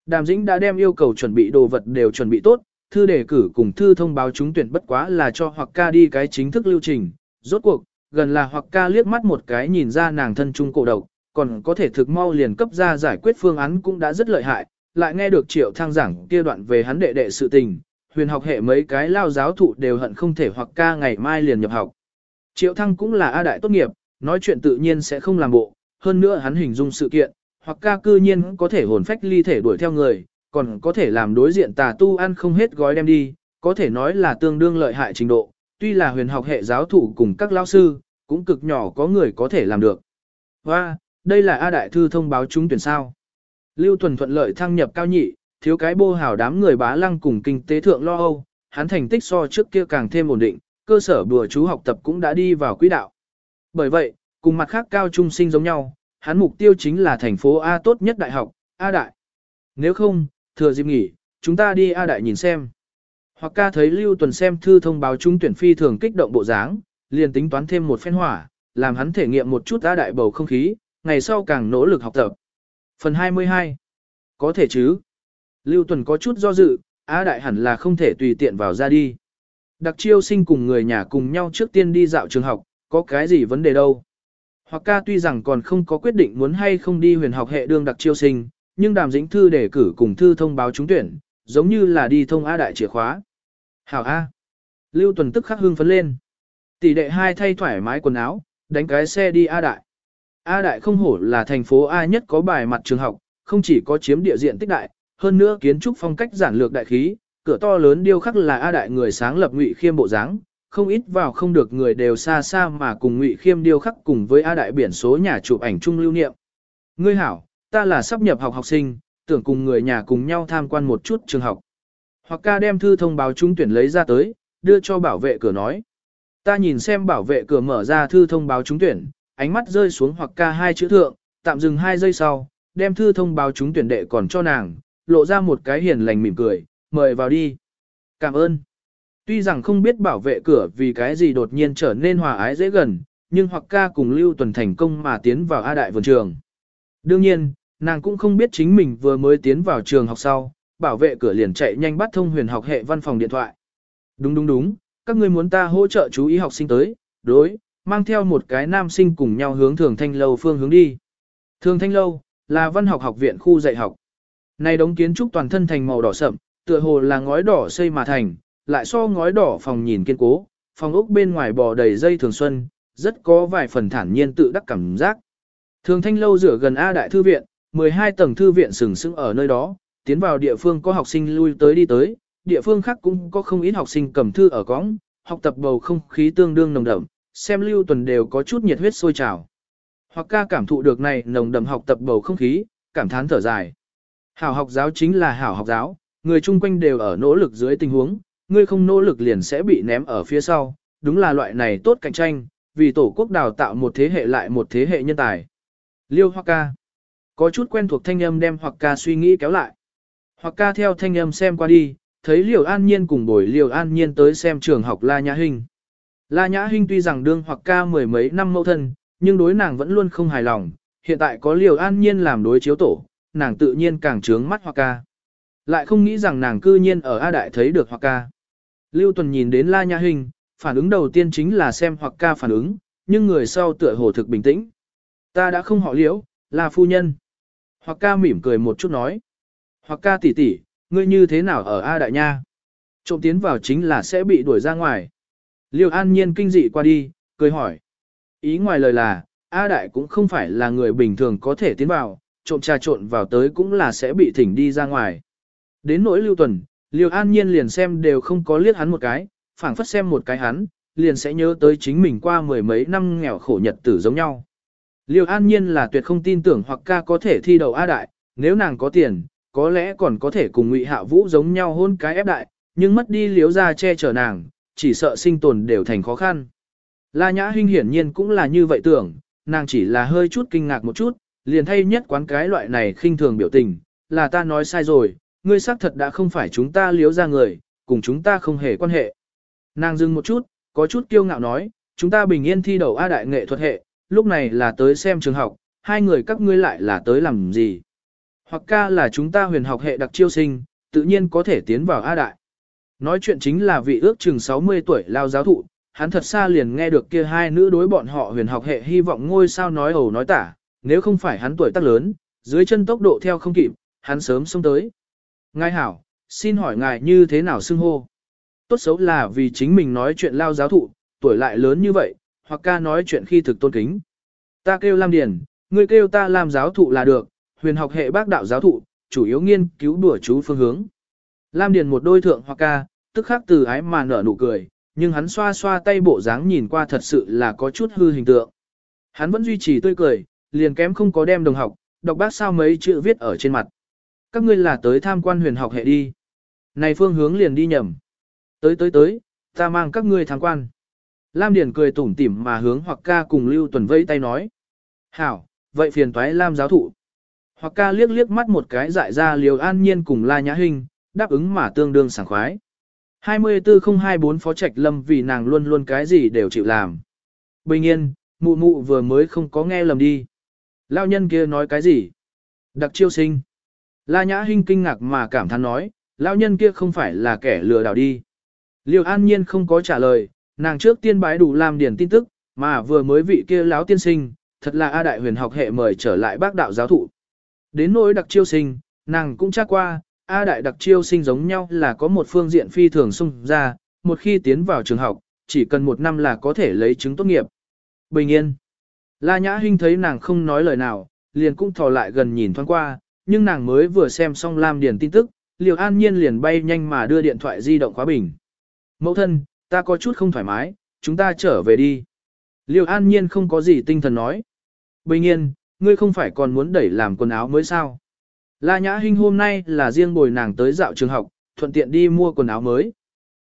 Đàm dĩnh đã đem yêu cầu chuẩn bị đồ vật đều chuẩn bị tốt, thư đề cử cùng thư thông báo trúng tuyển bất quá là cho hoặc ca đi cái chính thức lưu trình. Rốt cuộc, gần là hoặc ca liếc mắt một cái nhìn ra nàng thân trung cổ độc, còn có thể thực mau liền cấp ra giải quyết phương án cũng đã rất lợi hại, lại nghe được triệu thang giảng kia đoạn về hắn đệ đệ sự tình, huyền học hệ mấy cái lao giáo thụ đều hận không thể hoặc ca ngày mai liền nhập học. Triệu thăng cũng là A đại tốt nghiệp, nói chuyện tự nhiên sẽ không làm bộ, hơn nữa hắn hình dung sự kiện, hoặc ca cư nhiên có thể hồn phách ly thể đuổi theo người, còn có thể làm đối diện tà tu ăn không hết gói đem đi, có thể nói là tương đương lợi hại trình độ, tuy là huyền học hệ giáo thủ cùng các lao sư, cũng cực nhỏ có người có thể làm được. Và, đây là A Đại Thư thông báo chúng tuyển sao. Lưu Tuần thuận lợi thăng nhập cao nhị, thiếu cái bô hào đám người bá lăng cùng kinh tế thượng lo âu, hắn thành tích so trước kia càng thêm ổn định, cơ sở bùa chú học tập cũng đã đi vào quỹ đạo. Bởi vậy, cùng mặt khác cao trung sinh giống nhau, hắn mục tiêu chính là thành phố A tốt nhất đại học, A Đại. Nếu không, thừa dịp nghỉ, chúng ta đi A Đại nhìn xem. Hoặc ca thấy Lưu Tuần xem thư thông báo trung tuyển phi thường kích động bộ dáng, liền tính toán thêm một phen hỏa, làm hắn thể nghiệm một chút A Đại bầu không khí, ngày sau càng nỗ lực học tập. Phần 22. Có thể chứ. Lưu Tuần có chút do dự, A Đại hẳn là không thể tùy tiện vào ra đi. Đặc chiêu sinh cùng người nhà cùng nhau trước tiên đi dạo trường học, có cái gì vấn đề đâu. Hoặc ca tuy rằng còn không có quyết định muốn hay không đi huyền học hệ đương đặc chiêu sinh, nhưng đàm dĩnh thư đề cử cùng thư thông báo trúng tuyển, giống như là đi thông A đại chìa khóa. Hảo A. Lưu Tuần tức khắc hưng phấn lên. Tỷ đệ hai thay thoải mái quần áo, đánh cái xe đi A đại. A đại không hổ là thành phố A nhất có bài mặt trường học, không chỉ có chiếm địa diện tích đại, hơn nữa kiến trúc phong cách giản lược đại khí, cửa to lớn điêu khắc là A đại người sáng lập ngụy khiêm bộ dáng, không ít vào không được người đều xa xa mà cùng ngụy khiêm điêu khắc cùng với A đại biển số nhà chụp ảnh chung lưu niệm. Ngươi hảo, ta là sắp nhập học học sinh, tưởng cùng người nhà cùng nhau tham quan một chút trường học. Hoặc ca đem thư thông báo trúng tuyển lấy ra tới, đưa cho bảo vệ cửa nói. Ta nhìn xem bảo vệ cửa mở ra thư thông báo trúng tuyển, ánh mắt rơi xuống hoặc ca hai chữ thượng, tạm dừng hai giây sau, đem thư thông báo trúng tuyển đệ còn cho nàng, lộ ra một cái hiền lành mỉm cười, mời vào đi. Cảm ơn. Tuy rằng không biết bảo vệ cửa vì cái gì đột nhiên trở nên hòa ái dễ gần, nhưng hoặc ca cùng Lưu Tuần thành công mà tiến vào A Đại vườn trường. Đương nhiên, nàng cũng không biết chính mình vừa mới tiến vào trường học sau, bảo vệ cửa liền chạy nhanh bắt thông huyền học hệ văn phòng điện thoại. Đúng đúng đúng, các ngươi muốn ta hỗ trợ chú ý học sinh tới, đối, mang theo một cái nam sinh cùng nhau hướng thường thanh lâu phương hướng đi. Thường thanh lâu, là văn học học viện khu dạy học. Này đống kiến trúc toàn thân thành màu đỏ sậm, tựa hồ là ngói đỏ xây mà thành, lại so ngói đỏ phòng nhìn kiên cố, phòng ốc bên ngoài bò đầy dây thường xuân, rất có vài phần thản nhiên tự đắc cảm giác. Thường thanh lâu rửa gần A Đại Thư Viện, 12 tầng thư viện sừng sững ở nơi đó, tiến vào địa phương có học sinh lui tới đi tới, địa phương khác cũng có không ít học sinh cầm thư ở cõng, học tập bầu không khí tương đương nồng đậm, xem lưu tuần đều có chút nhiệt huyết sôi trào. Hoặc ca cảm thụ được này nồng đậm học tập bầu không khí, cảm thán thở dài. Hảo học giáo chính là hảo học giáo, người chung quanh đều ở nỗ lực dưới tình huống, Ngươi không nỗ lực liền sẽ bị ném ở phía sau, đúng là loại này tốt cạnh tranh, vì tổ quốc đào tạo một thế hệ lại một thế hệ nhân tài. Liêu Hoặc ca. Có chút quen thuộc thanh âm đem Hoặc ca suy nghĩ kéo lại. Hoặc ca theo thanh âm xem qua đi, thấy Liêu An Nhiên cùng bồi Liêu An Nhiên tới xem trường học La Nhã Hinh. La Nhã Hinh tuy rằng đương Hoặc ca mười mấy năm mẫu thân, nhưng đối nàng vẫn luôn không hài lòng, hiện tại có Liêu An Nhiên làm đối chiếu tổ, nàng tự nhiên càng trướng mắt Hoặc ca. Lại không nghĩ rằng nàng cư nhiên ở A Đại thấy được Hoặc ca. Lưu Tuần nhìn đến La Nhã Hình, phản ứng đầu tiên chính là xem Hoặc ca phản ứng, nhưng người sau tựa hồ thực bình tĩnh. Ta đã không họ liễu, là phu nhân. Hoặc ca mỉm cười một chút nói. Hoặc ca tỷ tỷ, ngươi như thế nào ở A Đại Nha? Trộm tiến vào chính là sẽ bị đuổi ra ngoài. Liêu an nhiên kinh dị qua đi, cười hỏi. Ý ngoài lời là, A Đại cũng không phải là người bình thường có thể tiến vào, trộm trà trộn vào tới cũng là sẽ bị thỉnh đi ra ngoài. Đến nỗi lưu tuần, Liêu an nhiên liền xem đều không có liếc hắn một cái, phảng phất xem một cái hắn, liền sẽ nhớ tới chính mình qua mười mấy năm nghèo khổ nhật tử giống nhau. Liêu an nhiên là tuyệt không tin tưởng hoặc ca có thể thi đầu A đại, nếu nàng có tiền, có lẽ còn có thể cùng ngụy hạ vũ giống nhau hôn cái ép đại, nhưng mất đi liếu ra che chở nàng, chỉ sợ sinh tồn đều thành khó khăn. La Nhã Hinh hiển nhiên cũng là như vậy tưởng, nàng chỉ là hơi chút kinh ngạc một chút, liền thay nhất quán cái loại này khinh thường biểu tình, là ta nói sai rồi, ngươi xác thật đã không phải chúng ta liếu ra người, cùng chúng ta không hề quan hệ. Nàng dừng một chút, có chút kiêu ngạo nói, chúng ta bình yên thi đầu A đại nghệ thuật hệ, lúc này là tới xem trường học, hai người các ngươi lại là tới làm gì. Hoặc ca là chúng ta huyền học hệ đặc chiêu sinh, tự nhiên có thể tiến vào A đại. Nói chuyện chính là vị ước chừng 60 tuổi lao giáo thụ, hắn thật xa liền nghe được kia hai nữ đối bọn họ huyền học hệ hy vọng ngôi sao nói ẩu nói tả, nếu không phải hắn tuổi tác lớn, dưới chân tốc độ theo không kịp, hắn sớm xông tới. Ngài hảo, xin hỏi ngài như thế nào xưng hô? Tốt xấu là vì chính mình nói chuyện lao giáo thụ, tuổi lại lớn như vậy, hoặc ca nói chuyện khi thực tôn kính. Ta kêu Lam Điền, ngươi kêu ta làm giáo thụ là được, huyền học hệ bác đạo giáo thụ, chủ yếu nghiên cứu đùa chú phương hướng. Lam Điền một đôi thượng hoặc ca, tức khắc từ ái mà nở nụ cười, nhưng hắn xoa xoa tay bộ dáng nhìn qua thật sự là có chút hư hình tượng. Hắn vẫn duy trì tươi cười, liền kém không có đem đồng học, đọc bác sao mấy chữ viết ở trên mặt. Các ngươi là tới tham quan huyền học hệ đi. Này phương hướng liền đi nhầm. Tới tới tới, ta mang các ngươi tham quan. Lam Điền cười tủm tỉm mà hướng hoặc ca cùng Lưu Tuần vẫy tay nói. Hảo, vậy phiền toái Lam giáo thụ. Hoặc ca liếc liếc mắt một cái dại ra liều an nhiên cùng La Nhã Hinh, đáp ứng mà tương đương sảng khoái. 24024 Phó Trạch Lâm vì nàng luôn luôn cái gì đều chịu làm. Bình yên, mụ mụ vừa mới không có nghe lầm đi. Lao nhân kia nói cái gì? Đặc chiêu sinh. La Nhã Hinh kinh ngạc mà cảm thán nói, Lão nhân kia không phải là kẻ lừa đảo đi. Liêu an nhiên không có trả lời, Nàng trước tiên bái đủ làm điển tin tức, mà vừa mới vị kia lão tiên sinh, thật là A Đại huyền học hệ mời trở lại bác đạo giáo thụ. Đến nỗi đặc chiêu sinh, nàng cũng chắc qua, A Đại đặc chiêu sinh giống nhau là có một phương diện phi thường xung ra, một khi tiến vào trường học, chỉ cần một năm là có thể lấy chứng tốt nghiệp. Bình yên. La Nhã Hinh thấy nàng không nói lời nào, liền cũng thò lại gần nhìn thoáng qua, nhưng nàng mới vừa xem xong Lam Điền tin tức, Liều An Nhiên liền bay nhanh mà đưa điện thoại di động khóa bình. Mẫu thân, ta có chút không thoải mái, chúng ta trở về đi. liều an nhiên không có gì tinh thần nói. Bình nhiên, ngươi không phải còn muốn đẩy làm quần áo mới sao. La Nhã Hinh hôm nay là riêng bồi nàng tới dạo trường học, thuận tiện đi mua quần áo mới.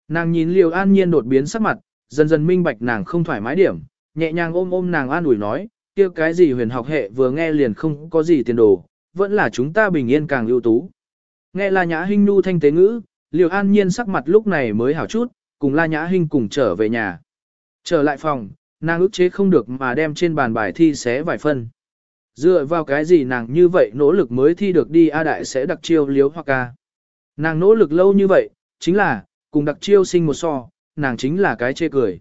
Nàng nhìn liều An Nhiên đột biến sắc mặt, dần dần minh bạch nàng không thoải mái điểm, nhẹ nhàng ôm ôm nàng an ủi nói, kia cái gì huyền học hệ vừa nghe liền không có gì tiền đồ, vẫn là chúng ta bình yên càng ưu tú. Nghe La Nhã Hinh nu thanh tế ngữ, Liều An Nhiên sắc mặt lúc này mới hảo chút, cùng La Nhã Hinh cùng trở về nhà. Trở lại phòng, nàng ức chế không được mà đem trên bàn bài thi xé vài phân. Dựa vào cái gì nàng như vậy nỗ lực mới thi được đi A Đại sẽ đặc chiêu liếu hoặc ca. Nàng nỗ lực lâu như vậy, chính là, cùng đặc chiêu sinh một so, nàng chính là cái chê cười.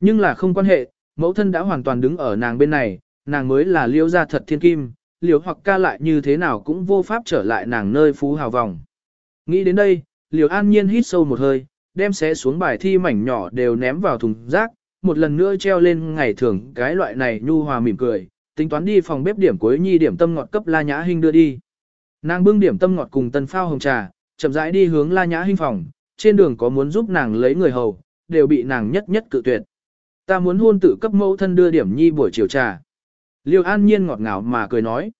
Nhưng là không quan hệ, mẫu thân đã hoàn toàn đứng ở nàng bên này, nàng mới là liêu gia thật thiên kim, liều hoặc ca lại như thế nào cũng vô pháp trở lại nàng nơi phú hào vòng. Nghĩ đến đây, liều an nhiên hít sâu một hơi, đem xé xuống bài thi mảnh nhỏ đều ném vào thùng rác, một lần nữa treo lên ngày thường cái loại này nhu hòa mỉm cười, tính toán đi phòng bếp điểm cuối nhi điểm tâm ngọt cấp La Nhã Hinh đưa đi. Nàng bưng điểm tâm ngọt cùng tân phao hồng trà, chậm rãi đi hướng La Nhã Hinh phòng, trên đường có muốn giúp nàng lấy người hầu, đều bị nàng nhất nhất cự tuyệt. Ta muốn hôn tự cấp mẫu thân đưa điểm nhi buổi chiều trà. Liêu An Nhiên ngọt ngào mà cười nói.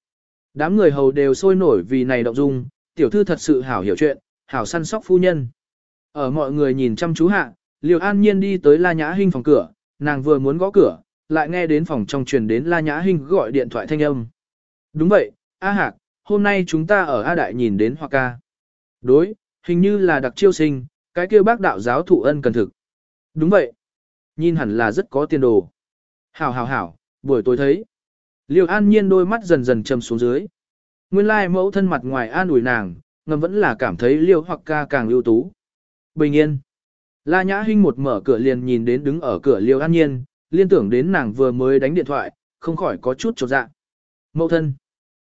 Đám người hầu đều sôi nổi vì này động dung, tiểu thư thật sự hảo hiểu chuyện, hảo săn sóc phu nhân. Ở mọi người nhìn chăm chú hạ, Liêu An Nhiên đi tới La Nhã Hinh phòng cửa, nàng vừa muốn gõ cửa, lại nghe đến phòng trong truyền đến La Nhã Hinh gọi điện thoại thanh âm. Đúng vậy, A Hạc, hôm nay chúng ta ở A Đại nhìn đến Hoa ca. Đối, hình như là đặc chiêu sinh, cái kia bác đạo giáo thụ ân cần thực. Đúng vậy. Nhìn hẳn là rất có tiền đồ. Hảo hảo hảo, buổi tối thấy. Liêu an nhiên đôi mắt dần dần trầm xuống dưới. Nguyên lai mẫu thân mặt ngoài an ủi nàng, ngầm vẫn là cảm thấy liêu hoặc ca càng ưu tú. Bình yên. La Nhã Hinh một mở cửa liền nhìn đến đứng ở cửa liêu an nhiên, liên tưởng đến nàng vừa mới đánh điện thoại, không khỏi có chút chột dạ. Mẫu thân.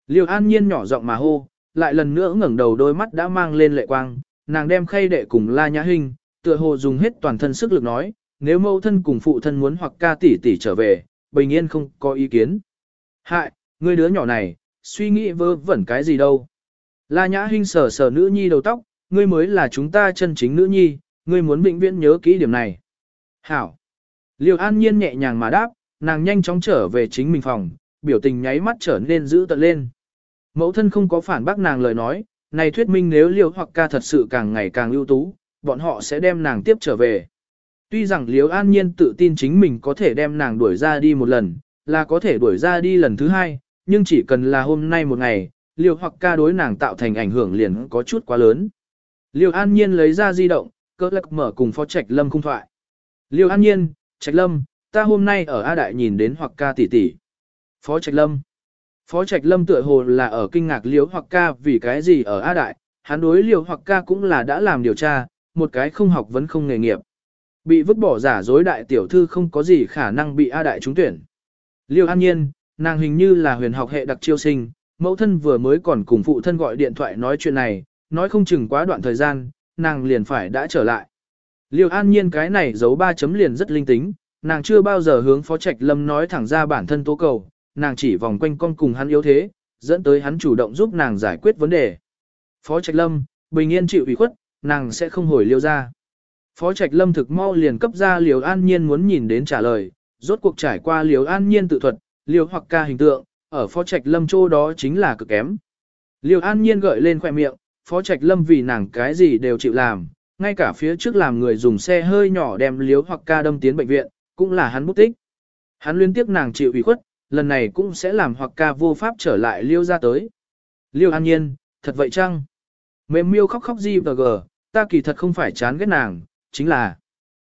Liêu an nhiên nhỏ giọng mà hô, lại lần nữa ngẩng đầu đôi mắt đã mang lên lệ quang, nàng đem khay đệ cùng La Nhã Hinh, tựa hồ dùng hết toàn thân sức lực nói, nếu mẫu thân cùng phụ thân muốn hoặc ca tỷ tỷ trở về, bình yên không có ý kiến. Hại, ngươi đứa nhỏ này, suy nghĩ vơ vẩn cái gì đâu. La Nhã Hinh sờ sờ nữ nhi đầu tóc, ngươi mới là chúng ta chân chính nữ nhi, ngươi muốn vĩnh viễn nhớ kỹ điểm này. Hảo. Liêu An Nhiên nhẹ nhàng mà đáp, nàng nhanh chóng trở về chính mình phòng, biểu tình nháy mắt trở nên dữ tợn lên. Mẫu thân không có phản bác nàng lời nói, này thuyết minh nếu Liêu hoặc ca thật sự càng ngày càng ưu tú, bọn họ sẽ đem nàng tiếp trở về. Tuy rằng Liêu An Nhiên tự tin chính mình có thể đem nàng đuổi ra đi một lần, là có thể đuổi ra đi lần thứ hai, nhưng chỉ cần là hôm nay một ngày, liều hoặc ca đối nàng tạo thành ảnh hưởng liền có chút quá lớn. Liêu An Nhiên lấy ra di động, cỡ lạc mở cùng Phó Trạch Lâm cung thoại. Liêu An Nhiên, Trạch Lâm, ta hôm nay ở A Đại nhìn đến hoặc ca tỷ tỷ. Phó Trạch Lâm. Phó Trạch Lâm tựa hồ là ở kinh ngạc Liêu hoặc ca vì cái gì ở A Đại, hắn đối Liêu hoặc ca cũng là đã làm điều tra, một cái không học vẫn không nghề nghiệp. Bị vứt bỏ giả dối đại tiểu thư không có gì khả năng bị A Đại trúng tuyển. Liêu An Nhiên, nàng hình như là huyền học hệ đặc chiêu sinh, mẫu thân vừa mới còn cùng phụ thân gọi điện thoại nói chuyện này, nói không chừng quá đoạn thời gian, nàng liền phải đã trở lại. Liêu An Nhiên cái này giấu ba chấm liền rất linh tính, nàng chưa bao giờ hướng Phó Trạch Lâm nói thẳng ra bản thân tố cầu, nàng chỉ vòng quanh con cùng hắn yếu thế, dẫn tới hắn chủ động giúp nàng giải quyết vấn đề. Phó Trạch Lâm, bình yên chịu ủy khuất, nàng sẽ không hồi liêu ra. Phó Trạch Lâm thực mau liền cấp ra Liêu An Nhiên muốn nhìn đến trả lời, rốt cuộc trải qua liều an nhiên tự thuật, liều hoặc ca hình tượng, ở phó trạch lâm châu đó chính là cực kém. Liều an nhiên gợi lên khoẻ miệng, phó trạch lâm vì nàng cái gì đều chịu làm, ngay cả phía trước làm người dùng xe hơi nhỏ đem liếu hoặc ca đâm tiến bệnh viện, cũng là hắn bút tích. Hắn liên tiếp nàng chịu ủy khuất, lần này cũng sẽ làm hoặc ca vô pháp trở lại liêu ra tới. Liêu an nhiên, thật vậy chăng? Mềm miêu khóc khóc gì và gờ, ta kỳ thật không phải chán ghét nàng, chính là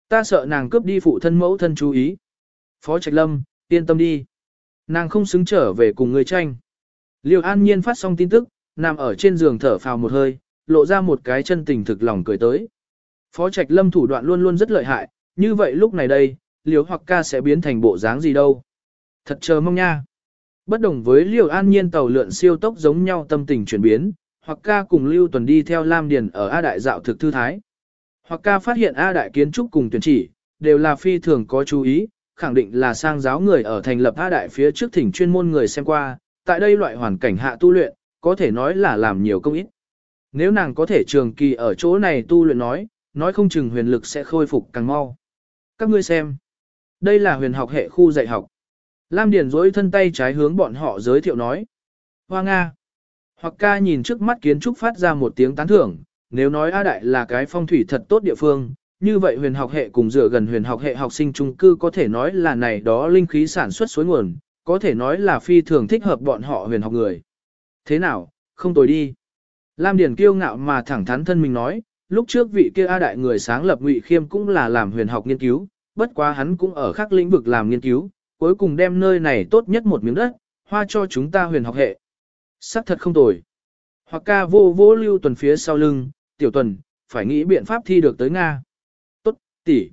ta sợ nàng cướp đi phụ thân mẫu thân chú ý. Phó Trạch Lâm, yên tâm đi. Nàng không xứng trở về cùng người tranh. Liêu An Nhiên phát xong tin tức, nằm ở trên giường thở phào một hơi, lộ ra một cái chân tình thực lòng cười tới. Phó Trạch Lâm thủ đoạn luôn luôn rất lợi hại, như vậy lúc này đây, Liêu hoặc ca sẽ biến thành bộ dáng gì đâu. Thật chờ mong nha. Bất đồng với Liêu An Nhiên tàu lượn siêu tốc giống nhau tâm tình chuyển biến, hoặc ca cùng Lưu Tuần đi theo Lam Điền ở A Đại dạo thực thư thái. Hoặc ca phát hiện A Đại kiến trúc cùng tuyển chỉ, đều là phi thường có chú ý, khẳng định là sang giáo người ở thành lập A Đại phía trước thỉnh chuyên môn người xem qua, tại đây loại hoàn cảnh hạ tu luyện, có thể nói là làm nhiều công ít. Nếu nàng có thể trường kỳ ở chỗ này tu luyện nói, nói không chừng huyền lực sẽ khôi phục càng mau. Các ngươi xem, đây là huyền học hệ khu dạy học. Lam Điền dối thân tay trái hướng bọn họ giới thiệu nói. Hoa Nga. Hoặc ca nhìn trước mắt kiến trúc phát ra một tiếng tán thưởng, nếu nói A Đại là cái phong thủy thật tốt địa phương, như vậy huyền học hệ cùng dựa gần huyền học hệ học sinh trung cư có thể nói là này đó linh khí sản xuất suối nguồn, có thể nói là phi thường thích hợp bọn họ huyền học người. Thế nào, không tồi đi. Lam Điền kiêu ngạo mà thẳng thắn thân mình nói, lúc trước vị kia A đại người sáng lập Ngụy Khiêm cũng là làm huyền học nghiên cứu, bất quá hắn cũng ở khác lĩnh vực làm nghiên cứu, cuối cùng đem nơi này tốt nhất một miếng đất, hoa cho chúng ta huyền học hệ. Sắc thật không tồi. Hoặc ca vô vô lưu tuần phía sau lưng, tiểu tuần, phải nghĩ biện pháp thi được tới Nga. Tỷ.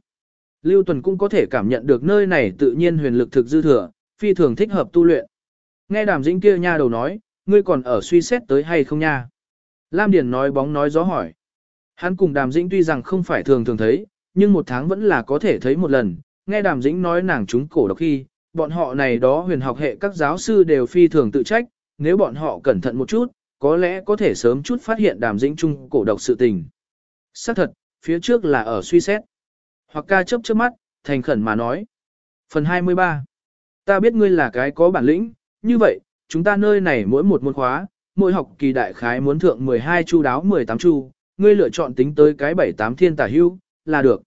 Lưu tuần cũng có thể cảm nhận được nơi này tự nhiên huyền lực thực dư thừa, phi thường thích hợp tu luyện. Nghe đàm dĩnh kia nha đầu nói, ngươi còn ở suy xét tới hay không nha? Lam Điền nói bóng nói gió hỏi. Hắn cùng đàm dĩnh tuy rằng không phải thường thường thấy, nhưng một tháng vẫn là có thể thấy một lần. Nghe đàm dĩnh nói nàng chúng cổ độc khi, bọn họ này đó huyền học hệ các giáo sư đều phi thường tự trách, nếu bọn họ cẩn thận một chút, có lẽ có thể sớm chút phát hiện đàm dĩnh chung cổ độc sự tình. Xác thật, phía trước là ở suy xét. Hoặc ca chớp trước mắt, thành khẩn mà nói. Phần 23. Ta biết ngươi là cái có bản lĩnh, như vậy, chúng ta nơi này mỗi một môn khóa, mỗi học kỳ đại khái muốn thượng 12 chu đáo 18 chu, ngươi lựa chọn tính tới cái 7-8 thiên tả hưu, là được.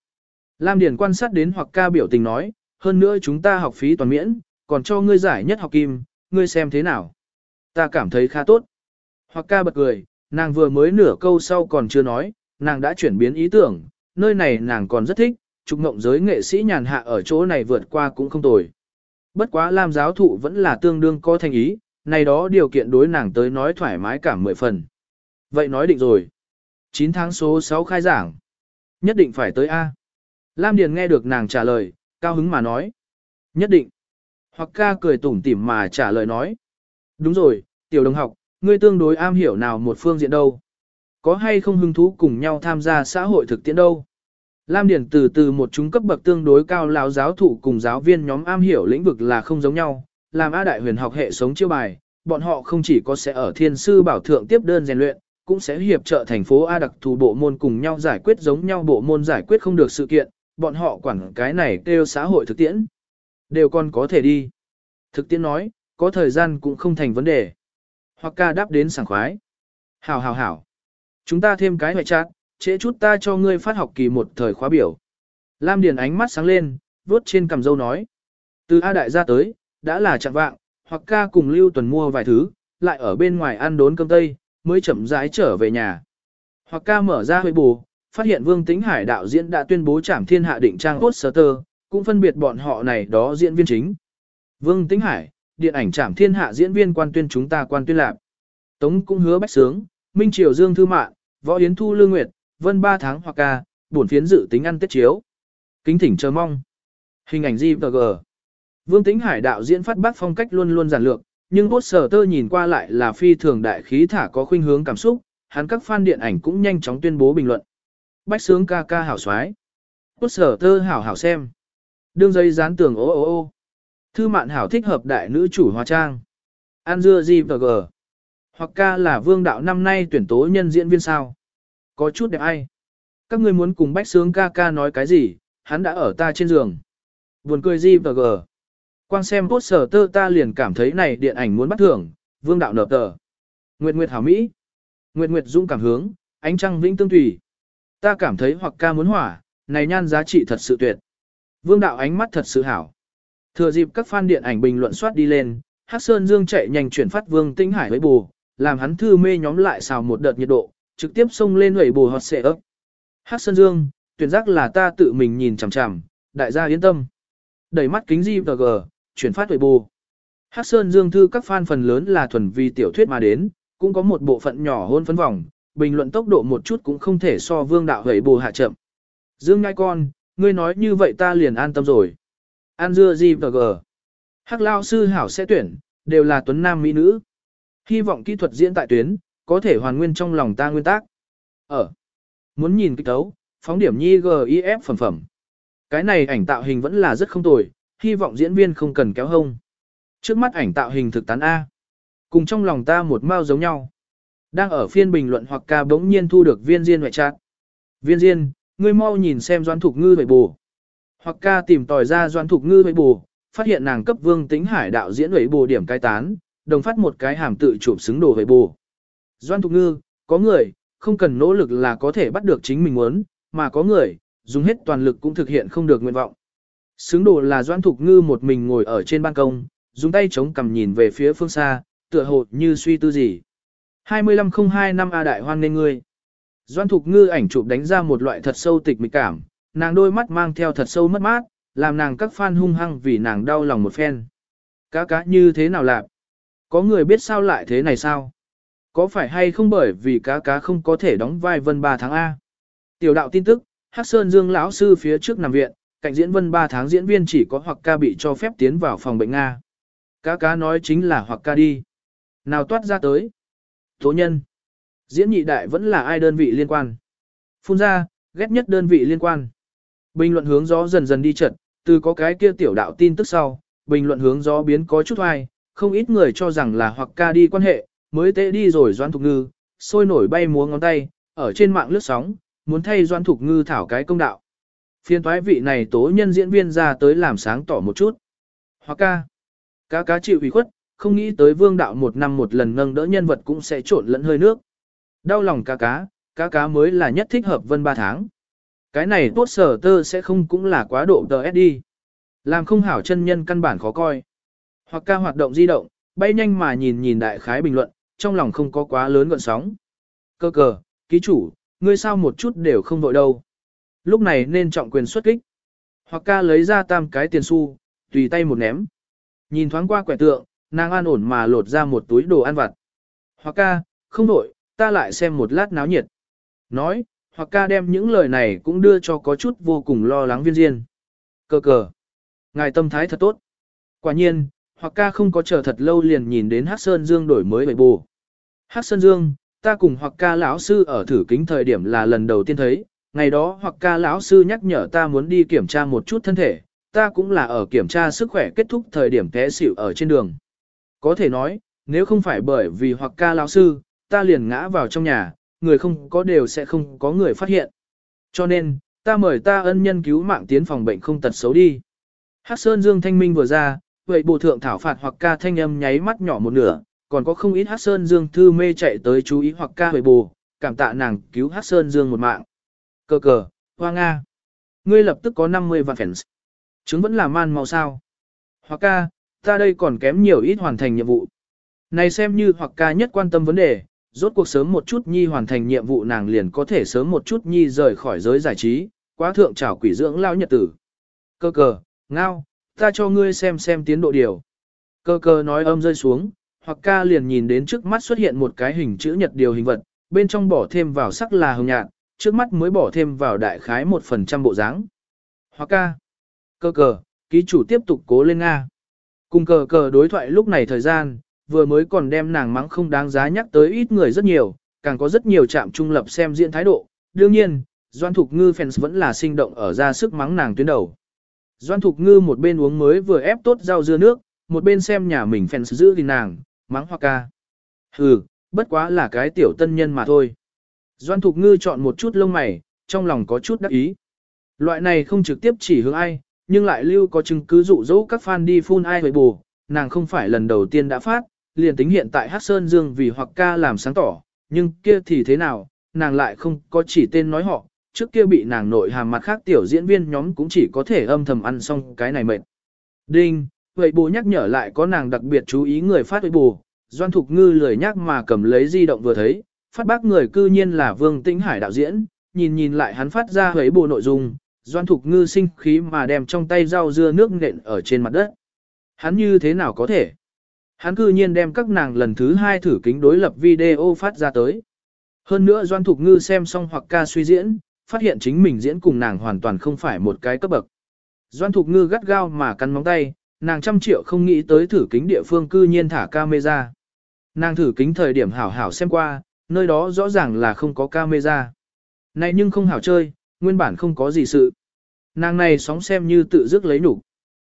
Lam Điền quan sát đến hoặc ca biểu tình nói, hơn nữa chúng ta học phí toàn miễn, còn cho ngươi giải nhất học kim, ngươi xem thế nào. Ta cảm thấy khá tốt. Hoặc ca bật cười, nàng vừa mới nửa câu sau còn chưa nói, nàng đã chuyển biến ý tưởng, nơi này nàng còn rất thích, trục ngộng giới nghệ sĩ nhàn hạ ở chỗ này vượt qua cũng không tồi. Bất quá Lam giáo thụ vẫn là tương đương có thành ý, này đó điều kiện đối nàng tới nói thoải mái cả mười phần. Vậy nói định rồi. 9 tháng số 6 khai giảng. Nhất định phải tới A. Lam Điền nghe được nàng trả lời, cao hứng mà nói. Nhất định. Hoặc ca cười tủm tỉm mà trả lời nói. Đúng rồi, tiểu đồng học, ngươi tương đối am hiểu nào một phương diện đâu. Có hay không hứng thú cùng nhau tham gia xã hội thực tiễn đâu. Lam Điền từ từ một chúng cấp bậc tương đối cao lão giáo thụ cùng giáo viên nhóm am hiểu lĩnh vực là không giống nhau, làm A đại huyền học hệ sống chiêu bài, bọn họ không chỉ có sẽ ở thiên sư bảo thượng tiếp đơn rèn luyện, cũng sẽ hiệp trợ thành phố A đặc thù bộ môn cùng nhau giải quyết giống nhau bộ môn giải quyết không được sự kiện, bọn họ quản cái này kêu xã hội thực tiễn. Đều còn có thể đi. Thực tiễn nói, có thời gian cũng không thành vấn đề. Hoặc ca đáp đến sảng khoái. Hảo hảo hảo. Chúng ta thêm cái hoại chát, trễ chút ta cho ngươi phát học kỳ một thời khóa biểu. Lam Điền ánh mắt sáng lên, vuốt trên cằm dâu nói. Từ A đại ra tới, đã là chặng vạng, hoặc ca cùng Lưu Tuần mua vài thứ, lại ở bên ngoài ăn đốn cơm tây, mới chậm rãi trở về nhà. Hoặc ca mở ra hơi bù, phát hiện Vương Tĩnh Hải đạo diễn đã tuyên bố trảm thiên hạ định trang poster, cũng phân biệt bọn họ này đó diễn viên chính. Vương Tĩnh Hải, điện ảnh trảm thiên hạ diễn viên quan tuyên chúng ta quan tuyên lạc. Tống cũng hứa bách sướng, Minh Triều Dương Thư Mạn, Võ Yến Thu Lương Nguyệt, Vân ba tháng hoặc ca, buồn phiến dự tính ăn tết chiếu. Kính thỉnh chờ mong. Hình ảnh GVG. Vương Tĩnh Hải đạo diễn phát bác phong cách luôn luôn giản lược, nhưng bốt sở tơ nhìn qua lại là phi thường đại khí thả có khuynh hướng cảm xúc, hắn các fan điện ảnh cũng nhanh chóng tuyên bố bình luận. Bách sướng ca ca hảo xoái. Bốt sở tơ hảo hảo xem. Đương dây dán tường ô ô ô. Thư mạn hảo thích hợp đại nữ chủ hóa trang. An dưa gì. Hoặc ca là vương đạo năm nay tuyển tố nhân diễn viên sao. Có chút đẹp ai. Các ngươi muốn cùng bách sướng ca ca nói cái gì, hắn đã ở ta trên giường. Buồn cười gì và gờ. Quang xem poster tơ ta liền cảm thấy này điện ảnh muốn bắt thưởng, vương đạo nở tờ. Nguyệt Nguyệt hảo Mỹ. Nguyệt Nguyệt dung cảm hướng, ánh trăng vĩnh tương tùy. Ta cảm thấy hoặc ca muốn hỏa, này nhan giá trị thật sự tuyệt. Vương đạo ánh mắt thật sự hảo. Thừa dịp các fan điện ảnh bình luận soát đi lên, Hắc Sơn Dương chạy nhanh chuyển phát Vương Tinh Hải với bù, làm hắn thư mê nhóm lại xào một đợt nhiệt độ, trực tiếp xông lên hủy bù hot xệ ấp. Hắc Sơn Dương, tuyển giác là ta tự mình nhìn chằm chằm, đại gia yên tâm. Đẩy mắt kính di chuyển phát hủy bù. Hắc Sơn Dương Thư các fan phần lớn là thuần vì tiểu thuyết mà đến, cũng có một bộ phận nhỏ hôn phấn vòng, bình luận tốc độ một chút cũng không thể so vương đạo hủy bù hạ chậm. Dương ngai con, ngươi nói như vậy ta liền an tâm rồi. An dưa gì. Hắc Lao sư hảo sẽ tuyển, đều là tuấn nam mỹ nữ. Hy vọng kỹ thuật diễn tại tuyến, có thể hoàn nguyên trong lòng ta nguyên tác. Ở. Muốn nhìn kích tấu, phóng điểm nhi GIF phẩm phẩm. Cái này ảnh tạo hình vẫn là rất không tồi, hy vọng diễn viên không cần kéo hông. Trước mắt ảnh tạo hình thực tán A. Cùng trong lòng ta một mao giống nhau. Đang ở phiên bình luận hoặc ca bỗng nhiên thu được viên diên ngoại trạng. Viên diên, ngươi mau nhìn xem doan thục ngư vậy bù. Hoặc ca tìm tòi ra doan thục ngư vậy bù, phát hiện nàng cấp vương tính hải đạo diễn vậy bù điểm cai tán, đồng phát một cái hàm tự chụp xứng đồ vậy bù. Doan thục ngư, có người, không cần nỗ lực là có thể bắt được chính mình muốn, mà có người, dùng hết toàn lực cũng thực hiện không được nguyện vọng. Xứng đồ là Doan Thục Ngư một mình ngồi ở trên ban công, dùng tay chống cằm nhìn về phía phương xa, tựa hồ như suy tư gì. 2502 năm A Đại Hoan nên ngươi. Doan Thục Ngư ảnh chụp đánh ra một loại thật sâu tịch mịch cảm, nàng đôi mắt mang theo thật sâu mất mát, làm nàng các fan hung hăng vì nàng đau lòng một phen. Cá cá như thế nào lạc? Có người biết sao lại thế này sao? Có phải hay không bởi vì cá cá không có thể đóng vai vân 3 tháng A? Tiểu đạo tin tức, Hắc Sơn Dương lão sư phía trước nằm viện, cạnh diễn vân 3 tháng diễn viên chỉ có hoặc ca bị cho phép tiến vào phòng bệnh Nga. Cá cá nói chính là hoặc ca đi. Nào toát ra tới. Tố nhân. Diễn nhị đại vẫn là ai đơn vị liên quan. Phun ra, ghét nhất đơn vị liên quan. Bình luận hướng gió dần dần đi chật từ có cái kia tiểu đạo tin tức sau, bình luận hướng gió biến có chút hoài, không ít người cho rằng là hoặc ca đi quan hệ, mới tệ đi rồi doan thục ngư, sôi nổi bay múa ngón tay, ở trên mạng lướt sóng, muốn thay doan thục ngư thảo cái công đạo. Phiên thoái vị này tố nhân diễn viên ra tới làm sáng tỏ một chút. Hoa ca, cá cá chịu ủy khuất, không nghĩ tới vương đạo một năm một lần nâng đỡ nhân vật cũng sẽ trộn lẫn hơi nước. Đau lòng cá cá, cá cá mới là nhất thích hợp vân ba tháng. Cái này tốt sở tơ sẽ không cũng là quá độ tờ đi, Làm không hảo chân nhân căn bản khó coi. Hoặc ca hoạt động di động, bay nhanh mà nhìn nhìn đại khái bình luận, trong lòng không có quá lớn gọn sóng. Cơ cờ, ký chủ, ngươi sao một chút đều không vội đâu. Lúc này nên trọng quyền xuất kích. Hoặc ca lấy ra tam cái tiền xu, tùy tay một ném. Nhìn thoáng qua quẻ tượng, nàng an ổn mà lột ra một túi đồ ăn vặt. Hoặc ca, không vội, ta lại xem một lát náo nhiệt. Nói, hoặc ca đem những lời này cũng đưa cho có chút vô cùng lo lắng viên diên. Cơ cờ. Ngài tâm thái thật tốt. Quả nhiên, hoặc ca không có chờ thật lâu liền nhìn đến Hắc Sơn Dương đổi mới bậy bù. Hắc Sơn Dương, ta cùng hoặc ca lão sư ở thử kính thời điểm là lần đầu tiên thấy, ngày đó hoặc ca lão sư nhắc nhở ta muốn đi kiểm tra một chút thân thể, ta cũng là ở kiểm tra sức khỏe kết thúc thời điểm té xỉu ở trên đường. Có thể nói, nếu không phải bởi vì hoặc ca lão sư, ta liền ngã vào trong nhà, người không có đều sẽ không có người phát hiện. Cho nên, ta mời ta ân nhân cứu mạng tiến phòng bệnh không tật xấu đi. Hắc Sơn Dương Thanh Minh vừa ra, vậy bộ thượng thảo phạt hoặc ca thanh âm nháy mắt nhỏ một nửa, còn có không ít Hắc Sơn Dương thư mê chạy tới chú ý hoặc ca huệ bù, cảm tạ nàng cứu Hắc Sơn Dương một mạng. Cờ cờ, hoa Nga. Ngươi lập tức có 50 vạn fans. Chứng vẫn là man màu sao. Hoặc ca, ta đây còn kém nhiều ít hoàn thành nhiệm vụ. Này xem như hoặc ca nhất quan tâm vấn đề, rốt cuộc sớm một chút nhi hoàn thành nhiệm vụ nàng liền có thể sớm một chút nhi rời khỏi giới giải trí, quá thượng trảo quỷ dưỡng lao nhật tử. Cơ cờ, ngao, ta cho ngươi xem xem tiến độ điều. Cơ cơ nói âm rơi xuống, hoặc ca liền nhìn đến trước mắt xuất hiện một cái hình chữ nhật điều hình vật, bên trong bỏ thêm vào sắc là hồng nhạt, trước mắt mới bỏ thêm vào đại khái một phần trăm bộ dáng. Hoặc ca, cơ cờ, ký chủ tiếp tục cố lên Nga. Cùng cờ cờ đối thoại lúc này thời gian, vừa mới còn đem nàng mắng không đáng giá nhắc tới ít người rất nhiều, càng có rất nhiều trạm trung lập xem diễn thái độ. Đương nhiên, Doan Thục Ngư fans vẫn là sinh động ở ra sức mắng nàng tuyến đầu. Doan Thục Ngư một bên uống mới vừa ép tốt rau dưa nước, một bên xem nhà mình phèn giữ gìn nàng, mắng hoa ca. Hừ, bất quá là cái tiểu tân nhân mà thôi. Doan Thục Ngư chọn một chút lông mày, trong lòng có chút đắc ý. Loại này không trực tiếp chỉ hướng ai, nhưng lại lưu có chứng cứ dụ dỗ các fan đi phun ai với bù, nàng không phải lần đầu tiên đã phát, liền tính hiện tại Hát Sơn Dương vì hoặc ca làm sáng tỏ, nhưng kia thì thế nào, nàng lại không có chỉ tên nói họ, trước kia bị nàng nội hàm mặt khác tiểu diễn viên nhóm cũng chỉ có thể âm thầm ăn xong cái này mệt. Đinh, vậy bù nhắc nhở lại có nàng đặc biệt chú ý người phát với bù, Doan Thục Ngư lười nhắc mà cầm lấy di động vừa thấy, phát bác người cư nhiên là Vương Tĩnh Hải đạo diễn, nhìn nhìn lại hắn phát ra với bù nội dung, Doan Thục Ngư sinh khí mà đem trong tay rau dưa nước nện ở trên mặt đất. Hắn như thế nào có thể? Hắn cư nhiên đem các nàng lần thứ hai thử kính đối lập video phát ra tới. Hơn nữa Doan Thục Ngư xem xong hoặc ca suy diễn, phát hiện chính mình diễn cùng nàng hoàn toàn không phải một cái cấp bậc. Doan Thục Ngư gắt gao mà cắn móng tay, nàng trăm triệu không nghĩ tới thử kính địa phương cư nhiên thả camera. Nàng thử kính thời điểm hảo hảo xem qua, nơi đó rõ ràng là không có camera. Này nhưng không hảo chơi, nguyên bản không có gì sự. Nàng này sóng xem như tự dứt lấy nụ.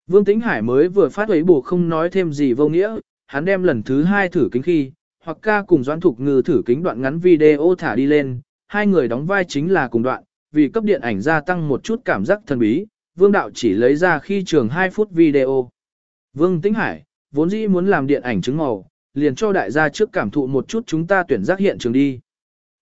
Vương Tĩnh Hải mới vừa phát ấy bù không nói thêm gì vô nghĩa, hắn đem lần thứ hai thử kính khi, hoặc ca cùng Doan Thục Ngư thử kính đoạn ngắn video thả đi lên, hai người đóng vai chính là cùng đoạn, vì cấp điện ảnh gia tăng một chút cảm giác thần bí, Vương Đạo chỉ lấy ra khi trường 2 phút video. Vương Tĩnh Hải, vốn dĩ muốn làm điện ảnh chứng màu, liền cho đại gia trước cảm thụ một chút chúng ta tuyển giác hiện trường đi.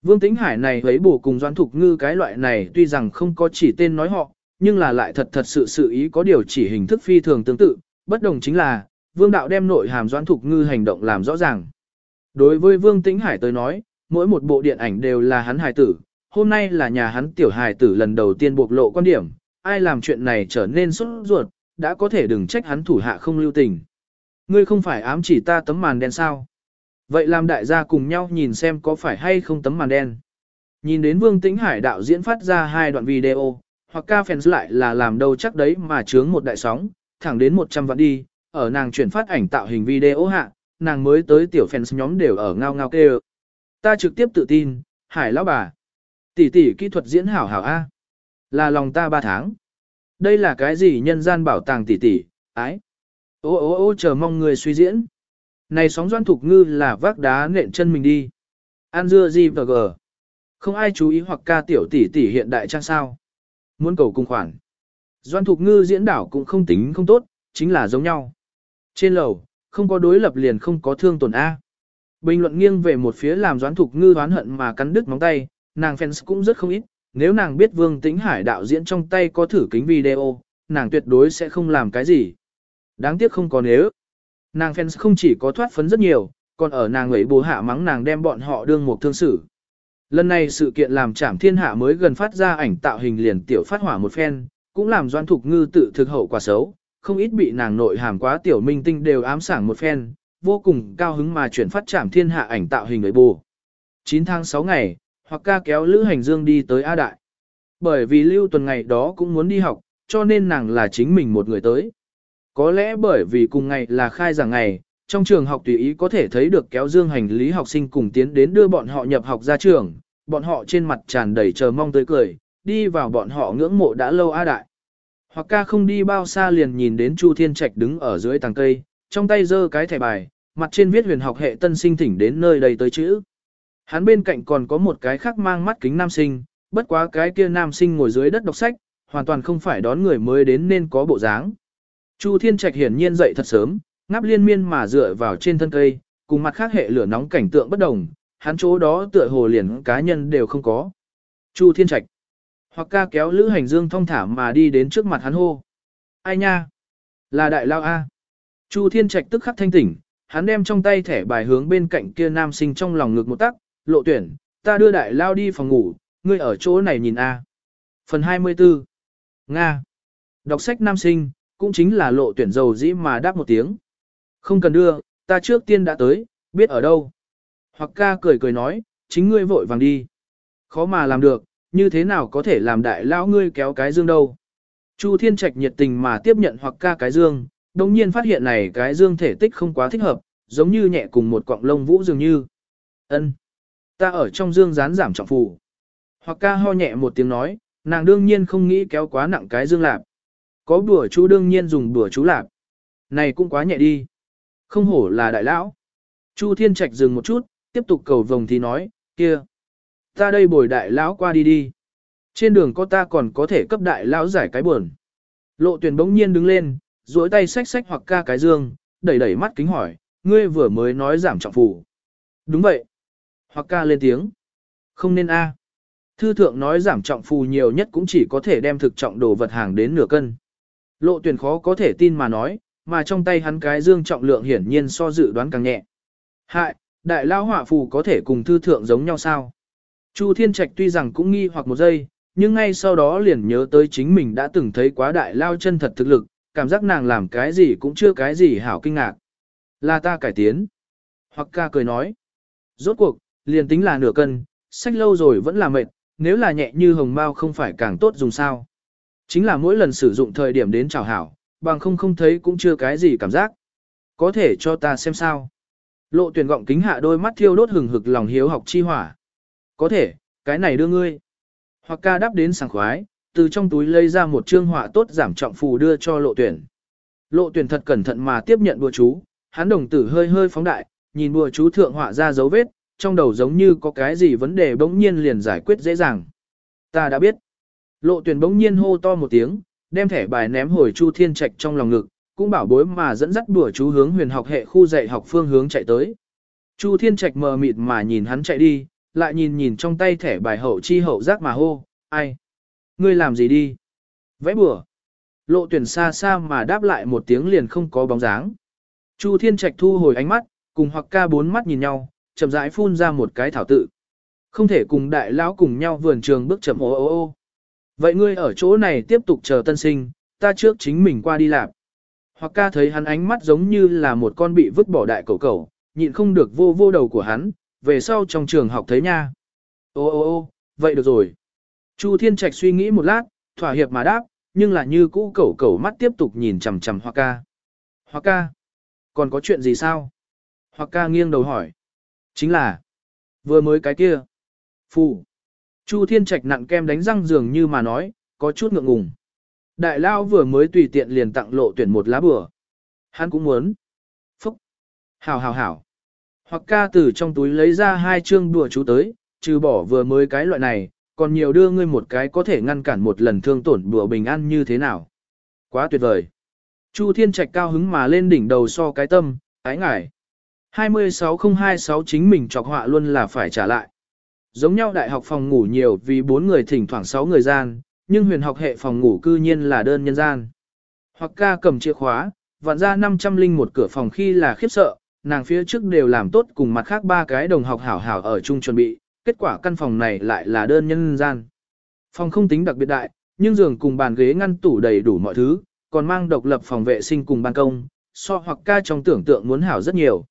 Vương Tĩnh Hải này với bổ cùng Doan Thục Ngư cái loại này tuy rằng không có chỉ tên nói họ, nhưng là lại thật thật sự sự ý có điều chỉ hình thức phi thường tương tự, bất đồng chính là, Vương Đạo đem nội hàm Doan Thục Ngư hành động làm rõ ràng. Đối với Vương Tĩnh Hải tới nói, mỗi một bộ điện ảnh đều là hắn hài tử, hôm nay là nhà hắn tiểu hài tử lần đầu tiên bộc lộ quan điểm, ai làm chuyện này trở nên sốt ruột, đã có thể đừng trách hắn thủ hạ không lưu tình. Ngươi không phải ám chỉ ta tấm màn đen sao? Vậy làm đại gia cùng nhau nhìn xem có phải hay không tấm màn đen. Nhìn đến Vương Tĩnh Hải đạo diễn phát ra hai đoạn video, hoặc ca fans lại là làm đâu chắc đấy mà chướng một đại sóng, thẳng đến 100 vạn đi, ở nàng chuyển phát ảnh tạo hình video hạ, nàng mới tới tiểu fans nhóm đều ở ngao ngao kêu. Ta trực tiếp tự tin, Hải lão bà. Tỷ tỷ kỹ thuật diễn hảo hảo A. Là lòng ta ba tháng. Đây là cái gì nhân gian bảo tàng tỷ tỷ, ái. Ô ô ô chờ mong người suy diễn. Này sóng doan thục ngư là vác đá nện chân mình đi. An dưa gì và gờ. Không ai chú ý hoặc ca tiểu tỷ tỷ hiện đại trang sao. Muốn cầu cung khoản. Doan thục ngư diễn đảo cũng không tính không tốt, chính là giống nhau. Trên lầu, không có đối lập liền không có thương tổn A. Bình luận nghiêng về một phía làm doán thục ngư đoán hận mà cắn đứt móng tay, nàng fans cũng rất không ít, nếu nàng biết Vương Tĩnh Hải đạo diễn trong tay có thử kính video, nàng tuyệt đối sẽ không làm cái gì. Đáng tiếc không có nếu. Nàng fans không chỉ có thoát phấn rất nhiều, còn ở nàng ấy bố hạ mắng nàng đem bọn họ đương một thương xử. Lần này sự kiện làm trảm thiên hạ mới gần phát ra ảnh tạo hình liền tiểu phát hỏa một phen, cũng làm doan thục ngư tự thực hậu quả xấu, không ít bị nàng nội hàm quá tiểu minh tinh đều ám sảng một phen, vô cùng cao hứng mà chuyển phát trảm thiên hạ ảnh tạo hình ấy bù. 9 tháng 6 ngày, hoặc ca kéo Lữ Hành Dương đi tới A Đại. Bởi vì lưu tuần ngày đó cũng muốn đi học, cho nên nàng là chính mình một người tới. Có lẽ bởi vì cùng ngày là khai giảng ngày, trong trường học tùy ý có thể thấy được kéo dương hành lý học sinh cùng tiến đến đưa bọn họ nhập học ra trường, bọn họ trên mặt tràn đầy chờ mong tới cười, đi vào bọn họ ngưỡng mộ đã lâu A Đại. Hoặc ca không đi bao xa liền nhìn đến Chu Thiên Trạch đứng ở dưới tàng cây, trong tay giơ cái thẻ bài, mặt trên viết huyền học hệ tân sinh thỉnh đến nơi đây tới chữ. Hắn bên cạnh còn có một cái khác mang mắt kính nam sinh, bất quá cái kia nam sinh ngồi dưới đất đọc sách, hoàn toàn không phải đón người mới đến nên có bộ dáng. Chu Thiên Trạch hiển nhiên dậy thật sớm, ngáp liên miên mà dựa vào trên thân cây, cùng mặt khác hệ lửa nóng cảnh tượng bất đồng, hắn chỗ đó tựa hồ liền cá nhân đều không có. Chu Thiên Trạch. Hoặc ca kéo Lữ Hành Dương thong thả mà đi đến trước mặt hắn hô. Ai nha? Là đại lao A. Chu Thiên Trạch tức khắc thanh tỉnh, hắn đem trong tay thẻ bài hướng bên cạnh kia nam sinh trong lòng ngực một tắc, lộ tuyển, ta đưa đại lao đi phòng ngủ, ngươi ở chỗ này nhìn A. Phần 24 Nga Đọc sách nam sinh, cũng chính là lộ tuyển dầu dĩ mà đáp một tiếng. Không cần đưa, ta trước tiên đã tới, biết ở đâu. Hoặc ca cười cười nói, chính ngươi vội vàng đi. Khó mà làm được, như thế nào có thể làm đại lao ngươi kéo cái dương đâu. Chu Thiên Trạch nhiệt tình mà tiếp nhận hoặc ca cái dương, đồng nhiên phát hiện này cái dương thể tích không quá thích hợp, giống như nhẹ cùng một cọng lông vũ dường như. ân Ta ở trong dương rán giảm trọng phù. Hoặc ca ho nhẹ một tiếng nói, nàng đương nhiên không nghĩ kéo quá nặng cái dương lạp. Có bùa chú đương nhiên dùng bùa chú lạp. Này cũng quá nhẹ đi. Không hổ là đại lão. Chu Thiên Trạch dừng một chút, tiếp tục cầu vồng thì nói, kia. Ta đây bồi đại lão qua đi đi. Trên đường có ta còn có thể cấp đại lão giải cái buồn. Lộ tuyển bỗng nhiên đứng lên, duỗi tay xách xách hoặc ca cái dương, đẩy đẩy mắt kính hỏi, ngươi vừa mới nói giảm trọng phủ. Đúng vậy. Hoặc ca lên tiếng. Không nên a. Thư thượng nói giảm trọng phù nhiều nhất cũng chỉ có thể đem thực trọng đồ vật hàng đến nửa cân. Lộ tuyển khó có thể tin mà nói, mà trong tay hắn cái dương trọng lượng hiển nhiên so dự đoán càng nhẹ. Hại, đại lao hỏa phù có thể cùng thư thượng giống nhau sao? Chu Thiên Trạch tuy rằng cũng nghi hoặc một giây, nhưng ngay sau đó liền nhớ tới chính mình đã từng thấy quá đại lao chân thật thực lực, cảm giác nàng làm cái gì cũng chưa cái gì hảo kinh ngạc. Là ta cải tiến. Hoặc ca cười nói. Rốt cuộc, liền tính là nửa cân, sách lâu rồi vẫn là mệt, nếu là nhẹ như hồng mao không phải càng tốt dùng sao. Chính là mỗi lần sử dụng thời điểm đến chào hảo, bằng không không thấy cũng chưa cái gì cảm giác. Có thể cho ta xem sao. Lộ tuyển gọng kính hạ đôi mắt thiêu đốt hừng hực lòng hiếu học chi hỏa. Có thể, cái này đưa ngươi. Hoặc ca đáp đến sảng khoái, từ trong túi lấy ra một trương họa tốt giảm trọng phù đưa cho lộ tuyển. Lộ tuyển thật cẩn thận mà tiếp nhận bùa chú, hắn đồng tử hơi hơi phóng đại, nhìn bùa chú thượng họa ra dấu vết, trong đầu giống như có cái gì vấn đề bỗng nhiên liền giải quyết dễ dàng. Ta đã biết. Lộ tuyển bỗng nhiên hô to một tiếng, đem thẻ bài ném hồi Chu Thiên Trạch trong lòng ngực, cũng bảo bối mà dẫn dắt đùa chú hướng huyền học hệ khu dạy học phương hướng chạy tới. Chu Thiên Trạch mờ mịt mà nhìn hắn chạy đi, lại nhìn nhìn trong tay thẻ bài hậu chi hậu giác mà hô, ai? Ngươi làm gì đi? Vẽ bừa. Lộ tuyển xa xa mà đáp lại một tiếng liền không có bóng dáng. Chu Thiên Trạch thu hồi ánh mắt, cùng hoặc ca bốn mắt nhìn nhau, chậm rãi phun ra một cái thảo tự. Không thể cùng đại lão cùng nhau vườn trường bước chậm ô ô ô. Vậy ngươi ở chỗ này tiếp tục chờ tân sinh, ta trước chính mình qua đi làm. Hoặc ca thấy hắn ánh mắt giống như là một con bị vứt bỏ đại cầu cầu, nhịn không được vô vô đầu của hắn, về sau trong trường học thấy nha. Ô ô ô, vậy được rồi. Chu Thiên Trạch suy nghĩ một lát, thỏa hiệp mà đáp, nhưng là như cũ cẩu cẩu mắt tiếp tục nhìn chằm chằm Hoa ca. Hoa ca, còn có chuyện gì sao? Hoa ca nghiêng đầu hỏi. Chính là, vừa mới cái kia. Phù. Chu Thiên Trạch nặng kem đánh răng dường như mà nói, có chút ngượng ngùng. Đại Lao vừa mới tùy tiện liền tặng lộ tuyển một lá bừa. Hắn cũng muốn. Phúc. Hảo hảo hảo. Hoặc ca từ trong túi lấy ra hai chương đùa chú tới, trừ bỏ vừa mới cái loại này, còn nhiều đưa ngươi một cái có thể ngăn cản một lần thương tổn bùa bình an như thế nào. Quá tuyệt vời. Chu Thiên Trạch cao hứng mà lên đỉnh đầu so cái tâm, ái ngải. 26026 chính mình chọc họa luôn là phải trả lại. Giống nhau đại học phòng ngủ nhiều vì bốn người thỉnh thoảng 6 người gian, nhưng huyền học hệ phòng ngủ cư nhiên là đơn nhân gian. Hoặc ca cầm chìa khóa, vặn ra 500 linh một cửa phòng khi là khiếp sợ, nàng phía trước đều làm tốt cùng mặt khác ba cái đồng học hảo hảo ở chung chuẩn bị, kết quả căn phòng này lại là đơn nhân gian. Phòng không tính đặc biệt đại, nhưng giường cùng bàn ghế ngăn tủ đầy đủ mọi thứ, còn mang độc lập phòng vệ sinh cùng ban công, so hoặc ca trong tưởng tượng muốn hảo rất nhiều.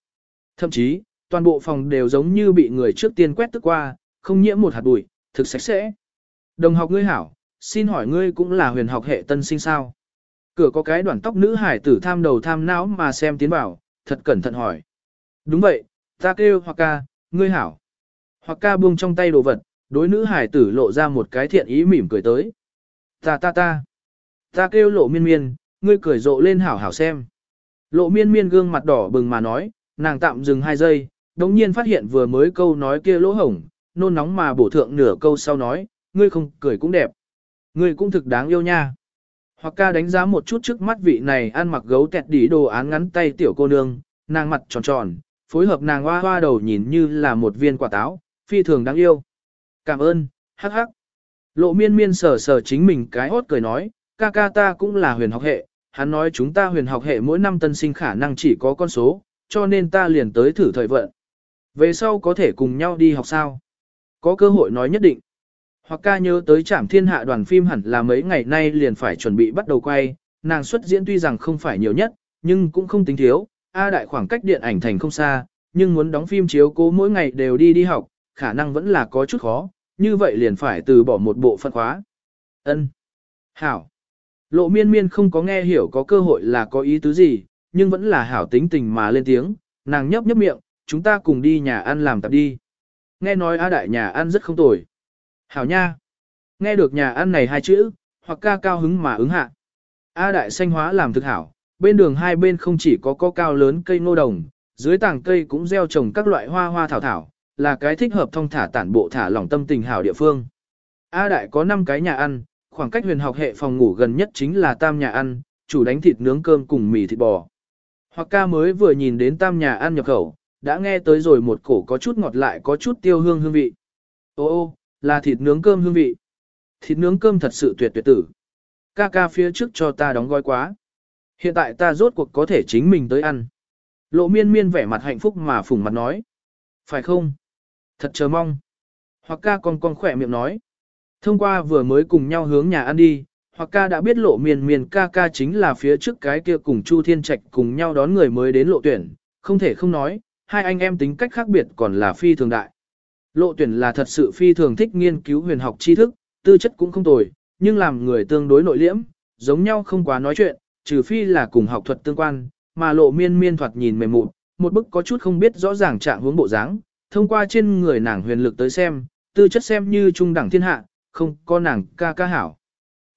Thậm chí, toàn bộ phòng đều giống như bị người trước tiên quét tức qua, không nhiễm một hạt bụi, thực sạch sẽ. Đồng học ngươi hảo, xin hỏi ngươi cũng là huyền học hệ tân sinh sao? Cửa có cái đoạn tóc nữ hải tử tham đầu tham não mà xem tiến vào, thật cẩn thận hỏi. Đúng vậy, ta kêu hoặc ca, ngươi hảo. Hoặc ca buông trong tay đồ vật, đối nữ hải tử lộ ra một cái thiện ý mỉm cười tới. Ta ta ta. Ta kêu lộ miên miên, ngươi cười rộ lên hảo hảo xem. Lộ miên miên gương mặt đỏ bừng mà nói, nàng tạm dừng hai giây, đống nhiên phát hiện vừa mới câu nói kia lỗ hổng, nôn nóng mà bổ thượng nửa câu sau nói, ngươi không cười cũng đẹp. Ngươi cũng thực đáng yêu nha. Hoặc ca đánh giá một chút trước mắt vị này ăn mặc gấu tẹt đỉ đồ án ngắn tay tiểu cô nương, nàng mặt tròn tròn, phối hợp nàng hoa hoa đầu nhìn như là một viên quả táo, phi thường đáng yêu. Cảm ơn, hắc hắc. Lộ miên miên sờ sờ chính mình cái hốt cười nói, ca ca ta cũng là huyền học hệ, hắn nói chúng ta huyền học hệ mỗi năm tân sinh khả năng chỉ có con số, cho nên ta liền tới thử thời vận. Về sau có thể cùng nhau đi học sao? Có cơ hội nói nhất định. Hoặc ca nhớ tới trảm thiên hạ đoàn phim hẳn là mấy ngày nay liền phải chuẩn bị bắt đầu quay, nàng xuất diễn tuy rằng không phải nhiều nhất, nhưng cũng không tính thiếu, A đại khoảng cách điện ảnh thành không xa, nhưng muốn đóng phim chiếu cố mỗi ngày đều đi đi học, khả năng vẫn là có chút khó, như vậy liền phải từ bỏ một bộ phận khóa. Ân, Hảo. Lộ miên miên không có nghe hiểu có cơ hội là có ý tứ gì, nhưng vẫn là hảo tính tình mà lên tiếng, nàng nhấp nhấp miệng, chúng ta cùng đi nhà ăn làm tập đi. Nghe nói A đại nhà ăn rất không tồi. Hảo nha. Nghe được nhà ăn này hai chữ, hoặc ca cao hứng mà ứng hạ. A đại xanh hóa làm thực hảo, bên đường hai bên không chỉ có có cao lớn cây ngô đồng, dưới tảng cây cũng gieo trồng các loại hoa hoa thảo thảo, là cái thích hợp thông thả tản bộ thả lỏng tâm tình hảo địa phương. A đại có 5 cái nhà ăn, khoảng cách huyền học hệ phòng ngủ gần nhất chính là tam nhà ăn, chủ đánh thịt nướng cơm cùng mì thịt bò. Hoặc ca mới vừa nhìn đến tam nhà ăn nhập khẩu, đã nghe tới rồi một cổ có chút ngọt lại có chút tiêu hương hương vị. Ô ô, là thịt nướng cơm hương vị. Thịt nướng cơm thật sự tuyệt tuyệt tử. Ca ca phía trước cho ta đóng gói quá. Hiện tại ta rốt cuộc có thể chính mình tới ăn. Lộ miên miên vẻ mặt hạnh phúc mà phùng mặt nói. Phải không? Thật chờ mong. Hoặc ca con con khỏe miệng nói. Thông qua vừa mới cùng nhau hướng nhà ăn đi, hoặc ca đã biết lộ miền miền ca ca chính là phía trước cái kia cùng Chu Thiên Trạch cùng nhau đón người mới đến lộ tuyển, không thể không nói, hai anh em tính cách khác biệt còn là phi thường đại. Lộ tuyển là thật sự phi thường thích nghiên cứu huyền học tri thức, tư chất cũng không tồi, nhưng làm người tương đối nội liễm, giống nhau không quá nói chuyện, trừ phi là cùng học thuật tương quan, mà lộ miên miên thoạt nhìn mềm mụn, một bức có chút không biết rõ ràng trạng hướng bộ dáng, thông qua trên người nàng huyền lực tới xem, tư chất xem như trung đẳng thiên hạ, không có nàng ca ca hảo.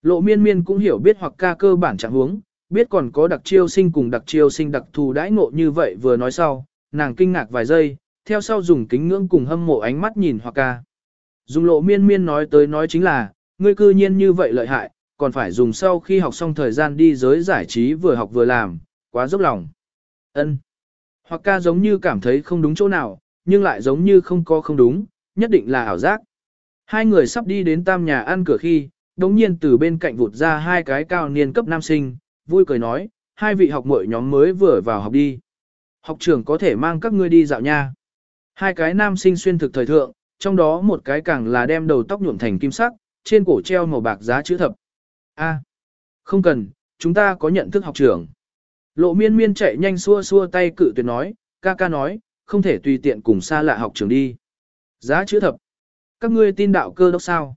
Lộ miên miên cũng hiểu biết hoặc ca cơ bản trạng huống, biết còn có đặc chiêu sinh cùng đặc chiêu sinh đặc thù đãi ngộ như vậy vừa nói sau, nàng kinh ngạc vài giây, theo sau dùng kính ngưỡng cùng hâm mộ ánh mắt nhìn hoặc ca. Dùng lộ miên miên nói tới nói chính là, ngươi cư nhiên như vậy lợi hại, còn phải dùng sau khi học xong thời gian đi giới giải trí vừa học vừa làm, quá dốc lòng. ân Hoặc ca giống như cảm thấy không đúng chỗ nào, nhưng lại giống như không có không đúng, nhất định là ảo giác. Hai người sắp đi đến tam nhà ăn cửa khi, đống nhiên từ bên cạnh vụt ra hai cái cao niên cấp nam sinh, vui cười nói, hai vị học muội nhóm mới vừa vào học đi. Học trưởng có thể mang các ngươi đi dạo nha. Hai cái nam sinh xuyên thực thời thượng, trong đó một cái càng là đem đầu tóc nhuộm thành kim sắc, trên cổ treo màu bạc giá chữ thập. A, không cần, chúng ta có nhận thức học trưởng. Lộ miên miên chạy nhanh xua xua tay cự tuyệt nói, ca ca nói, không thể tùy tiện cùng xa lạ học trường đi. Giá chữ thập. Các ngươi tin đạo cơ đốc sao?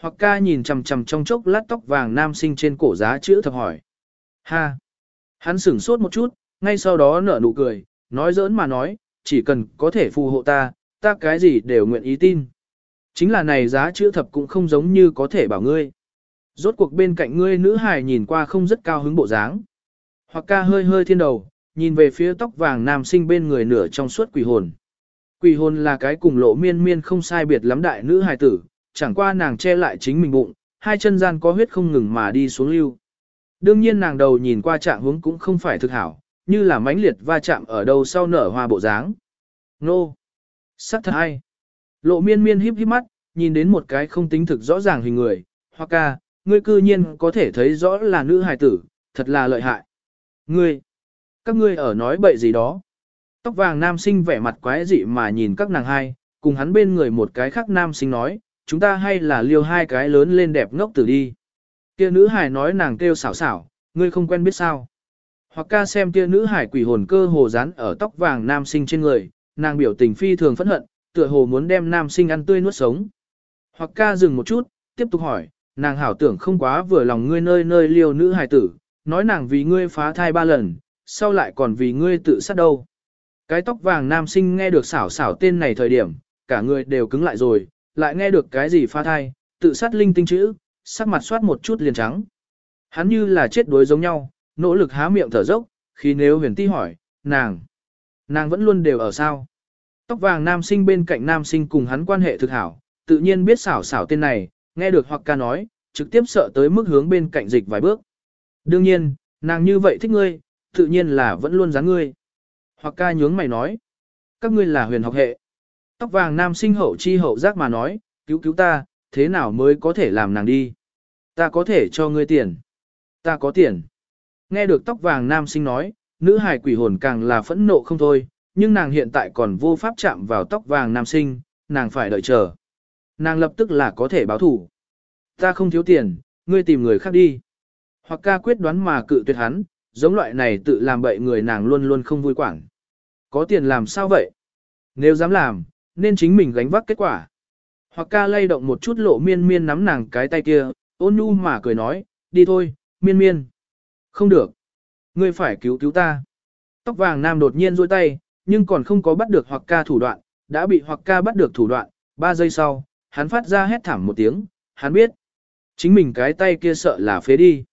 Hoặc ca nhìn chằm chằm trong chốc lát tóc vàng nam sinh trên cổ giá chữ thập hỏi. Ha! Hắn sửng sốt một chút, ngay sau đó nở nụ cười, nói giỡn mà nói, chỉ cần có thể phù hộ ta, ta cái gì đều nguyện ý tin. Chính là này giá chữ thập cũng không giống như có thể bảo ngươi. Rốt cuộc bên cạnh ngươi nữ hài nhìn qua không rất cao hứng bộ dáng. Hoặc ca hơi hơi thiên đầu, nhìn về phía tóc vàng nam sinh bên người nửa trong suốt quỷ hồn. Quỷ hồn là cái cùng lộ miên miên không sai biệt lắm đại nữ hài tử, chẳng qua nàng che lại chính mình bụng, hai chân gian có huyết không ngừng mà đi xuống lưu. Đương nhiên nàng đầu nhìn qua trạng hướng cũng không phải thực hảo, như là mãnh liệt va chạm ở đâu sau nở hoa bộ dáng. Nô! Sắc thật hay! Lộ miên miên híp híp mắt, nhìn đến một cái không tính thực rõ ràng hình người, hoa ca, ngươi cư nhiên có thể thấy rõ là nữ hài tử, thật là lợi hại. Ngươi! Các ngươi ở nói bậy gì đó? Tóc vàng nam sinh vẻ mặt quái dị mà nhìn các nàng hai, cùng hắn bên người một cái khác nam sinh nói, chúng ta hay là liêu hai cái lớn lên đẹp ngốc tử đi. Kia nữ hải nói nàng kêu xảo xảo, ngươi không quen biết sao. Hoặc ca xem kia nữ hải quỷ hồn cơ hồ dán ở tóc vàng nam sinh trên người, nàng biểu tình phi thường phẫn hận, tựa hồ muốn đem nam sinh ăn tươi nuốt sống. Hoặc ca dừng một chút, tiếp tục hỏi, nàng hảo tưởng không quá vừa lòng ngươi nơi nơi liêu nữ hải tử, nói nàng vì ngươi phá thai ba lần, sau lại còn vì ngươi tự sát đâu. Cái tóc vàng nam sinh nghe được xảo xảo tên này thời điểm, cả người đều cứng lại rồi, lại nghe được cái gì pha thai, tự sát linh tinh chữ, sắc mặt soát một chút liền trắng. Hắn như là chết đối giống nhau, nỗ lực há miệng thở dốc, khi nếu huyền ti hỏi, nàng, nàng vẫn luôn đều ở sao. Tóc vàng nam sinh bên cạnh nam sinh cùng hắn quan hệ thực hảo, tự nhiên biết xảo xảo tên này, nghe được hoặc ca nói, trực tiếp sợ tới mức hướng bên cạnh dịch vài bước. Đương nhiên, nàng như vậy thích ngươi, tự nhiên là vẫn luôn dáng ngươi. Hoặc ca nhướng mày nói, các ngươi là huyền học hệ. Tóc vàng nam sinh hậu chi hậu giác mà nói, cứu cứu ta, thế nào mới có thể làm nàng đi. Ta có thể cho ngươi tiền. Ta có tiền. Nghe được tóc vàng nam sinh nói, nữ hài quỷ hồn càng là phẫn nộ không thôi, nhưng nàng hiện tại còn vô pháp chạm vào tóc vàng nam sinh, nàng phải đợi chờ. Nàng lập tức là có thể báo thủ. Ta không thiếu tiền, ngươi tìm người khác đi. Hoặc ca quyết đoán mà cự tuyệt hắn, giống loại này tự làm bậy người nàng luôn luôn không vui quản. Có tiền làm sao vậy? Nếu dám làm, nên chính mình gánh vác kết quả. Hoặc ca lay động một chút lộ miên miên nắm nàng cái tay kia, ôn nhu mà cười nói, đi thôi, miên miên. Không được. Ngươi phải cứu cứu ta. Tóc vàng nam đột nhiên duỗi tay, nhưng còn không có bắt được hoặc ca thủ đoạn, đã bị hoặc ca bắt được thủ đoạn. Ba giây sau, hắn phát ra hét thảm một tiếng, hắn biết. Chính mình cái tay kia sợ là phế đi.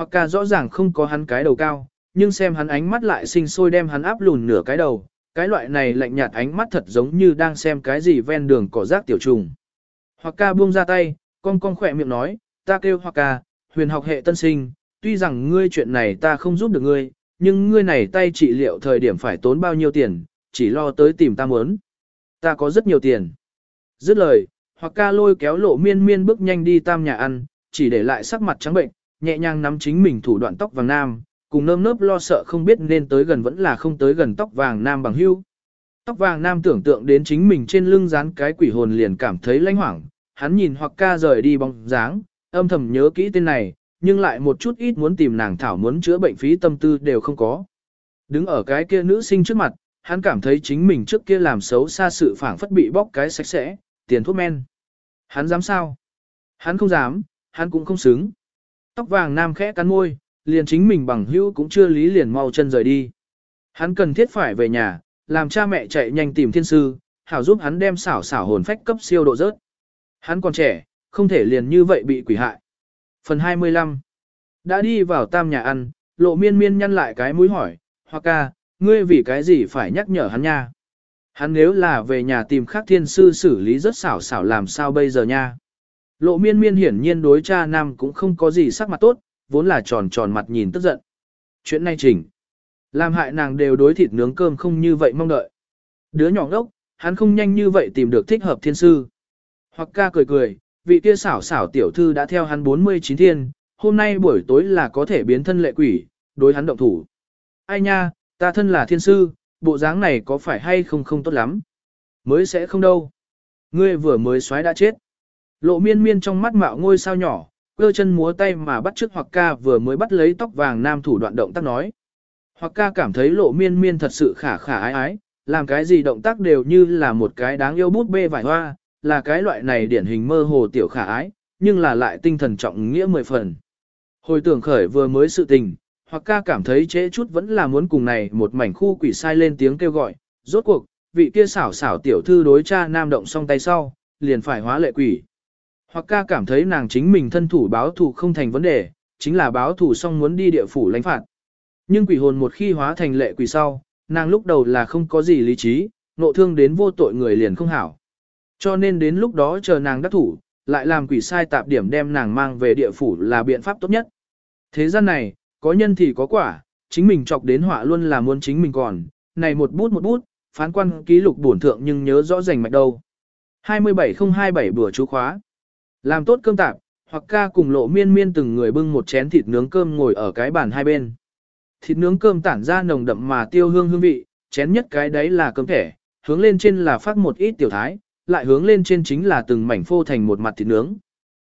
Hoặc ca rõ ràng không có hắn cái đầu cao, nhưng xem hắn ánh mắt lại sinh sôi đem hắn áp lùn nửa cái đầu, cái loại này lạnh nhạt ánh mắt thật giống như đang xem cái gì ven đường cỏ rác tiểu trùng. Hoặc ca buông ra tay, con con khỏe miệng nói, ta kêu hoặc ca, huyền học hệ tân sinh, tuy rằng ngươi chuyện này ta không giúp được ngươi, nhưng ngươi này tay trị liệu thời điểm phải tốn bao nhiêu tiền, chỉ lo tới tìm ta muốn. Ta có rất nhiều tiền. Dứt lời, hoặc ca lôi kéo lộ miên miên bước nhanh đi tam nhà ăn, chỉ để lại sắc mặt trắng bệnh, nhẹ nhàng nắm chính mình thủ đoạn tóc vàng nam, cùng nơm nớp lo sợ không biết nên tới gần vẫn là không tới gần tóc vàng nam bằng hưu. Tóc vàng nam tưởng tượng đến chính mình trên lưng dán cái quỷ hồn liền cảm thấy lãnh hoảng, hắn nhìn hoặc ca rời đi bóng dáng, âm thầm nhớ kỹ tên này, nhưng lại một chút ít muốn tìm nàng thảo muốn chữa bệnh phí tâm tư đều không có. Đứng ở cái kia nữ sinh trước mặt, hắn cảm thấy chính mình trước kia làm xấu xa sự phản phất bị bóc cái sạch sẽ, tiền thuốc men. Hắn dám sao? Hắn không dám, hắn cũng không xứng. Tóc vàng nam khẽ cắn môi, liền chính mình bằng hữu cũng chưa lý liền mau chân rời đi. Hắn cần thiết phải về nhà, làm cha mẹ chạy nhanh tìm thiên sư, hảo giúp hắn đem xảo xảo hồn phách cấp siêu độ rớt. Hắn còn trẻ, không thể liền như vậy bị quỷ hại. Phần 25 Đã đi vào tam nhà ăn, lộ miên miên nhăn lại cái mũi hỏi, Hoa ca, ngươi vì cái gì phải nhắc nhở hắn nha? Hắn nếu là về nhà tìm khác thiên sư xử lý rất xảo xảo làm sao bây giờ nha? Lộ miên miên hiển nhiên đối cha nam cũng không có gì sắc mặt tốt, vốn là tròn tròn mặt nhìn tức giận. Chuyện này chỉnh. Làm hại nàng đều đối thịt nướng cơm không như vậy mong đợi. Đứa nhỏ ngốc, hắn không nhanh như vậy tìm được thích hợp thiên sư. Hoặc ca cười cười, vị kia xảo xảo tiểu thư đã theo hắn 49 thiên, hôm nay buổi tối là có thể biến thân lệ quỷ, đối hắn động thủ. Ai nha, ta thân là thiên sư, bộ dáng này có phải hay không không tốt lắm? Mới sẽ không đâu. Ngươi vừa mới xoáy đã chết. Lộ miên miên trong mắt mạo ngôi sao nhỏ, cơ chân múa tay mà bắt trước hoặc ca vừa mới bắt lấy tóc vàng nam thủ đoạn động tác nói. Hoặc ca cảm thấy lộ miên miên thật sự khả khả ái ái, làm cái gì động tác đều như là một cái đáng yêu bút bê vải hoa, là cái loại này điển hình mơ hồ tiểu khả ái, nhưng là lại tinh thần trọng nghĩa mười phần. Hồi tưởng khởi vừa mới sự tình, hoặc ca cảm thấy trễ chút vẫn là muốn cùng này một mảnh khu quỷ sai lên tiếng kêu gọi, rốt cuộc, vị kia xảo xảo tiểu thư đối cha nam động song tay sau, liền phải hóa lệ quỷ. Hoặc ca cảm thấy nàng chính mình thân thủ báo thù không thành vấn đề, chính là báo thù xong muốn đi địa phủ lãnh phạt. Nhưng quỷ hồn một khi hóa thành lệ quỷ sau, nàng lúc đầu là không có gì lý trí, nộ thương đến vô tội người liền không hảo. Cho nên đến lúc đó chờ nàng đắc thủ, lại làm quỷ sai tạp điểm đem nàng mang về địa phủ là biện pháp tốt nhất. Thế gian này, có nhân thì có quả, chính mình chọc đến họa luôn là muốn chính mình còn, này một bút một bút, phán quan ký lục bổn thượng nhưng nhớ rõ rành mạch đâu. 27027 bữa chú khóa. Làm tốt cơm tạp, hoặc ca cùng lộ miên miên từng người bưng một chén thịt nướng cơm ngồi ở cái bàn hai bên. Thịt nướng cơm tản ra nồng đậm mà tiêu hương hương vị, chén nhất cái đấy là cơm thẻ, hướng lên trên là phát một ít tiểu thái, lại hướng lên trên chính là từng mảnh phô thành một mặt thịt nướng.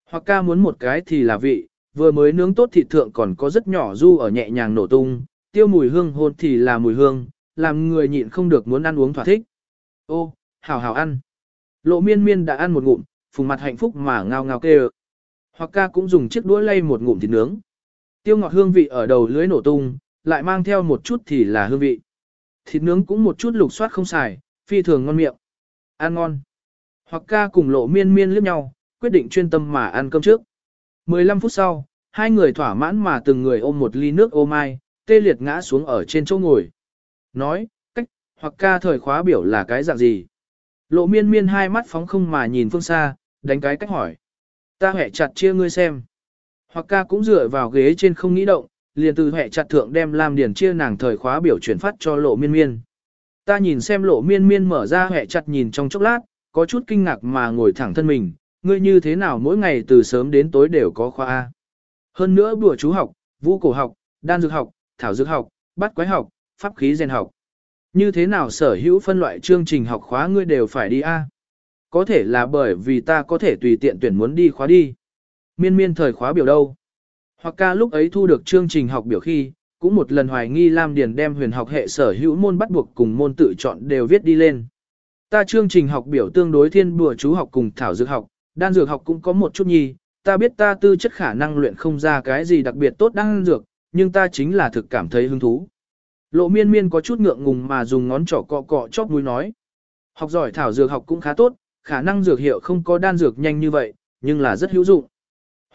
Hoặc ca muốn một cái thì là vị, vừa mới nướng tốt thịt thượng còn có rất nhỏ du ở nhẹ nhàng nổ tung, tiêu mùi hương hôn thì là mùi hương, làm người nhịn không được muốn ăn uống thỏa thích. Ô, hảo hảo ăn. Lộ miên miên đã ăn một ngụm, phùng mặt hạnh phúc mà ngao ngao kêu. Hoặc ca cũng dùng chiếc đũa lay một ngụm thịt nướng. Tiêu ngọt hương vị ở đầu lưới nổ tung, lại mang theo một chút thì là hương vị. Thịt nướng cũng một chút lục soát không xài, phi thường ngon miệng. Ăn ngon. Hoặc ca cùng lộ miên miên liếc nhau, quyết định chuyên tâm mà ăn cơm trước. 15 phút sau, hai người thỏa mãn mà từng người ôm một ly nước ô mai, tê liệt ngã xuống ở trên chỗ ngồi. Nói, cách, hoặc ca thời khóa biểu là cái dạng gì? Lộ miên miên hai mắt phóng không mà nhìn phương xa, đánh cái cách hỏi. Ta hẹ chặt chia ngươi xem. Hoặc ca cũng dựa vào ghế trên không nghĩ động, liền từ hẹ chặt thượng đem làm Điền chia nàng thời khóa biểu chuyển phát cho lộ miên miên. Ta nhìn xem lộ miên miên mở ra hẹ chặt nhìn trong chốc lát, có chút kinh ngạc mà ngồi thẳng thân mình, ngươi như thế nào mỗi ngày từ sớm đến tối đều có khoa A. Hơn nữa bùa chú học, vũ cổ học, đan dược học, thảo dược học, bắt quái học, pháp khí rèn học. Như thế nào sở hữu phân loại chương trình học khóa ngươi đều phải đi A. Có thể là bởi vì ta có thể tùy tiện tuyển muốn đi khóa đi. Miên miên thời khóa biểu đâu. Hoặc ca lúc ấy thu được chương trình học biểu khi, cũng một lần hoài nghi Lam Điền đem huyền học hệ sở hữu môn bắt buộc cùng môn tự chọn đều viết đi lên. Ta chương trình học biểu tương đối thiên bùa chú học cùng thảo dược học, đan dược học cũng có một chút nhi, ta biết ta tư chất khả năng luyện không ra cái gì đặc biệt tốt đan dược, nhưng ta chính là thực cảm thấy hứng thú. Lộ miên miên có chút ngượng ngùng mà dùng ngón trỏ cọ cọ chóp mũi nói. Học giỏi thảo dược học cũng khá tốt, khả năng dược hiệu không có đan dược nhanh như vậy, nhưng là rất hữu dụng.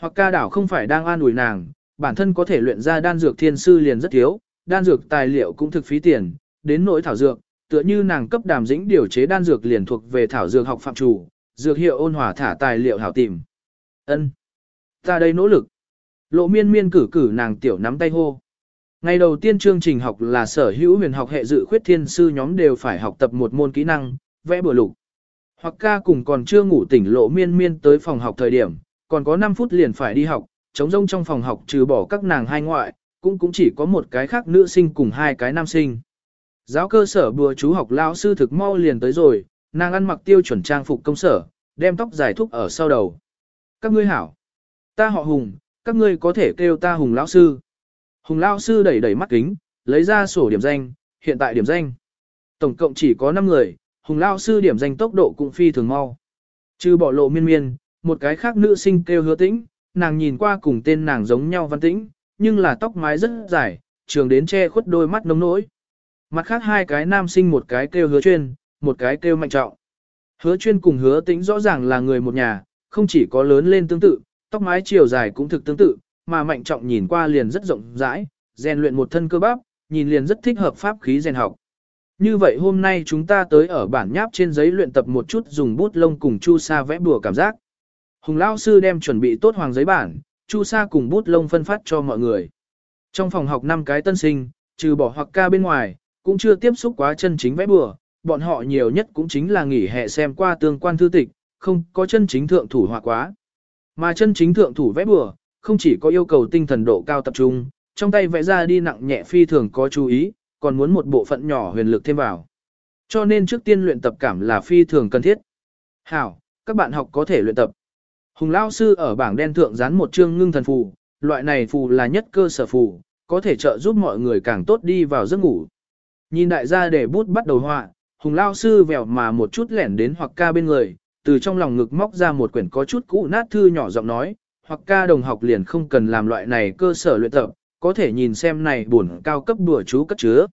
Hoặc ca đảo không phải đang an ủi nàng, bản thân có thể luyện ra đan dược thiên sư liền rất thiếu, đan dược tài liệu cũng thực phí tiền, đến nỗi thảo dược, tựa như nàng cấp đàm dĩnh điều chế đan dược liền thuộc về thảo dược học phạm chủ, dược hiệu ôn hòa thả tài liệu hảo tìm. Ân, Ta đây nỗ lực. Lộ miên miên cử cử nàng tiểu nắm tay hô. Ngày đầu tiên chương trình học là sở hữu huyền học hệ dự khuyết thiên sư nhóm đều phải học tập một môn kỹ năng, vẽ bừa lục. Hoặc ca cùng còn chưa ngủ tỉnh lộ miên miên tới phòng học thời điểm, còn có 5 phút liền phải đi học, Trống rông trong phòng học trừ bỏ các nàng hai ngoại, cũng cũng chỉ có một cái khác nữ sinh cùng hai cái nam sinh. Giáo cơ sở bùa chú học lão sư thực mau liền tới rồi, nàng ăn mặc tiêu chuẩn trang phục công sở, đem tóc dài thúc ở sau đầu. Các ngươi hảo. Ta họ Hùng, các ngươi có thể kêu ta Hùng lão sư. Hùng lão sư đẩy đẩy mắt kính, lấy ra sổ điểm danh, hiện tại điểm danh. Tổng cộng chỉ có 5 người, Hùng lão sư điểm danh tốc độ cũng phi thường mau. Trừ bỏ lộ miên miên, một cái khác nữ sinh kêu hứa tĩnh, nàng nhìn qua cùng tên nàng giống nhau văn tĩnh, nhưng là tóc mái rất dài, trường đến che khuất đôi mắt nông nỗi. Mặt khác hai cái nam sinh một cái kêu hứa chuyên, một cái kêu mạnh trọng. Hứa chuyên cùng hứa tĩnh rõ ràng là người một nhà, không chỉ có lớn lên tương tự, tóc mái chiều dài cũng thực tương tự, mà mạnh trọng nhìn qua liền rất rộng rãi, rèn luyện một thân cơ bắp, nhìn liền rất thích hợp pháp khí rèn học. Như vậy hôm nay chúng ta tới ở bản nháp trên giấy luyện tập một chút dùng bút lông cùng chu sa vẽ bùa cảm giác. Hùng Lao sư đem chuẩn bị tốt hoàng giấy bản, chu sa cùng bút lông phân phát cho mọi người. Trong phòng học năm cái tân sinh, trừ bỏ hoặc ca bên ngoài, cũng chưa tiếp xúc quá chân chính vẽ bùa, bọn họ nhiều nhất cũng chính là nghỉ hè xem qua tương quan thư tịch, không có chân chính thượng thủ họa quá. Mà chân chính thượng thủ vẽ bừa, không chỉ có yêu cầu tinh thần độ cao tập trung, trong tay vẽ ra đi nặng nhẹ phi thường có chú ý, còn muốn một bộ phận nhỏ huyền lực thêm vào. Cho nên trước tiên luyện tập cảm là phi thường cần thiết. Hảo, các bạn học có thể luyện tập. Hùng Lao Sư ở bảng đen thượng dán một chương ngưng thần phù, loại này phù là nhất cơ sở phù, có thể trợ giúp mọi người càng tốt đi vào giấc ngủ. Nhìn đại gia để bút bắt đầu họa, Hùng Lao Sư vèo mà một chút lẻn đến hoặc ca bên người, từ trong lòng ngực móc ra một quyển có chút cũ nát thư nhỏ giọng nói, hoặc ca đồng học liền không cần làm loại này cơ sở luyện tập, có thể nhìn xem này buồn cao cấp đùa chú cất chứa.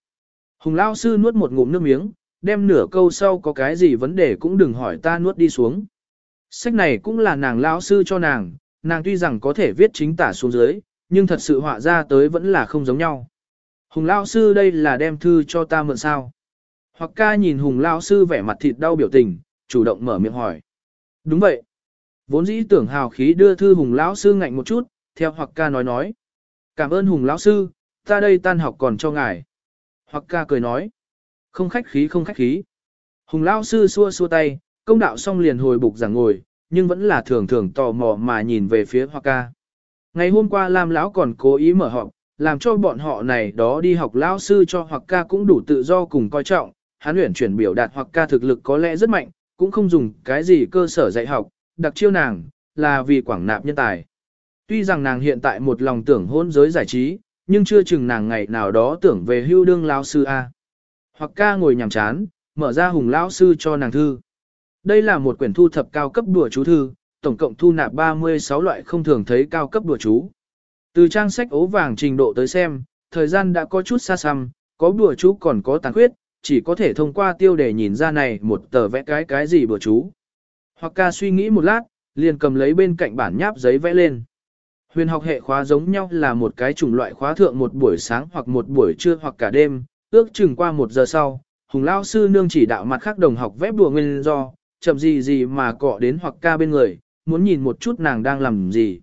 Hùng Lao Sư nuốt một ngụm nước miếng, đem nửa câu sau có cái gì vấn đề cũng đừng hỏi ta nuốt đi xuống. Sách này cũng là nàng lão sư cho nàng, nàng tuy rằng có thể viết chính tả xuống dưới, nhưng thật sự họa ra tới vẫn là không giống nhau. Hùng lão sư đây là đem thư cho ta mượn sao. Hoặc ca nhìn Hùng lão sư vẻ mặt thịt đau biểu tình, chủ động mở miệng hỏi. Đúng vậy. Vốn dĩ tưởng hào khí đưa thư Hùng lão sư ngạnh một chút, theo hoặc ca nói nói. Cảm ơn Hùng lão sư, ta đây tan học còn cho ngài. Hoặc ca cười nói. Không khách khí không khách khí. Hùng lão sư xua xua tay, công đạo xong liền hồi bục giảng ngồi, nhưng vẫn là thường thường tò mò mà nhìn về phía hoặc ca. Ngày hôm qua Lam lão còn cố ý mở họp, làm cho bọn họ này đó đi học lão sư cho Hoặc ca cũng đủ tự do cùng coi trọng, hắn luyện chuyển biểu đạt Hoặc ca thực lực có lẽ rất mạnh, cũng không dùng cái gì cơ sở dạy học, đặc chiêu nàng, là vì quảng nạp nhân tài. Tuy rằng nàng hiện tại một lòng tưởng hôn giới giải trí, nhưng chưa chừng nàng ngày nào đó tưởng về hưu đương lão sư A. Hoặc ca ngồi nhàm chán, mở ra hùng lão sư cho nàng thư. Đây là một quyển thu thập cao cấp đùa chú thư, tổng cộng thu nạp 36 loại không thường thấy cao cấp đùa chú. Từ trang sách ố vàng trình độ tới xem, thời gian đã có chút xa xăm, có đùa chú còn có tàn khuyết, chỉ có thể thông qua tiêu để nhìn ra này một tờ vẽ cái cái gì đùa chú. Hoặc ca suy nghĩ một lát, liền cầm lấy bên cạnh bản nháp giấy vẽ lên. Huyền học hệ khóa giống nhau là một cái chủng loại khóa thượng một buổi sáng hoặc một buổi trưa hoặc cả đêm, ước chừng qua một giờ sau, Hùng Lao sư nương chỉ đạo mặt khác đồng học vẽ đùa nguyên do, chậm gì gì mà cọ đến hoặc ca bên người, muốn nhìn một chút nàng đang làm gì.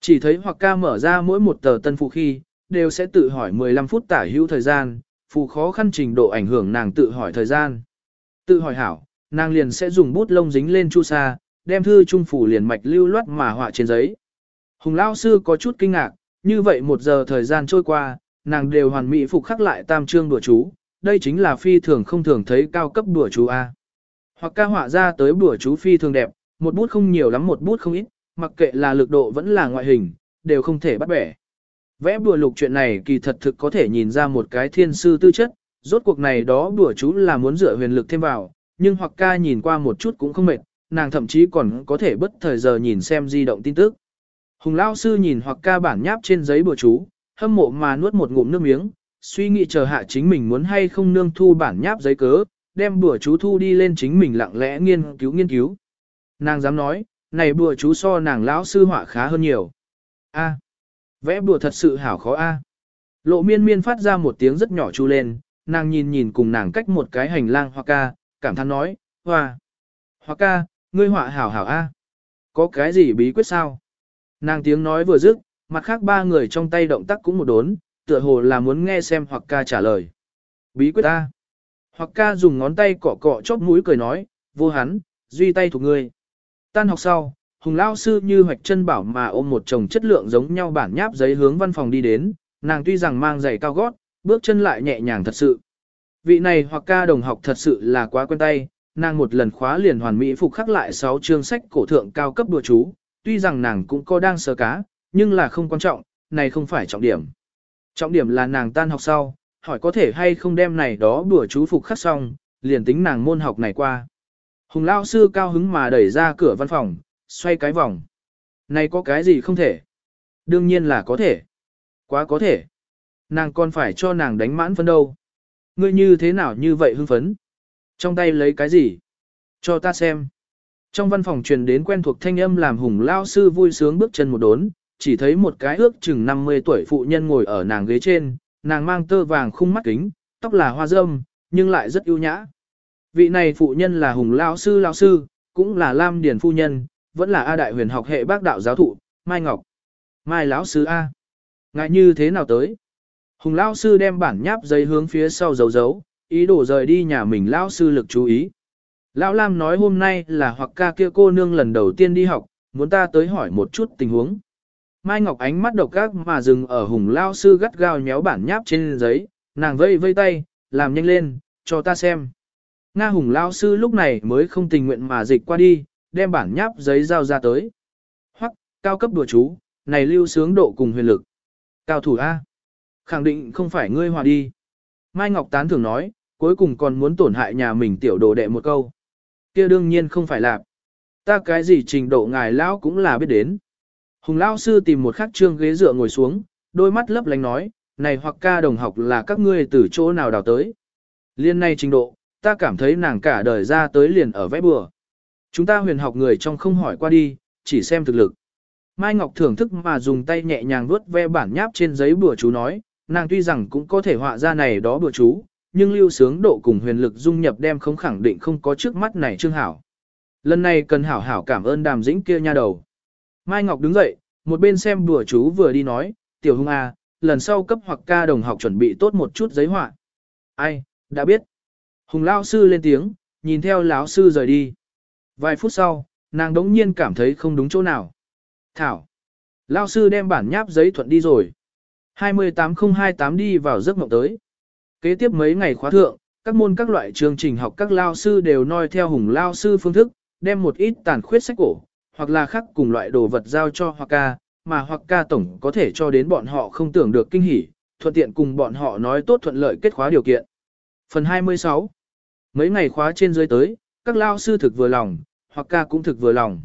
Chỉ thấy hoặc ca mở ra mỗi một tờ tân phụ khi, đều sẽ tự hỏi 15 phút tả hữu thời gian, phụ khó khăn trình độ ảnh hưởng nàng tự hỏi thời gian. Tự hỏi hảo, nàng liền sẽ dùng bút lông dính lên chu sa, đem thư trung phủ liền mạch lưu loát mà họa trên giấy. Hùng Lao Sư có chút kinh ngạc, như vậy một giờ thời gian trôi qua, nàng đều hoàn mỹ phục khắc lại tam trương đùa chú, đây chính là phi thường không thường thấy cao cấp đùa chú A. Hoặc ca họa ra tới đùa chú phi thường đẹp, một bút không nhiều lắm một bút không ít, mặc kệ là lực độ vẫn là ngoại hình, đều không thể bắt bẻ. Vẽ bùa lục chuyện này kỳ thật thực có thể nhìn ra một cái thiên sư tư chất, rốt cuộc này đó bùa chú là muốn dựa huyền lực thêm vào, nhưng hoặc ca nhìn qua một chút cũng không mệt, nàng thậm chí còn có thể bất thời giờ nhìn xem di động tin tức. Hùng Lao Sư nhìn hoặc ca bản nháp trên giấy bùa chú, hâm mộ mà nuốt một ngụm nước miếng, suy nghĩ chờ hạ chính mình muốn hay không nương thu bản nháp giấy cớ, đem bùa chú thu đi lên chính mình lặng lẽ nghiên cứu nghiên cứu. Nàng dám nói, này bùa chú so nàng lão sư họa khá hơn nhiều. A, vẽ bùa thật sự hảo khó a. Lộ miên miên phát ra một tiếng rất nhỏ chu lên, nàng nhìn nhìn cùng nàng cách một cái hành lang hoa ca, cảm thán nói, hoa. Hoa ca, ngươi họa hảo hảo a. Có cái gì bí quyết sao? Nàng tiếng nói vừa dứt, mặt khác ba người trong tay động tác cũng một đốn, tựa hồ là muốn nghe xem hoặc ca trả lời. Bí quyết ta. Hoặc ca dùng ngón tay cọ cọ chóp mũi cười nói, vô hắn, duy tay thuộc ngươi. Tan học sau, Hùng Lao Sư như hoạch chân bảo mà ôm một chồng chất lượng giống nhau bản nháp giấy hướng văn phòng đi đến, nàng tuy rằng mang giày cao gót, bước chân lại nhẹ nhàng thật sự. Vị này hoặc ca đồng học thật sự là quá quen tay, nàng một lần khóa liền hoàn mỹ phục khắc lại 6 chương sách cổ thượng cao cấp đùa chú, tuy rằng nàng cũng có đang sờ cá, nhưng là không quan trọng, này không phải trọng điểm. Trọng điểm là nàng tan học sau, hỏi có thể hay không đem này đó bữa chú phục khắc xong, liền tính nàng môn học này qua. Hùng lao sư cao hứng mà đẩy ra cửa văn phòng, xoay cái vòng. Này có cái gì không thể? Đương nhiên là có thể. Quá có thể. Nàng còn phải cho nàng đánh mãn phân đâu. Ngươi như thế nào như vậy hưng phấn? Trong tay lấy cái gì? Cho ta xem. Trong văn phòng truyền đến quen thuộc thanh âm làm hùng lao sư vui sướng bước chân một đốn, chỉ thấy một cái ước chừng 50 tuổi phụ nhân ngồi ở nàng ghế trên, nàng mang tơ vàng khung mắt kính, tóc là hoa râm, nhưng lại rất ưu nhã. Vị này phụ nhân là Hùng Lao Sư Lao Sư, cũng là Lam Điền Phu Nhân, vẫn là A Đại huyền học hệ bác đạo giáo thụ, Mai Ngọc. Mai lão Sư A. Ngại như thế nào tới? Hùng Lao Sư đem bản nháp giấy hướng phía sau giấu giấu ý đồ rời đi nhà mình lão sư lực chú ý. Lão Lam nói hôm nay là hoặc ca kia cô nương lần đầu tiên đi học, muốn ta tới hỏi một chút tình huống. Mai Ngọc ánh mắt độc ác mà dừng ở hùng lao sư gắt gao nhéo bản nháp trên giấy, nàng vây vây tay, làm nhanh lên, cho ta xem. Nga hùng lao sư lúc này mới không tình nguyện mà dịch qua đi, đem bản nháp giấy giao ra tới. Hoặc, cao cấp đùa chú, này lưu sướng độ cùng huyền lực. Cao thủ A. Khẳng định không phải ngươi hòa đi. Mai Ngọc Tán thường nói, cuối cùng còn muốn tổn hại nhà mình tiểu đồ đệ một câu kia đương nhiên không phải là. Ta cái gì trình độ ngài lão cũng là biết đến. Hùng lão sư tìm một khắc trương ghế dựa ngồi xuống, đôi mắt lấp lánh nói, này hoặc ca đồng học là các ngươi từ chỗ nào đào tới. Liên này trình độ, ta cảm thấy nàng cả đời ra tới liền ở vẽ bừa. Chúng ta huyền học người trong không hỏi qua đi, chỉ xem thực lực. Mai Ngọc thưởng thức mà dùng tay nhẹ nhàng vuốt ve bản nháp trên giấy bừa chú nói, nàng tuy rằng cũng có thể họa ra này đó bừa chú, nhưng lưu sướng độ cùng huyền lực dung nhập đem không khẳng định không có trước mắt này trương hảo. Lần này cần hảo hảo cảm ơn đàm dĩnh kia nha đầu. Mai Ngọc đứng dậy, một bên xem bùa chú vừa đi nói, tiểu hung a, à, lần sau cấp hoặc ca đồng học chuẩn bị tốt một chút giấy họa. Ai, đã biết. Hùng lao sư lên tiếng, nhìn theo lão sư rời đi. Vài phút sau, nàng đống nhiên cảm thấy không đúng chỗ nào. Thảo. Lao sư đem bản nháp giấy thuận đi rồi. 28028 đi vào giấc mộng tới. Kế tiếp mấy ngày khóa thượng, các môn các loại chương trình học các lao sư đều noi theo hùng lao sư phương thức, đem một ít tàn khuyết sách cổ, hoặc là khác cùng loại đồ vật giao cho hoặc ca, mà hoặc ca tổng có thể cho đến bọn họ không tưởng được kinh hỉ, thuận tiện cùng bọn họ nói tốt thuận lợi kết khóa điều kiện. Phần 26 Mấy ngày khóa trên dưới tới, các lao sư thực vừa lòng, hoặc ca cũng thực vừa lòng.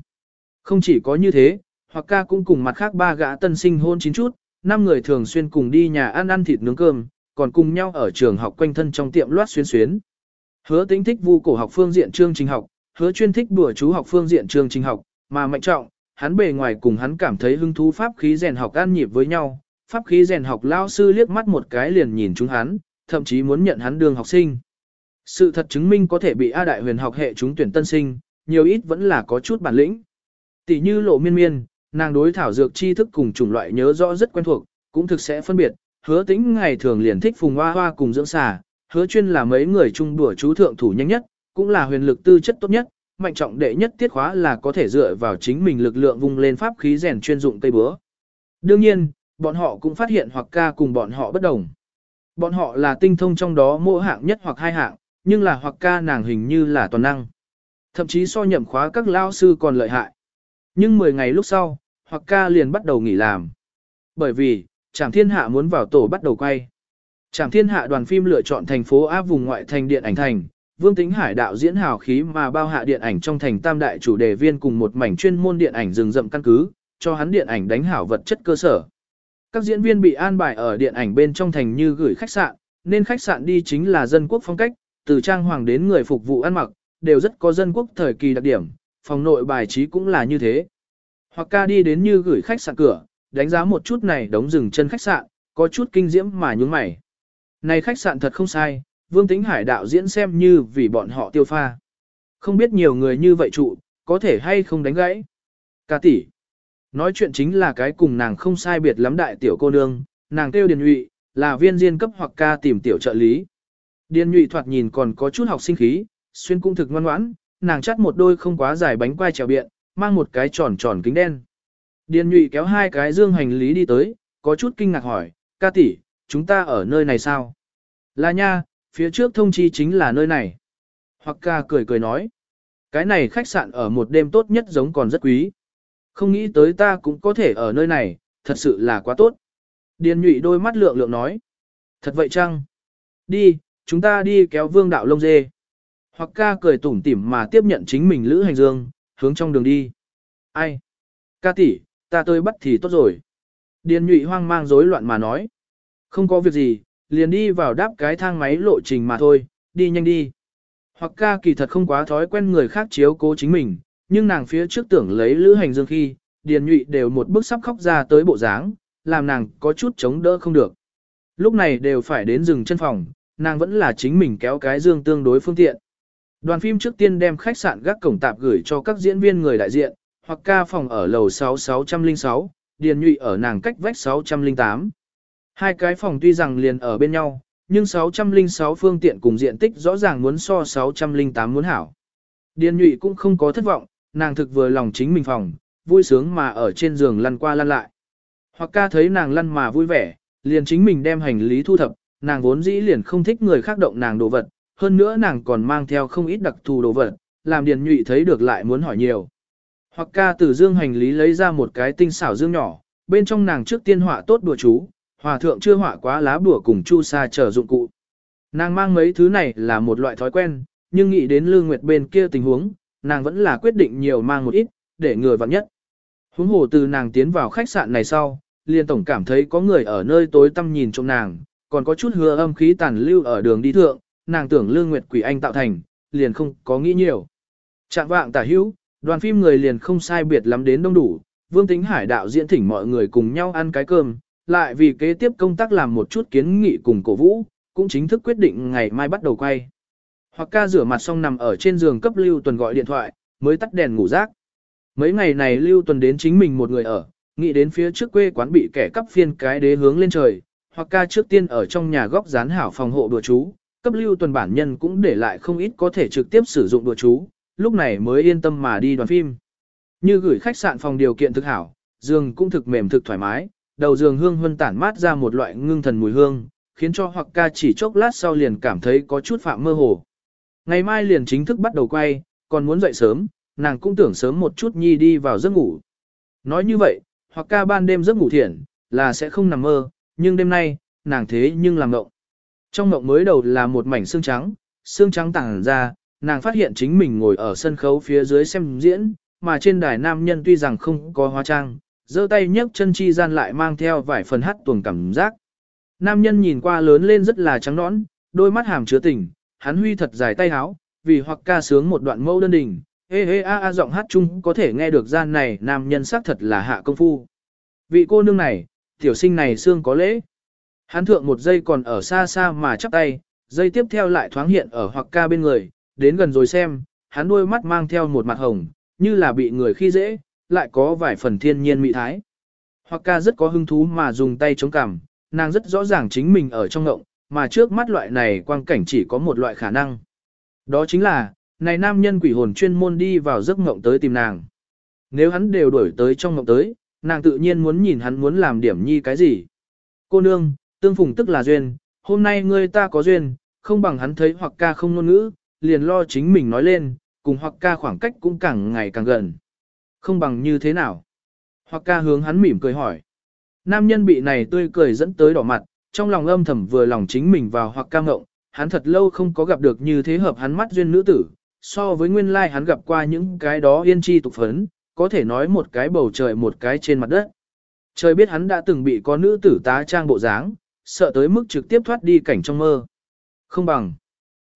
Không chỉ có như thế, hoặc ca cũng cùng mặt khác ba gã tân sinh hôn chín chút, năm người thường xuyên cùng đi nhà ăn ăn thịt nướng cơm, còn cùng nhau ở trường học quanh thân trong tiệm loát xuyên xuyến. Hứa tính thích vu cổ học phương diện chương trình học, hứa chuyên thích đùa chú học phương diện chương trình học, mà mạnh trọng, hắn bề ngoài cùng hắn cảm thấy hứng thú pháp khí rèn học an nhịp với nhau, pháp khí rèn học lao sư liếc mắt một cái liền nhìn chúng hắn, thậm chí muốn nhận hắn đường học sinh. Sự thật chứng minh có thể bị A Đại huyền học hệ chúng tuyển tân sinh, nhiều ít vẫn là có chút bản lĩnh. Tỷ như lộ miên miên, nàng đối thảo dược tri thức cùng chủng loại nhớ rõ rất quen thuộc, cũng thực sẽ phân biệt, hứa tính ngày thường liền thích phùng hoa hoa cùng dưỡng xà, hứa chuyên là mấy người chung đùa chú thượng thủ nhanh nhất, cũng là huyền lực tư chất tốt nhất, mạnh trọng đệ nhất tiết khóa là có thể dựa vào chính mình lực lượng vung lên pháp khí rèn chuyên dụng cây búa. Đương nhiên, bọn họ cũng phát hiện hoặc ca cùng bọn họ bất đồng. Bọn họ là tinh thông trong đó mỗi hạng nhất hoặc hai hạng, nhưng là hoặc ca nàng hình như là toàn năng. Thậm chí so nhậm khóa các lao sư còn lợi hại. Nhưng 10 ngày lúc sau, hoặc ca liền bắt đầu nghỉ làm. Bởi vì, Trạm Thiên Hạ muốn vào tổ bắt đầu quay. Trạm Thiên Hạ đoàn phim lựa chọn thành phố áp vùng ngoại thành điện ảnh thành, Vương Tính Hải đạo diễn hào khí mà bao hạ điện ảnh trong thành tam đại chủ đề viên cùng một mảnh chuyên môn điện ảnh rừng rậm căn cứ, cho hắn điện ảnh đánh hảo vật chất cơ sở. Các diễn viên bị an bài ở điện ảnh bên trong thành như gửi khách sạn, nên khách sạn đi chính là dân quốc phong cách, từ trang hoàng đến người phục vụ ăn mặc, đều rất có dân quốc thời kỳ đặc điểm, phòng nội bài trí cũng là như thế. Hoặc ca đi đến như gửi khách sạn cửa, đánh giá một chút này đóng rừng chân khách sạn, có chút kinh diễm mà nhướng mày. Này khách sạn thật không sai, Vương Tĩnh Hải đạo diễn xem như vì bọn họ tiêu pha. Không biết nhiều người như vậy trụ, có thể hay không đánh gãy. Ca tỷ. Nói chuyện chính là cái cùng nàng không sai biệt lắm đại tiểu cô nương, nàng kêu Điền Nhụy, là viên diên cấp hoặc ca tìm tiểu trợ lý. Điền Nhụy thoạt nhìn còn có chút học sinh khí, xuyên cung thực ngoan ngoãn, nàng chắt một đôi không quá dài bánh quai trèo biện, mang một cái tròn tròn kính đen. Điền Nhụy kéo hai cái dương hành lý đi tới, có chút kinh ngạc hỏi, ca tỷ, chúng ta ở nơi này sao? Là nha, phía trước thông chi chính là nơi này. Hoặc ca cười cười nói, cái này khách sạn ở một đêm tốt nhất giống còn rất quý. Không nghĩ tới ta cũng có thể ở nơi này, thật sự là quá tốt. Điền nhụy đôi mắt lượng lượng nói. Thật vậy chăng? Đi, chúng ta đi kéo vương đạo lông dê. Hoặc ca cười tủm tỉm mà tiếp nhận chính mình lữ hành dương, hướng trong đường đi. Ai? Ca tỷ, ta tôi bắt thì tốt rồi. Điền nhụy hoang mang rối loạn mà nói. Không có việc gì, liền đi vào đáp cái thang máy lộ trình mà thôi, đi nhanh đi. Hoặc ca kỳ thật không quá thói quen người khác chiếu cố chính mình, nhưng nàng phía trước tưởng lấy lữ hành dương khi, điền nhụy đều một bước sắp khóc ra tới bộ dáng, làm nàng có chút chống đỡ không được. Lúc này đều phải đến rừng chân phòng, nàng vẫn là chính mình kéo cái dương tương đối phương tiện. Đoàn phim trước tiên đem khách sạn gác cổng tạp gửi cho các diễn viên người đại diện, hoặc ca phòng ở lầu 6606, điền nhụy ở nàng cách vách 608. Hai cái phòng tuy rằng liền ở bên nhau, nhưng 606 phương tiện cùng diện tích rõ ràng muốn so 608 muốn hảo. Điền nhụy cũng không có thất vọng, nàng thực vừa lòng chính mình phòng, vui sướng mà ở trên giường lăn qua lăn lại. Hoặc ca thấy nàng lăn mà vui vẻ, liền chính mình đem hành lý thu thập, nàng vốn dĩ liền không thích người khác động nàng đồ vật, hơn nữa nàng còn mang theo không ít đặc thù đồ vật, làm điền nhụy thấy được lại muốn hỏi nhiều. Hoặc ca từ dương hành lý lấy ra một cái tinh xảo dương nhỏ, bên trong nàng trước tiên họa tốt đùa chú, hòa thượng chưa họa quá lá bùa cùng chu sa chờ dụng cụ. Nàng mang mấy thứ này là một loại thói quen, nhưng nghĩ đến Lương Nguyệt bên kia tình huống, nàng vẫn là quyết định nhiều mang một ít, để người vặn nhất. Huống hồ từ nàng tiến vào khách sạn này sau, liền tổng cảm thấy có người ở nơi tối tăm nhìn trong nàng, còn có chút hứa âm khí tàn lưu ở đường đi thượng, nàng tưởng Lương Nguyệt quỷ anh tạo thành, liền không có nghĩ nhiều. Trạng vạng tả hữu, đoàn phim người liền không sai biệt lắm đến đông đủ, Vương Tính Hải đạo diễn thỉnh mọi người cùng nhau ăn cái cơm, lại vì kế tiếp công tác làm một chút kiến nghị cùng cổ vũ, cũng chính thức quyết định ngày mai bắt đầu quay. Hoặc ca rửa mặt xong nằm ở trên giường cấp Lưu Tuần gọi điện thoại, mới tắt đèn ngủ rác. Mấy ngày này Lưu Tuần đến chính mình một người ở, nghĩ đến phía trước quê quán bị kẻ cắp phiên cái đế hướng lên trời, hoặc ca trước tiên ở trong nhà góc dán hảo phòng hộ đùa chú, cấp Lưu Tuần bản nhân cũng để lại không ít có thể trực tiếp sử dụng đùa chú, lúc này mới yên tâm mà đi đoàn phim. Như gửi khách sạn phòng điều kiện thực hảo, giường cũng thực mềm thực thoải mái, đầu giường hương huân tản mát ra một loại ngưng thần mùi hương, khiến cho hoặc ca chỉ chốc lát sau liền cảm thấy có chút phạm mơ hồ. Ngày mai liền chính thức bắt đầu quay, còn muốn dậy sớm, nàng cũng tưởng sớm một chút nhi đi vào giấc ngủ. Nói như vậy, hoặc ca ban đêm giấc ngủ thiện, là sẽ không nằm mơ, nhưng đêm nay, nàng thế nhưng làm ngộng. Trong ngộng mới đầu là một mảnh xương trắng, xương trắng tàng ra, nàng phát hiện chính mình ngồi ở sân khấu phía dưới xem diễn, mà trên đài nam nhân tuy rằng không có hóa trang, giơ tay nhấc chân chi gian lại mang theo vài phần hát tuồng cảm giác. Nam nhân nhìn qua lớn lên rất là trắng nõn, đôi mắt hàm chứa tình, hắn huy thật dài tay háo, vì hoặc ca sướng một đoạn mẫu đơn đình, hê hê a a giọng hát chung có thể nghe được gian này nam nhân sắc thật là hạ công phu. Vị cô nương này, tiểu sinh này xương có lễ. Hắn thượng một giây còn ở xa xa mà chắp tay, giây tiếp theo lại thoáng hiện ở hoặc ca bên người, đến gần rồi xem, hắn đôi mắt mang theo một mặt hồng, như là bị người khi dễ, lại có vài phần thiên nhiên mị thái. Hoặc ca rất có hứng thú mà dùng tay chống cằm, nàng rất rõ ràng chính mình ở trong ngộng, mà trước mắt loại này quang cảnh chỉ có một loại khả năng. Đó chính là, này nam nhân quỷ hồn chuyên môn đi vào giấc ngộng tới tìm nàng. Nếu hắn đều đuổi tới trong ngộng tới, nàng tự nhiên muốn nhìn hắn muốn làm điểm nhi cái gì. Cô nương, tương phùng tức là duyên, hôm nay ngươi ta có duyên, không bằng hắn thấy hoặc ca không ngôn ngữ, liền lo chính mình nói lên, cùng hoặc ca khoảng cách cũng càng ngày càng gần. Không bằng như thế nào? Hoặc ca hướng hắn mỉm cười hỏi. Nam nhân bị này tươi cười dẫn tới đỏ mặt, trong lòng âm thầm vừa lòng chính mình vào hoặc ca ngộng, hắn thật lâu không có gặp được như thế hợp hắn mắt duyên nữ tử, so với nguyên lai like hắn gặp qua những cái đó yên chi tục phấn, có thể nói một cái bầu trời một cái trên mặt đất. Trời biết hắn đã từng bị có nữ tử tá trang bộ dáng, sợ tới mức trực tiếp thoát đi cảnh trong mơ. Không bằng.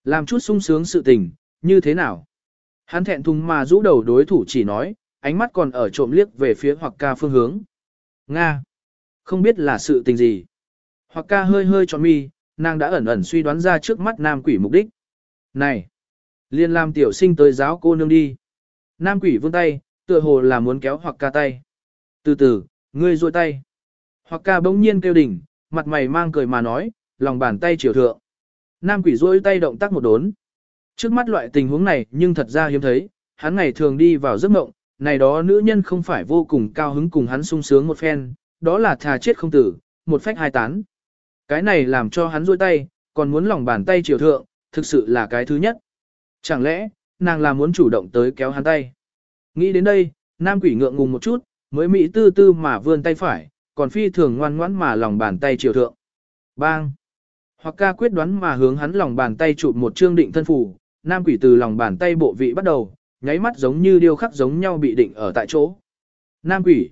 Làm chút sung sướng sự tình, như thế nào? Hắn thẹn thùng mà rũ đầu đối thủ chỉ nói, ánh mắt còn ở trộm liếc về phía hoặc ca phương hướng. Nga. Không biết là sự tình gì. Hoặc ca hơi hơi tròn mi, nàng đã ẩn ẩn suy đoán ra trước mắt nam quỷ mục đích. Này. Liên làm tiểu sinh tới giáo cô nương đi. Nam quỷ vươn tay, tựa hồ là muốn kéo hoặc ca tay. Từ từ, ngươi duỗi tay. Hoặc ca bỗng nhiên kêu đỉnh, mặt mày mang cười mà nói, lòng bàn tay chiều thượng. Nam quỷ duỗi tay động tác một đốn. Trước mắt loại tình huống này nhưng thật ra hiếm thấy, hắn ngày thường đi vào giấc mộng, này đó nữ nhân không phải vô cùng cao hứng cùng hắn sung sướng một phen, đó là thà chết không tử, một phách hai tán. Cái này làm cho hắn duỗi tay, còn muốn lòng bàn tay chiều thượng, thực sự là cái thứ nhất. Chẳng lẽ, nàng là muốn chủ động tới kéo hắn tay. Nghĩ đến đây, nam quỷ ngượng ngùng một chút, mới mỹ tư tư mà vươn tay phải, còn phi thường ngoan ngoãn mà lòng bàn tay chiều thượng. Bang! Hoặc ca quyết đoán mà hướng hắn lòng bàn tay chụp một chương định thân phủ, nam quỷ từ lòng bàn tay bộ vị bắt đầu, nháy mắt giống như điêu khắc giống nhau bị định ở tại chỗ. Nam quỷ!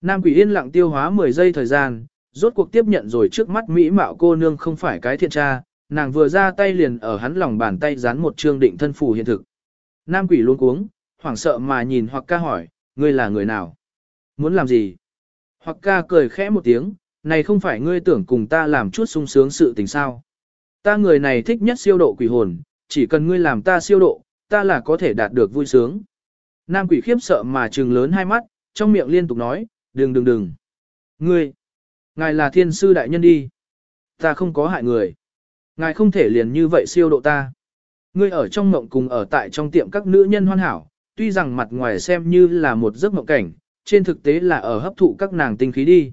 Nam quỷ yên lặng tiêu hóa 10 giây thời gian, rốt cuộc tiếp nhận rồi trước mắt mỹ mạo cô nương không phải cái thiện tra, nàng vừa ra tay liền ở hắn lòng bàn tay dán một chương định thân phủ hiện thực. Nam quỷ luôn cuống, hoảng sợ mà nhìn hoặc ca hỏi, ngươi là người nào? Muốn làm gì? Hoặc ca cười khẽ một tiếng, này không phải ngươi tưởng cùng ta làm chút sung sướng sự tình sao. Ta người này thích nhất siêu độ quỷ hồn, chỉ cần ngươi làm ta siêu độ, ta là có thể đạt được vui sướng. Nam quỷ khiếp sợ mà trừng lớn hai mắt, trong miệng liên tục nói, đừng đừng đừng. Ngươi, ngài là thiên sư đại nhân đi. Ta không có hại người. Ngài không thể liền như vậy siêu độ ta. Ngươi ở trong mộng cùng ở tại trong tiệm các nữ nhân hoan hảo, tuy rằng mặt ngoài xem như là một giấc mộng cảnh, trên thực tế là ở hấp thụ các nàng tinh khí đi.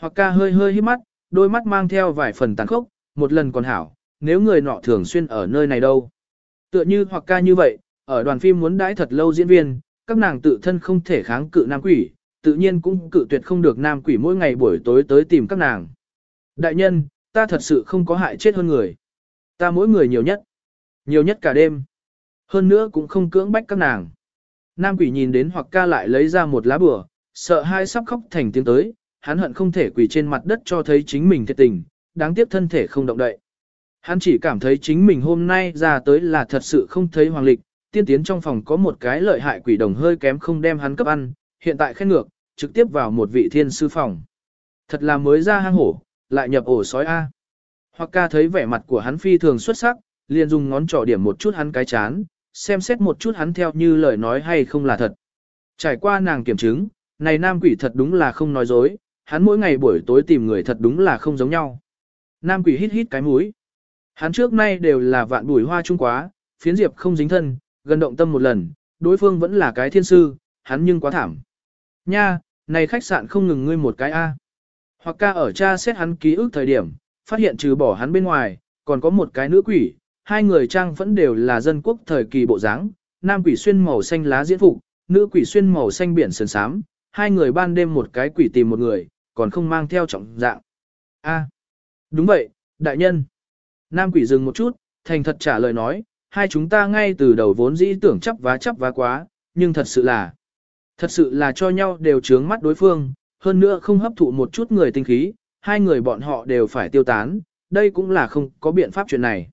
Hoặc ca hơi hơi hít mắt, đôi mắt mang theo vài phần tàn khốc, một lần còn hảo, nếu người nọ thường xuyên ở nơi này đâu. Tựa như hoặc ca như vậy, ở đoàn phim muốn đãi thật lâu diễn viên, các nàng tự thân không thể kháng cự nam quỷ, tự nhiên cũng cự tuyệt không được nam quỷ mỗi ngày buổi tối tới tìm các nàng. Đại nhân, ta thật sự không có hại chết hơn người. Ta mỗi người nhiều nhất. Nhiều nhất cả đêm. Hơn nữa cũng không cưỡng bách các nàng. Nam quỷ nhìn đến hoặc ca lại lấy ra một lá bừa, sợ hai sắp khóc thành tiếng tới, hắn hận không thể quỳ trên mặt đất cho thấy chính mình thiệt tình, đáng tiếc thân thể không động đậy. Hắn chỉ cảm thấy chính mình hôm nay ra tới là thật sự không thấy hoàng lịch, tiên tiến trong phòng có một cái lợi hại quỷ đồng hơi kém không đem hắn cấp ăn, hiện tại khen ngược, trực tiếp vào một vị thiên sư phòng. Thật là mới ra hang hổ, lại nhập ổ sói A. Hoặc ca thấy vẻ mặt của hắn phi thường xuất sắc, liền dùng ngón trỏ điểm một chút hắn cái chán, xem xét một chút hắn theo như lời nói hay không là thật. Trải qua nàng kiểm chứng, này nam quỷ thật đúng là không nói dối, hắn mỗi ngày buổi tối tìm người thật đúng là không giống nhau. Nam quỷ hít hít cái mũi. Hắn trước nay đều là vạn bùi hoa trung quá, phiến diệp không dính thân, gần động tâm một lần, đối phương vẫn là cái thiên sư, hắn nhưng quá thảm. Nha, này khách sạn không ngừng ngươi một cái A. Hoặc ca ở cha xét hắn ký ức thời điểm, phát hiện trừ bỏ hắn bên ngoài, còn có một cái nữ quỷ, hai người trang vẫn đều là dân quốc thời kỳ bộ dáng, nam quỷ xuyên màu xanh lá diễn phục, nữ quỷ xuyên màu xanh biển sườn sám, hai người ban đêm một cái quỷ tìm một người, còn không mang theo trọng dạng. A, đúng vậy, đại nhân. Nam quỷ dừng một chút, thành thật trả lời nói, hai chúng ta ngay từ đầu vốn dĩ tưởng chấp vá chấp vá quá, nhưng thật sự là, thật sự là cho nhau đều trướng mắt đối phương, hơn nữa không hấp thụ một chút người tinh khí, hai người bọn họ đều phải tiêu tán, đây cũng là không có biện pháp chuyện này.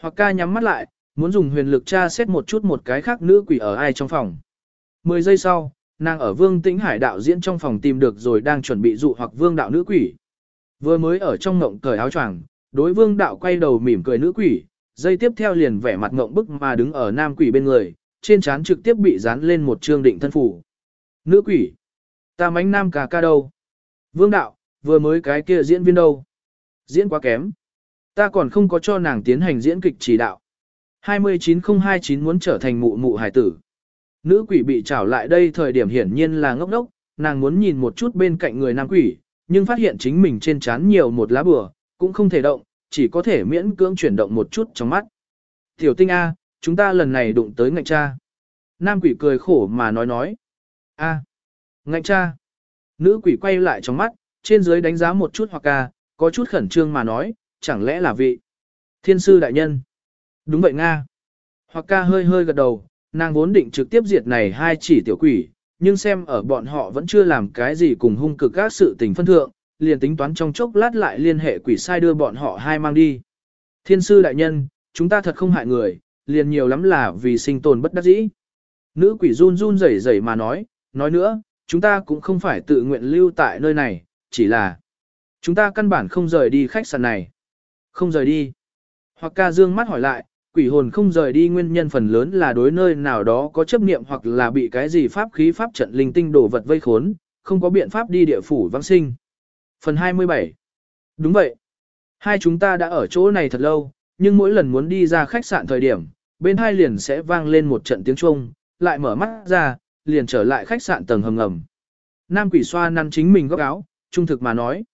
Hoặc ca nhắm mắt lại, muốn dùng huyền lực tra xét một chút một cái khác nữ quỷ ở ai trong phòng. Mười giây sau, nàng ở vương tĩnh hải đạo diễn trong phòng tìm được rồi đang chuẩn bị dụ hoặc vương đạo nữ quỷ. Vừa mới ở trong ngộng cởi áo choàng, đối vương đạo quay đầu mỉm cười nữ quỷ, dây tiếp theo liền vẻ mặt ngộng bức mà đứng ở nam quỷ bên người, trên trán trực tiếp bị dán lên một trương định thân phủ. Nữ quỷ, ta mánh nam cà ca đâu? Vương đạo, vừa mới cái kia diễn viên đâu? Diễn quá kém. Ta còn không có cho nàng tiến hành diễn kịch chỉ đạo. 29029 muốn trở thành mụ mụ hải tử. Nữ quỷ bị trảo lại đây thời điểm hiển nhiên là ngốc ngốc, nàng muốn nhìn một chút bên cạnh người nam quỷ, nhưng phát hiện chính mình trên trán nhiều một lá bừa, cũng không thể động, chỉ có thể miễn cưỡng chuyển động một chút trong mắt. Tiểu tinh A, chúng ta lần này đụng tới ngạnh cha. Nam quỷ cười khổ mà nói nói. A, ngạnh cha. Nữ quỷ quay lại trong mắt, trên dưới đánh giá một chút hoặc ca, có chút khẩn trương mà nói, chẳng lẽ là vị thiên sư đại nhân? Đúng vậy Nga. Hoặc ca hơi hơi gật đầu, nàng vốn định trực tiếp diệt này hai chỉ tiểu quỷ, nhưng xem ở bọn họ vẫn chưa làm cái gì cùng hung cực các sự tình phân thượng, liền tính toán trong chốc lát lại liên hệ quỷ sai đưa bọn họ hai mang đi. Thiên sư đại nhân, chúng ta thật không hại người, liền nhiều lắm là vì sinh tồn bất đắc dĩ. Nữ quỷ run run rẩy rẩy mà nói, nói nữa, chúng ta cũng không phải tự nguyện lưu tại nơi này, chỉ là chúng ta căn bản không rời đi khách sạn này. Không rời đi. Hoặc ca dương mắt hỏi lại, quỷ hồn không rời đi nguyên nhân phần lớn là đối nơi nào đó có chấp niệm hoặc là bị cái gì pháp khí pháp trận linh tinh đổ vật vây khốn, không có biện pháp đi địa phủ vãng sinh. Phần 27 Đúng vậy. Hai chúng ta đã ở chỗ này thật lâu, nhưng mỗi lần muốn đi ra khách sạn thời điểm, bên hai liền sẽ vang lên một trận tiếng chuông, lại mở mắt ra, liền trở lại khách sạn tầng hầm ngầm. Nam quỷ xoa năn chính mình góc áo, trung thực mà nói.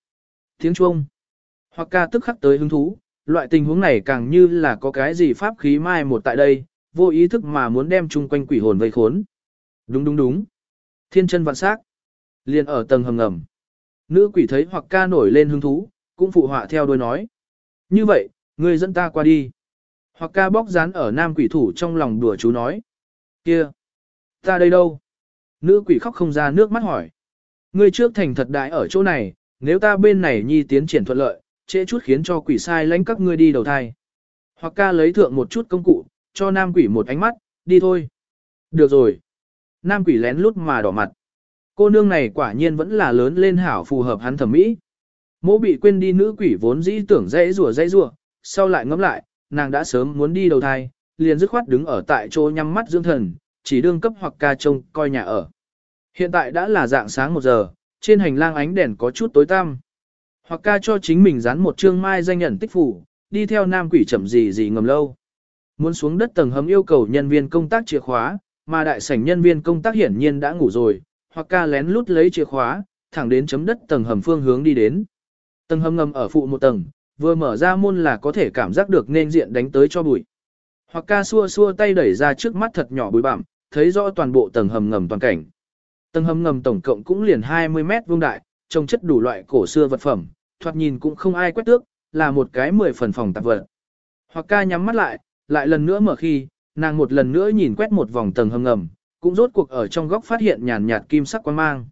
Tiếng chuông. Hoặc ca tức khắc tới hứng thú, loại tình huống này càng như là có cái gì pháp khí mai một tại đây, vô ý thức mà muốn đem chung quanh quỷ hồn vây khốn. Đúng đúng đúng. Thiên chân vạn sắc. Liền ở tầng hầm ngầm. Nữ quỷ thấy hoặc ca nổi lên hứng thú, cũng phụ họa theo đôi nói. Như vậy, người dẫn ta qua đi. Hoặc ca bóc dán ở nam quỷ thủ trong lòng đùa chú nói. kia Ta đây đâu? Nữ quỷ khóc không ra nước mắt hỏi. Ngươi trước thành thật đại ở chỗ này, nếu ta bên này nhi tiến triển thuận lợi, trễ chút khiến cho quỷ sai lãnh các ngươi đi đầu thai. Hoặc ca lấy thượng một chút công cụ, cho nam quỷ một ánh mắt, đi thôi. Được rồi. Nam quỷ lén lút mà đỏ mặt. Cô nương này quả nhiên vẫn là lớn lên hảo phù hợp hắn thẩm mỹ. Mỗ bị quên đi nữ quỷ vốn dĩ tưởng dễ rùa dễ rùa, sau lại ngẫm lại, nàng đã sớm muốn đi đầu thai, liền dứt khoát đứng ở tại chỗ nhắm mắt dưỡng thần, chỉ đương cấp hoặc ca trông coi nhà ở. Hiện tại đã là dạng sáng một giờ, trên hành lang ánh đèn có chút tối tăm. Hoặc ca cho chính mình dán một chương mai danh nhận tích phủ, đi theo nam quỷ chậm gì gì ngầm lâu. Muốn xuống đất tầng hầm yêu cầu nhân viên công tác chìa khóa, mà đại sảnh nhân viên công tác hiển nhiên đã ngủ rồi, hoặc ca lén lút lấy chìa khóa, thẳng đến chấm đất tầng hầm phương hướng đi đến. Tầng hầm ngầm ở phụ một tầng, vừa mở ra môn là có thể cảm giác được nên diện đánh tới cho bụi. Hoặc ca xua xua tay đẩy ra trước mắt thật nhỏ bụi bặm, thấy rõ toàn bộ tầng hầm ngầm toàn cảnh. Tầng hầm ngầm tổng cộng cũng liền 20 mét vuông đại, trông chất đủ loại cổ xưa vật phẩm, thoạt nhìn cũng không ai quét tước, là một cái mười phần phòng tạp vật. Hoặc ca nhắm mắt lại, lại lần nữa mở khi, nàng một lần nữa nhìn quét một vòng tầng hầm ngầm, cũng rốt cuộc ở trong góc phát hiện nhàn nhạt kim sắc quang mang.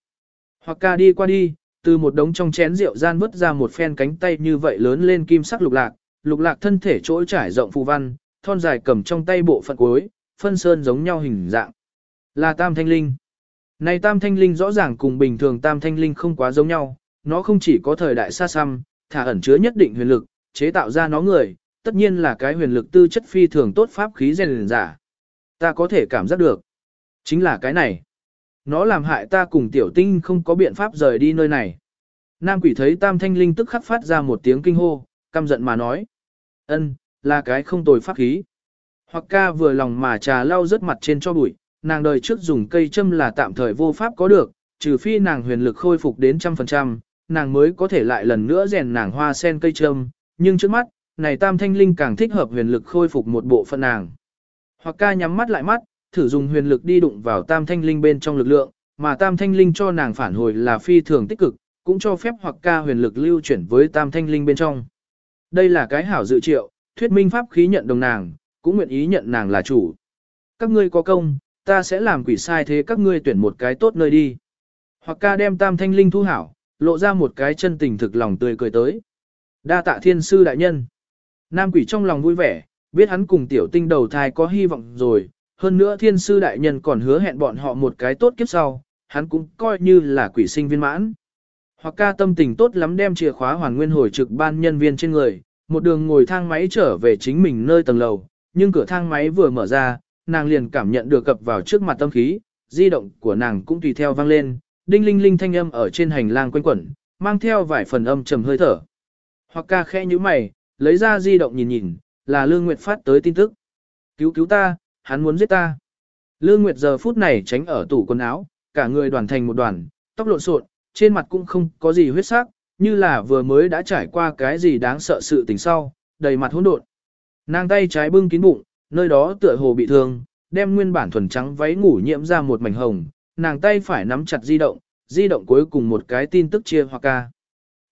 Hoặc ca đi qua đi, từ một đống trong chén rượu gian vứt ra một phen cánh tay như vậy lớn lên kim sắc lục lạc, lục lạc thân thể chỗ trải rộng phù văn, thon dài cầm trong tay bộ phận cuối, phân sơn giống nhau hình dạng. Là tam thanh linh. Này tam thanh linh rõ ràng cùng bình thường tam thanh linh không quá giống nhau, nó không chỉ có thời đại xa xăm, thả ẩn chứa nhất định huyền lực, chế tạo ra nó người, tất nhiên là cái huyền lực tư chất phi thường tốt pháp khí rèn giả. Ta có thể cảm giác được. Chính là cái này. Nó làm hại ta cùng tiểu tinh không có biện pháp rời đi nơi này. Nam quỷ thấy tam thanh linh tức khắc phát ra một tiếng kinh hô, căm giận mà nói. ân là cái không tồi pháp khí. Hoặc ca vừa lòng mà trà lau rớt mặt trên cho bụi, nàng đời trước dùng cây châm là tạm thời vô pháp có được, trừ phi nàng huyền lực khôi phục đến trăm phần trăm, nàng mới có thể lại lần nữa rèn nàng hoa sen cây trâm, nhưng trước mắt, này tam thanh linh càng thích hợp huyền lực khôi phục một bộ phận nàng. Hoặc ca nhắm mắt lại mắt, thử dùng huyền lực đi đụng vào tam thanh linh bên trong lực lượng, mà tam thanh linh cho nàng phản hồi là phi thường tích cực, cũng cho phép hoặc ca huyền lực lưu chuyển với tam thanh linh bên trong. Đây là cái hảo dự triệu, thuyết minh pháp khí nhận đồng nàng, cũng nguyện ý nhận nàng là chủ. Các ngươi có công, ta sẽ làm quỷ sai thế các ngươi tuyển một cái tốt nơi đi. Hoặc ca đem tam thanh linh thu hảo, lộ ra một cái chân tình thực lòng tươi cười tới. Đa tạ thiên sư đại nhân. Nam quỷ trong lòng vui vẻ, biết hắn cùng tiểu tinh đầu thai có hy vọng rồi, hơn nữa thiên sư đại nhân còn hứa hẹn bọn họ một cái tốt kiếp sau, hắn cũng coi như là quỷ sinh viên mãn. Hoặc ca tâm tình tốt lắm đem chìa khóa hoàn nguyên hồi trực ban nhân viên trên người, một đường ngồi thang máy trở về chính mình nơi tầng lầu, nhưng cửa thang máy vừa mở ra, nàng liền cảm nhận được cập vào trước mặt tâm khí, di động của nàng cũng tùy theo vang lên, đinh linh linh thanh âm ở trên hành lang quanh quẩn, mang theo vài phần âm trầm hơi thở. Hoặc ca khẽ như mày, lấy ra di động nhìn nhìn, là Lương Nguyệt phát tới tin tức. Cứu cứu ta, hắn muốn giết ta. Lương Nguyệt giờ phút này tránh ở tủ quần áo, cả người đoàn thành một đoàn, tóc lộn xộn, trên mặt cũng không có gì huyết sắc, như là vừa mới đã trải qua cái gì đáng sợ sự tình sau, đầy mặt hỗn độn. Nàng tay trái bưng kín bụng, nơi đó tựa hồ bị thương, đem nguyên bản thuần trắng váy ngủ nhiễm ra một mảnh hồng, nàng tay phải nắm chặt di động, di động cuối cùng một cái tin tức chia hoa ca.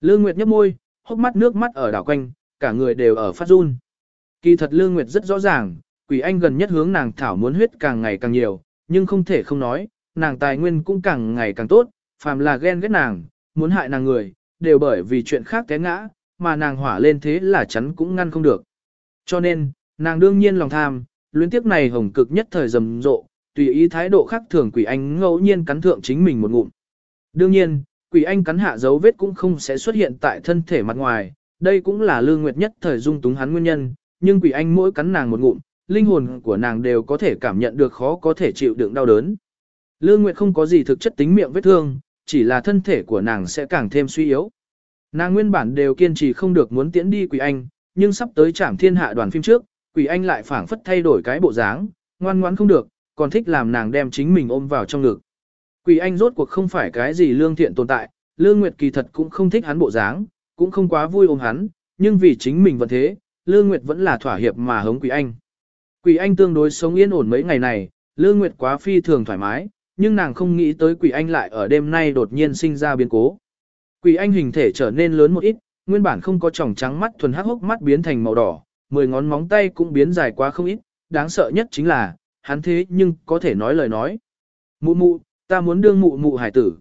Lương Nguyệt nhấp môi, hốc mắt nước mắt ở đảo quanh, cả người đều ở phát run. Kỳ thật Lương Nguyệt rất rõ ràng, quỷ anh gần nhất hướng nàng thảo muốn huyết càng ngày càng nhiều, nhưng không thể không nói, nàng tài nguyên cũng càng ngày càng tốt, phàm là ghen ghét nàng, muốn hại nàng người, đều bởi vì chuyện khác té ngã, mà nàng hỏa lên thế là chắn cũng ngăn không được. Cho nên, nàng đương nhiên lòng tham, luyến tiếc này hồng cực nhất thời rầm rộ, tùy ý thái độ khác thường quỷ anh ngẫu nhiên cắn thượng chính mình một ngụm. Đương nhiên, quỷ anh cắn hạ dấu vết cũng không sẽ xuất hiện tại thân thể mặt ngoài, đây cũng là lương nguyệt nhất thời dung túng hắn nguyên nhân, nhưng quỷ anh mỗi cắn nàng một ngụm, linh hồn của nàng đều có thể cảm nhận được khó có thể chịu đựng đau đớn. Lương Nguyệt không có gì thực chất tính miệng vết thương, chỉ là thân thể của nàng sẽ càng thêm suy yếu. Nàng nguyên bản đều kiên trì không được muốn tiễn đi quỷ anh, nhưng sắp tới trảm thiên hạ đoàn phim trước, quỷ anh lại phảng phất thay đổi cái bộ dáng, ngoan ngoãn không được, còn thích làm nàng đem chính mình ôm vào trong ngực. Quỷ anh rốt cuộc không phải cái gì lương thiện tồn tại, lương nguyệt kỳ thật cũng không thích hắn bộ dáng, cũng không quá vui ôm hắn, nhưng vì chính mình vẫn thế, lương nguyệt vẫn là thỏa hiệp mà hống quỷ anh. Quỷ anh tương đối sống yên ổn mấy ngày này, lương nguyệt quá phi thường thoải mái, nhưng nàng không nghĩ tới quỷ anh lại ở đêm nay đột nhiên sinh ra biến cố. Quỷ anh hình thể trở nên lớn một ít, nguyên bản không có tròng trắng mắt thuần hắc hốc mắt biến thành màu đỏ, mười ngón móng tay cũng biến dài quá không ít, đáng sợ nhất chính là, hắn thế nhưng có thể nói lời nói. Mụ mụ, ta muốn đương mụ mụ hải tử.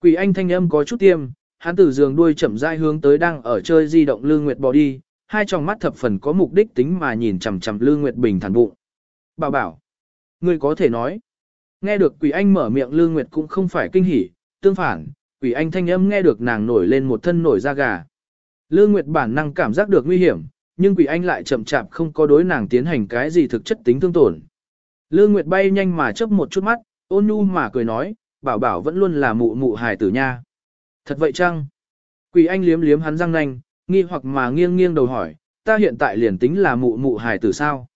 Quỷ anh thanh âm có chút tiêm, hắn từ giường đuôi chậm rãi hướng tới đang ở chơi di động Lương Nguyệt bỏ đi, hai tròng mắt thập phần có mục đích tính mà nhìn chằm chằm Lương Nguyệt bình thản bụng. Bảo bảo, ngươi có thể nói. Nghe được quỷ anh mở miệng Lương Nguyệt cũng không phải kinh hỉ, tương phản, quỷ anh thanh âm nghe được nàng nổi lên một thân nổi da gà. Lương Nguyệt bản năng cảm giác được nguy hiểm, nhưng quỷ anh lại chậm chạp không có đối nàng tiến hành cái gì thực chất tính thương tổn. Lương Nguyệt bay nhanh mà chớp một chút mắt, ôn nhu mà cười nói, bảo bảo vẫn luôn là mụ mụ hài tử nha. Thật vậy chăng? Quỷ anh liếm liếm hắn răng nanh, nghi hoặc mà nghiêng nghiêng đầu hỏi, ta hiện tại liền tính là mụ mụ hải tử sao.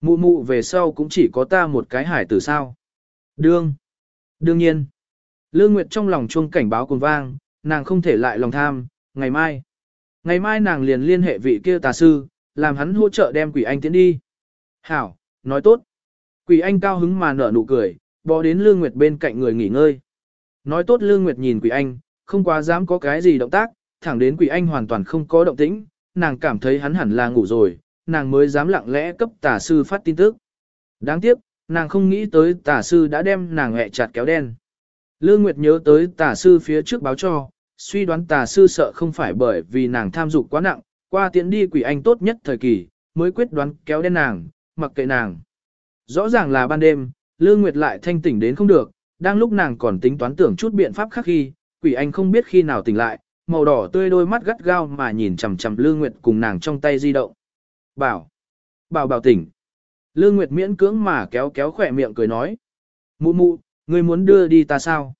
Mụ mụ về sau cũng chỉ có ta một cái hải tử sao. Đương. Đương nhiên. Lương Nguyệt trong lòng chuông cảnh báo cuồng vang, nàng không thể lại lòng tham, ngày mai. Ngày mai nàng liền liên hệ vị kia tà sư, làm hắn hỗ trợ đem quỷ anh tiến đi. Hảo, nói tốt. Quỷ anh cao hứng mà nở nụ cười, bò đến Lương Nguyệt bên cạnh người nghỉ ngơi. Nói tốt Lương Nguyệt nhìn quỷ anh, không quá dám có cái gì động tác, thẳng đến quỷ anh hoàn toàn không có động tĩnh, nàng cảm thấy hắn hẳn là ngủ rồi, nàng mới dám lặng lẽ cấp tà sư phát tin tức. Đáng tiếc, nàng không nghĩ tới tà sư đã đem nàng hẹ chặt kéo đen. Lương Nguyệt nhớ tới tà sư phía trước báo cho, suy đoán tà sư sợ không phải bởi vì nàng tham dục quá nặng, qua tiện đi quỷ anh tốt nhất thời kỳ, mới quyết đoán kéo đen nàng, mặc kệ nàng. Rõ ràng là ban đêm, Lương Nguyệt lại thanh tỉnh đến không được, đang lúc nàng còn tính toán tưởng chút biện pháp khác khi, quỷ anh không biết khi nào tỉnh lại, màu đỏ tươi đôi mắt gắt gao mà nhìn chằm chằm Lương Nguyệt cùng nàng trong tay di động. Bảo, bảo bảo tỉnh. Lương Nguyệt miễn cưỡng mà kéo kéo khỏe miệng cười nói. Mụ mụ, ngươi muốn đưa đi ta sao?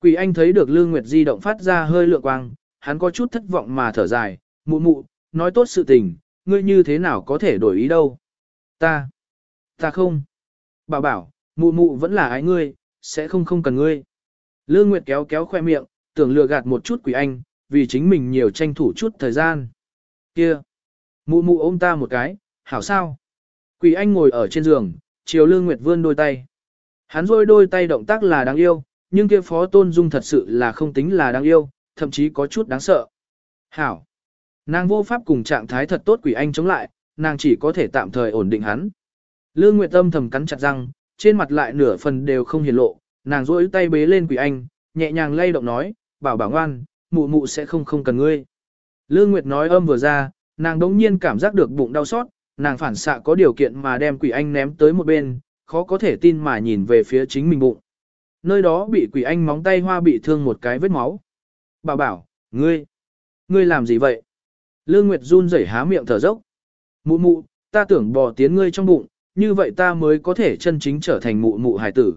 Quỷ anh thấy được Lương Nguyệt di động phát ra hơi lượng quang, hắn có chút thất vọng mà thở dài, mụ mụ, nói tốt sự tình, ngươi như thế nào có thể đổi ý đâu? Ta, ta không. Bảo bảo, mụ mụ vẫn là ái ngươi, sẽ không không cần ngươi. Lương Nguyệt kéo kéo khoe miệng, tưởng lừa gạt một chút quỷ anh, vì chính mình nhiều tranh thủ chút thời gian. Kia, mụ mụ ôm ta một cái, hảo sao? Quỷ anh ngồi ở trên giường, chiều Lương Nguyệt vươn đôi tay. Hắn rôi đôi tay động tác là đáng yêu, nhưng kia phó tôn dung thật sự là không tính là đáng yêu, thậm chí có chút đáng sợ. Hảo. Nàng vô pháp cùng trạng thái thật tốt quỷ anh chống lại, nàng chỉ có thể tạm thời ổn định hắn. Lương Nguyệt Tâm thầm cắn chặt răng, trên mặt lại nửa phần đều không hiển lộ, nàng rỗi tay bế lên quỷ anh, nhẹ nhàng lay động nói, bảo bảo ngoan, mụ mụ sẽ không không cần ngươi. Lương Nguyệt nói âm vừa ra, nàng đống nhiên cảm giác được bụng đau xót, nàng phản xạ có điều kiện mà đem quỷ anh ném tới một bên, khó có thể tin mà nhìn về phía chính mình bụng. Nơi đó bị quỷ anh móng tay hoa bị thương một cái vết máu. Bảo bảo, ngươi, ngươi làm gì vậy? Lương Nguyệt run rẩy há miệng thở dốc. Mụ mụ, ta tưởng bò tiến ngươi trong bụng, như vậy ta mới có thể chân chính trở thành mụ mụ hải tử.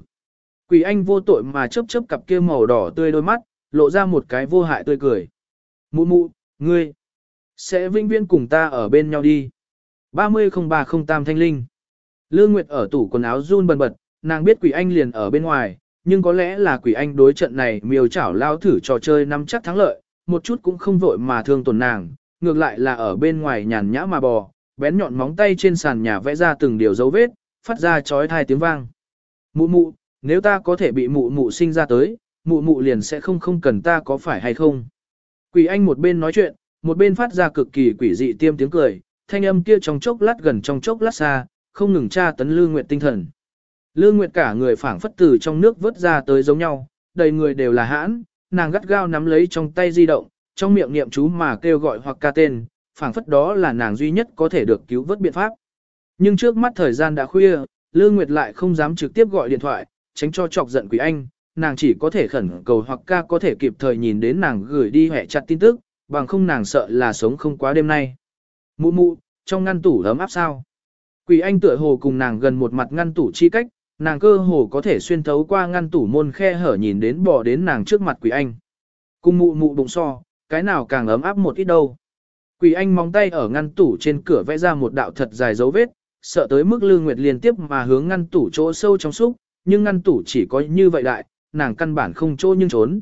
Quỷ anh vô tội mà chớp chớp cặp kia màu đỏ tươi đôi mắt, lộ ra một cái vô hại tươi cười. Mụ mụ, ngươi, sẽ vinh viên cùng ta ở bên nhau đi. 300308 thanh linh. Lương Nguyệt ở tủ quần áo run bần bật, nàng biết quỷ anh liền ở bên ngoài, nhưng có lẽ là quỷ anh đối trận này miêu chảo lao thử trò chơi nắm chắc thắng lợi, một chút cũng không vội mà thương tổn nàng, ngược lại là ở bên ngoài nhàn nhã mà bò, bén nhọn móng tay trên sàn nhà vẽ ra từng điều dấu vết, phát ra chói tai tiếng vang. Mụ mụ, nếu ta có thể bị mụ mụ sinh ra tới, mụ mụ liền sẽ không không cần ta có phải hay không. Quỷ anh một bên nói chuyện, một bên phát ra cực kỳ quỷ dị tiêm tiếng cười, thanh âm kia trong chốc lát gần trong chốc lát xa, không ngừng tra tấn Lương Nguyệt tinh thần. Lương Nguyệt cả người phảng phất từ trong nước vớt ra tới giống nhau, đầy người đều là hãn, nàng gắt gao nắm lấy trong tay di động, trong miệng niệm chú mà kêu gọi hoặc ca tên, phảng phất đó là nàng duy nhất có thể được cứu vớt biện pháp. Nhưng trước mắt thời gian đã khuya, Lương Nguyệt lại không dám trực tiếp gọi điện thoại, tránh cho chọc giận Quý Anh, nàng chỉ có thể khẩn cầu hoặc ca có thể kịp thời nhìn đến nàng gửi đi hẹ chặt tin tức, bằng không nàng sợ là sống không quá đêm nay. Mụ mụ, trong ngăn tủ ấm áp sao? Quỷ Anh tựa hồ cùng nàng gần một mặt ngăn tủ chi cách, nàng cơ hồ có thể xuyên thấu qua ngăn tủ môn khe hở nhìn đến bò đến nàng trước mặt Quỷ Anh. Cùng mụ mụ bụng so, cái nào càng ấm áp một ít đâu. Quỷ Anh móng tay ở ngăn tủ trên cửa vẽ ra một đạo thật dài dấu vết, sợ tới mức Lương Nguyệt liên tiếp mà hướng ngăn tủ chỗ sâu trong xúc, nhưng ngăn tủ chỉ có như vậy đại, nàng căn bản không chỗ nhưng trốn.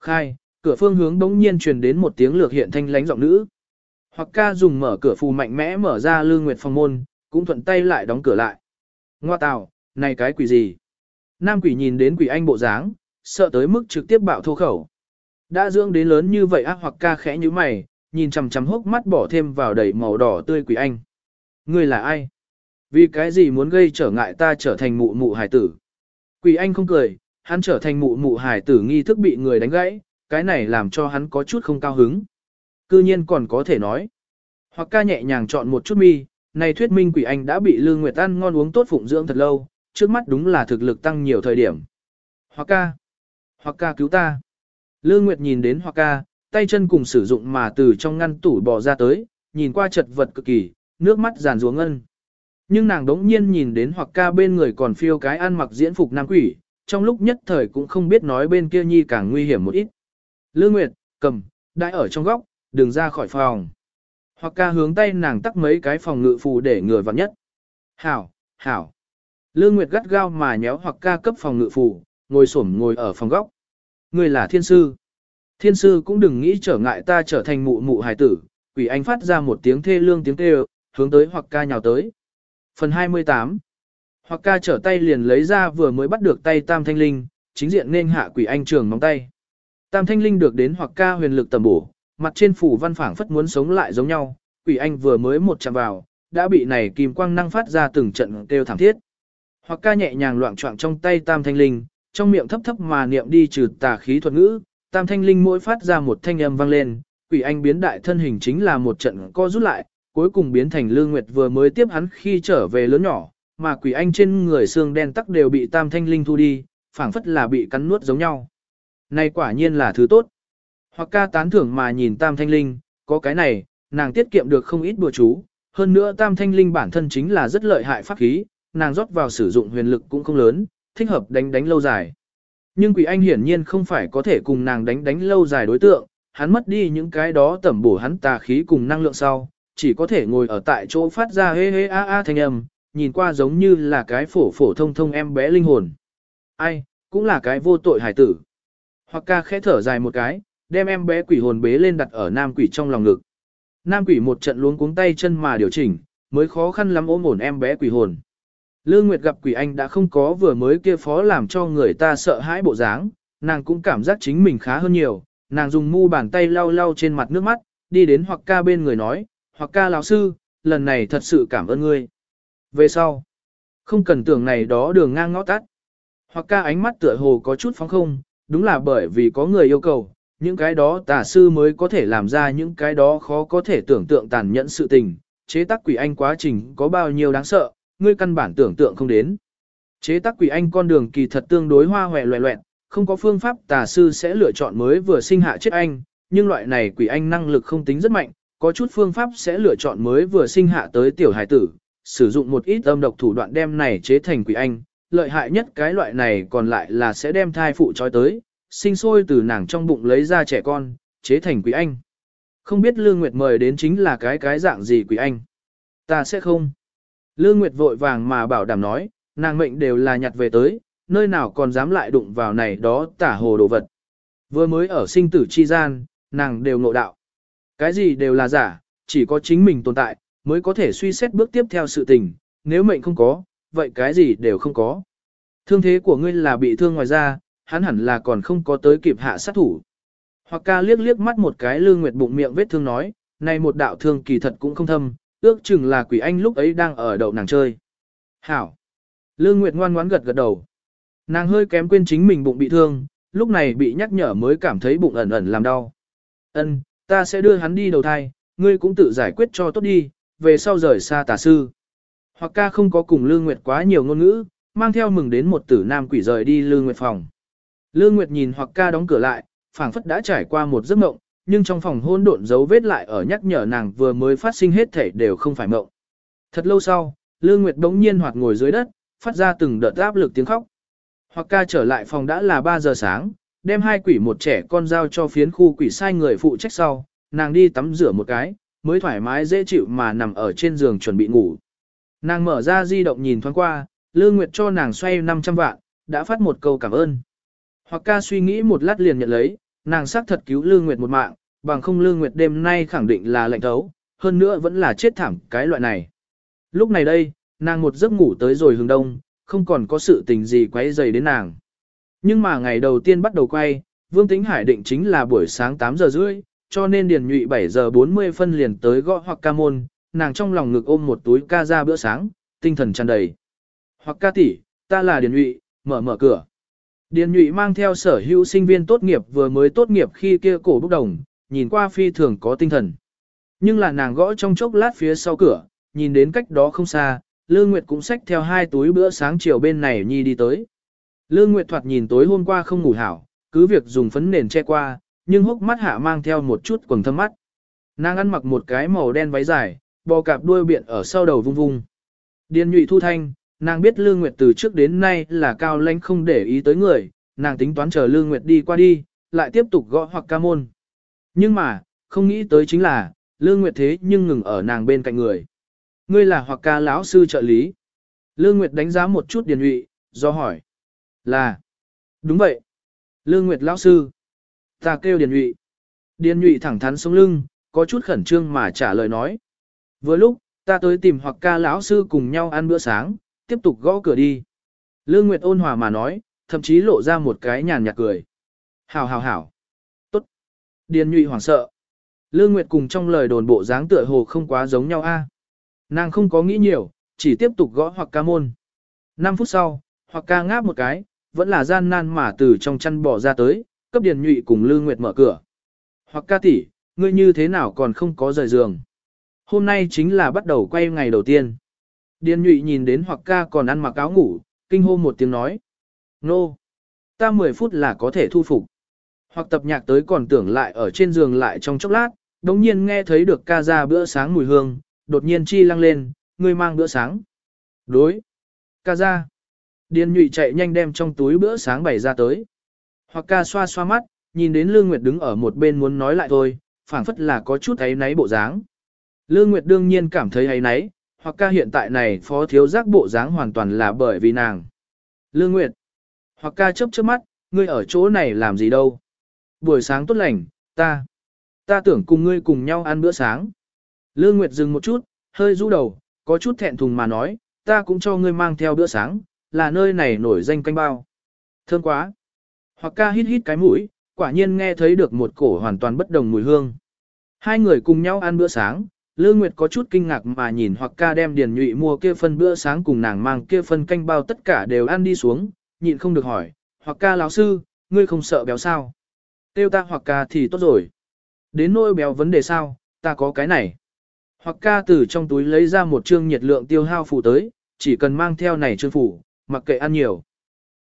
Khai, cửa phương hướng đống nhiên truyền đến một tiếng lược hiện thanh lánh giọng nữ. Hoặc ca dùng mở cửa phù mạnh mẽ mở ra Lương Nguyệt phòng môn, cũng thuận tay lại đóng cửa lại. Ngoa tào, này cái quỷ gì? Nam quỷ nhìn đến quỷ anh bộ dáng, sợ tới mức trực tiếp bạo thô khẩu. Đã dưỡng đến lớn như vậy ác hoặc ca khẽ như mày, nhìn chằm chằm hốc mắt bỏ thêm vào đầy màu đỏ tươi quỷ anh. Ngươi là ai? Vì cái gì muốn gây trở ngại ta trở thành mụ mụ hải tử? Quỷ anh không cười, hắn trở thành mụ mụ hải tử nghi thức bị người đánh gãy, cái này làm cho hắn có chút không cao hứng. Cư nhiên còn có thể nói. Hoặc ca nhẹ nhàng chọn một chút mi, này thuyết minh quỷ anh đã bị Lương Nguyệt ăn ngon uống tốt phụng dưỡng thật lâu, trước mắt đúng là thực lực tăng nhiều thời điểm. Hoặc ca. Hoặc ca cứu ta. Lương Nguyệt nhìn đến Hoặc ca, tay chân cùng sử dụng mà từ trong ngăn tủ bò ra tới, nhìn qua chật vật cực kỳ, nước mắt giàn ruống ngân. Nhưng nàng đống nhiên nhìn đến hoặc ca bên người còn phiêu cái ăn mặc diễn phục nam quỷ, trong lúc nhất thời cũng không biết nói bên kia nhi càng nguy hiểm một ít. Lương Nguyệt, cầm, đại ở trong góc, đừng ra khỏi phòng. Hoặc ca hướng tay nàng tắt mấy cái phòng ngự phù để người vặn nhất. Hảo, hảo. Lương Nguyệt gắt gao mà nhéo hoặc ca cấp phòng ngự phù, ngồi xổm ngồi ở phòng góc. Người là thiên sư. Thiên sư cũng đừng nghĩ trở ngại ta trở thành mụ mụ hài tử. Quỷ anh phát ra một tiếng thê lương tiếng kêu, hướng tới hoặc ca nhào tới. Phần 28 Hoặc ca trở tay liền lấy ra vừa mới bắt được tay tam thanh linh, chính diện nên hạ quỷ anh trường móng tay. Tam thanh linh được đến hoặc ca huyền lực tầm bổ, mặt trên phủ văn phảng phất muốn sống lại giống nhau, quỷ anh vừa mới một chạm vào, đã bị này kim quang năng phát ra từng trận kêu thảm thiết. Hoặc ca nhẹ nhàng loạn trọng trong tay tam thanh linh, trong miệng thấp thấp mà niệm đi trừ tà khí thuật ngữ, tam thanh linh mỗi phát ra một thanh âm vang lên, quỷ anh biến đại thân hình chính là một trận co rút lại, cuối cùng biến thành lương nguyệt vừa mới tiếp hắn khi trở về lớn nhỏ, mà quỷ anh trên người xương đen tắc đều bị tam thanh linh thu đi, phảng phất là bị cắn nuốt giống nhau. Này quả nhiên là thứ tốt. Hoặc ca tán thưởng mà nhìn tam thanh linh, có cái này, nàng tiết kiệm được không ít bùa chú, hơn nữa tam thanh linh bản thân chính là rất lợi hại pháp khí, nàng rót vào sử dụng huyền lực cũng không lớn, thích hợp đánh đánh lâu dài. Nhưng quỷ anh hiển nhiên không phải có thể cùng nàng đánh đánh lâu dài đối tượng, hắn mất đi những cái đó tẩm bổ hắn tà khí cùng năng lượng sau, chỉ có thể ngồi ở tại chỗ phát ra hê hê a a thanh âm, nhìn qua giống như là cái phổ phổ thông thông em bé linh hồn. Ai, cũng là cái vô tội hải tử. Hoặc ca khẽ thở dài một cái, đem em bé quỷ hồn bế lên đặt ở nam quỷ trong lòng ngực. Nam quỷ một trận luống cuống tay chân mà điều chỉnh, mới khó khăn lắm ôm ổn em bé quỷ hồn. Lương Nguyệt gặp quỷ anh đã không có vừa mới kia phó làm cho người ta sợ hãi bộ dáng, nàng cũng cảm giác chính mình khá hơn nhiều, nàng dùng mu bàn tay lau lau trên mặt nước mắt, đi đến hoặc ca bên người nói, hoặc ca lão sư, lần này thật sự cảm ơn ngươi. Về sau, không cần tưởng này đó đường ngang ngõ tắt. Hoặc ca ánh mắt tựa hồ có chút phóng không, đúng là bởi vì có người yêu cầu, những cái đó tà sư mới có thể làm ra những cái đó khó có thể tưởng tượng tàn nhẫn sự tình, chế tác quỷ anh quá trình có bao nhiêu đáng sợ, ngươi căn bản tưởng tượng không đến. Chế tác quỷ anh con đường kỳ thật tương đối hoa hòe loẹ loẹt, không có phương pháp tà sư sẽ lựa chọn mới vừa sinh hạ chết anh, nhưng loại này quỷ anh năng lực không tính rất mạnh, có chút phương pháp sẽ lựa chọn mới vừa sinh hạ tới tiểu hải tử, sử dụng một ít âm độc thủ đoạn đem này chế thành quỷ anh, lợi hại nhất cái loại này còn lại là sẽ đem thai phụ trói tới, sinh sôi từ nàng trong bụng lấy ra trẻ con, chế thành quỷ anh. Không biết Lương Nguyệt mời đến chính là cái cái dạng gì quỷ anh. Ta sẽ không. Lương Nguyệt vội vàng mà bảo đảm nói, nàng mệnh đều là nhặt về tới, nơi nào còn dám lại đụng vào này đó tả hồ đồ vật. Vừa mới ở sinh tử chi gian, nàng đều ngộ đạo. Cái gì đều là giả, chỉ có chính mình tồn tại, mới có thể suy xét bước tiếp theo sự tình, nếu mệnh không có, vậy cái gì đều không có. Thương thế của ngươi là bị thương ngoài ra, hắn hẳn là còn không có tới kịp hạ sát thủ. Hoặc ca liếc liếc mắt một cái lương nguyệt bụng miệng vết thương nói, này một đạo thương kỳ thật cũng không thâm, ước chừng là quỷ anh lúc ấy đang ở đậu nàng chơi. Hảo! Lương Nguyệt ngoan ngoãn gật gật đầu. Nàng hơi kém quên chính mình bụng bị thương, lúc này bị nhắc nhở mới cảm thấy bụng ẩn ẩn làm đau. Ân, ta sẽ đưa hắn đi đầu thai, ngươi cũng tự giải quyết cho tốt đi, về sau rời xa tà sư. Hoặc ca không có cùng Lương Nguyệt quá nhiều ngôn ngữ, mang theo mừng đến một tử nam quỷ rời đi Lương Nguyệt phòng. Lương Nguyệt nhìn hoặc ca đóng cửa lại, phảng phất đã trải qua một giấc mộng, nhưng trong phòng hôn độn dấu vết lại ở nhắc nhở nàng vừa mới phát sinh hết thể đều không phải mộng. Thật lâu sau, Lương Nguyệt đống nhiên hoạt ngồi dưới đất, phát ra từng đợt áp lực tiếng khóc. Hoặc ca trở lại phòng đã là 3 giờ sáng, đem hai quỷ một trẻ con giao cho phiến khu quỷ sai người phụ trách sau, nàng đi tắm rửa một cái, mới thoải mái dễ chịu mà nằm ở trên giường chuẩn bị ngủ. Nàng mở ra di động nhìn thoáng qua, Lương Nguyệt cho nàng xoay 500 vạn, đã phát một câu cảm ơn. Hoặc ca suy nghĩ một lát liền nhận lấy, nàng xác thật cứu Lương Nguyệt một mạng, bằng không Lương Nguyệt đêm nay khẳng định là lệnh thấu, hơn nữa vẫn là chết thảm cái loại này. Lúc này đây, nàng một giấc ngủ tới rồi hướng đông, không còn có sự tình gì quấy dày đến nàng. Nhưng mà ngày đầu tiên bắt đầu quay, Vương Tĩnh Hải định chính là buổi sáng 8 giờ rưỡi, cho nên Điền Nhụy 7 giờ 40 phân liền tới gõ hoặc ca môn, nàng trong lòng ngực ôm một túi ca ra bữa sáng, tinh thần tràn đầy. Hoặc ca tỷ, ta là Điền Nhụy, mở mở cửa. Điền Nhụy mang theo sở hữu sinh viên tốt nghiệp vừa mới tốt nghiệp khi kia cổ bốc đồng, nhìn qua phi thường có tinh thần. Nhưng là nàng gõ trong chốc lát phía sau cửa, nhìn đến cách đó không xa, Lương Nguyệt cũng xách theo hai túi bữa sáng chiều bên này nhi đi tới. Lương Nguyệt thoạt nhìn tối hôm qua không ngủ hảo, cứ việc dùng phấn nền che qua, nhưng hốc mắt hạ mang theo một chút quầng thâm mắt. Nàng ăn mặc một cái màu đen váy dài, bò cạp đuôi biện ở sau đầu vung vung. Điền nhụy thu thanh, nàng biết Lương Nguyệt từ trước đến nay là cao lãnh không để ý tới người, nàng tính toán chờ Lương Nguyệt đi qua đi, lại tiếp tục gõ hoặc ca môn. Nhưng mà, không nghĩ tới chính là, Lương Nguyệt thế nhưng ngừng ở nàng bên cạnh người. Ngươi là hoặc ca lão sư trợ lý. Lương Nguyệt đánh giá một chút Điền hụy, do hỏi. Là. Đúng vậy. Lương Nguyệt lão sư. Ta kêu Điền hụy. Điền hụy thẳng thắn sống lưng, có chút khẩn trương mà trả lời nói. Vừa lúc, ta tới tìm hoặc ca lão sư cùng nhau ăn bữa sáng, tiếp tục gõ cửa đi. Lương Nguyệt ôn hòa mà nói, thậm chí lộ ra một cái nhàn nhạt cười. Hảo hảo hảo. Tốt. Điền nhụy hoảng sợ. Lương Nguyệt cùng trong lời đồn bộ dáng tựa hồ không quá giống nhau a. Nàng không có nghĩ nhiều, chỉ tiếp tục gõ hoặc ca môn. 5 phút sau, hoặc ca ngáp một cái, vẫn là gian nan mà từ trong chăn bỏ ra tới, cấp Điền Nhụy cùng Lương Nguyệt mở cửa. Hoặc ca tỷ, ngươi như thế nào còn không có rời giường. Hôm nay chính là bắt đầu quay ngày đầu tiên. Điền Nhụy nhìn đến hoặc ca còn ăn mặc áo ngủ, kinh hô một tiếng nói. Nô! Ta 10 phút là có thể thu phục. Hoặc tập nhạc tới còn tưởng lại ở trên giường lại trong chốc lát, đồng nhiên nghe thấy được ca ra bữa sáng mùi hương, đột nhiên chi lăng lên, người mang bữa sáng. Đối. Ca ra. Điền nhụy chạy nhanh đem trong túi bữa sáng bày ra tới. Hoặc ca xoa xoa mắt, nhìn đến Lương Nguyệt đứng ở một bên muốn nói lại thôi, phảng phất là có chút ấy náy bộ dáng. Lương Nguyệt đương nhiên cảm thấy ấy náy, hoặc ca hiện tại này phó thiếu giác bộ dáng hoàn toàn là bởi vì nàng. Lương Nguyệt. Hoặc ca chớp chớp mắt, ngươi ở chỗ này làm gì đâu? Buổi sáng tốt lành, ta. Ta tưởng cùng ngươi cùng nhau ăn bữa sáng. Lương Nguyệt dừng một chút, hơi rũ đầu, có chút thẹn thùng mà nói, ta cũng cho ngươi mang theo bữa sáng, là nơi này nổi danh canh bao. Thơm quá. Hoặc ca hít hít cái mũi, quả nhiên nghe thấy được một cổ hoàn toàn bất đồng mùi hương. Hai người cùng nhau ăn bữa sáng, Lương Nguyệt có chút kinh ngạc mà nhìn hoặc ca đem điền nhụy mua kia phân bữa sáng cùng nàng mang kia phân canh bao tất cả đều ăn đi xuống, nhịn không được hỏi, hoặc ca lão sư, ngươi không sợ béo sao? Tiêu ta hoặc ca thì tốt rồi. Đến nỗi béo vấn đề sao, ta có cái này. Hoặc ca từ trong túi lấy ra một chương nhiệt lượng tiêu hao phủ tới, chỉ cần mang theo này chương phủ, mặc kệ ăn nhiều.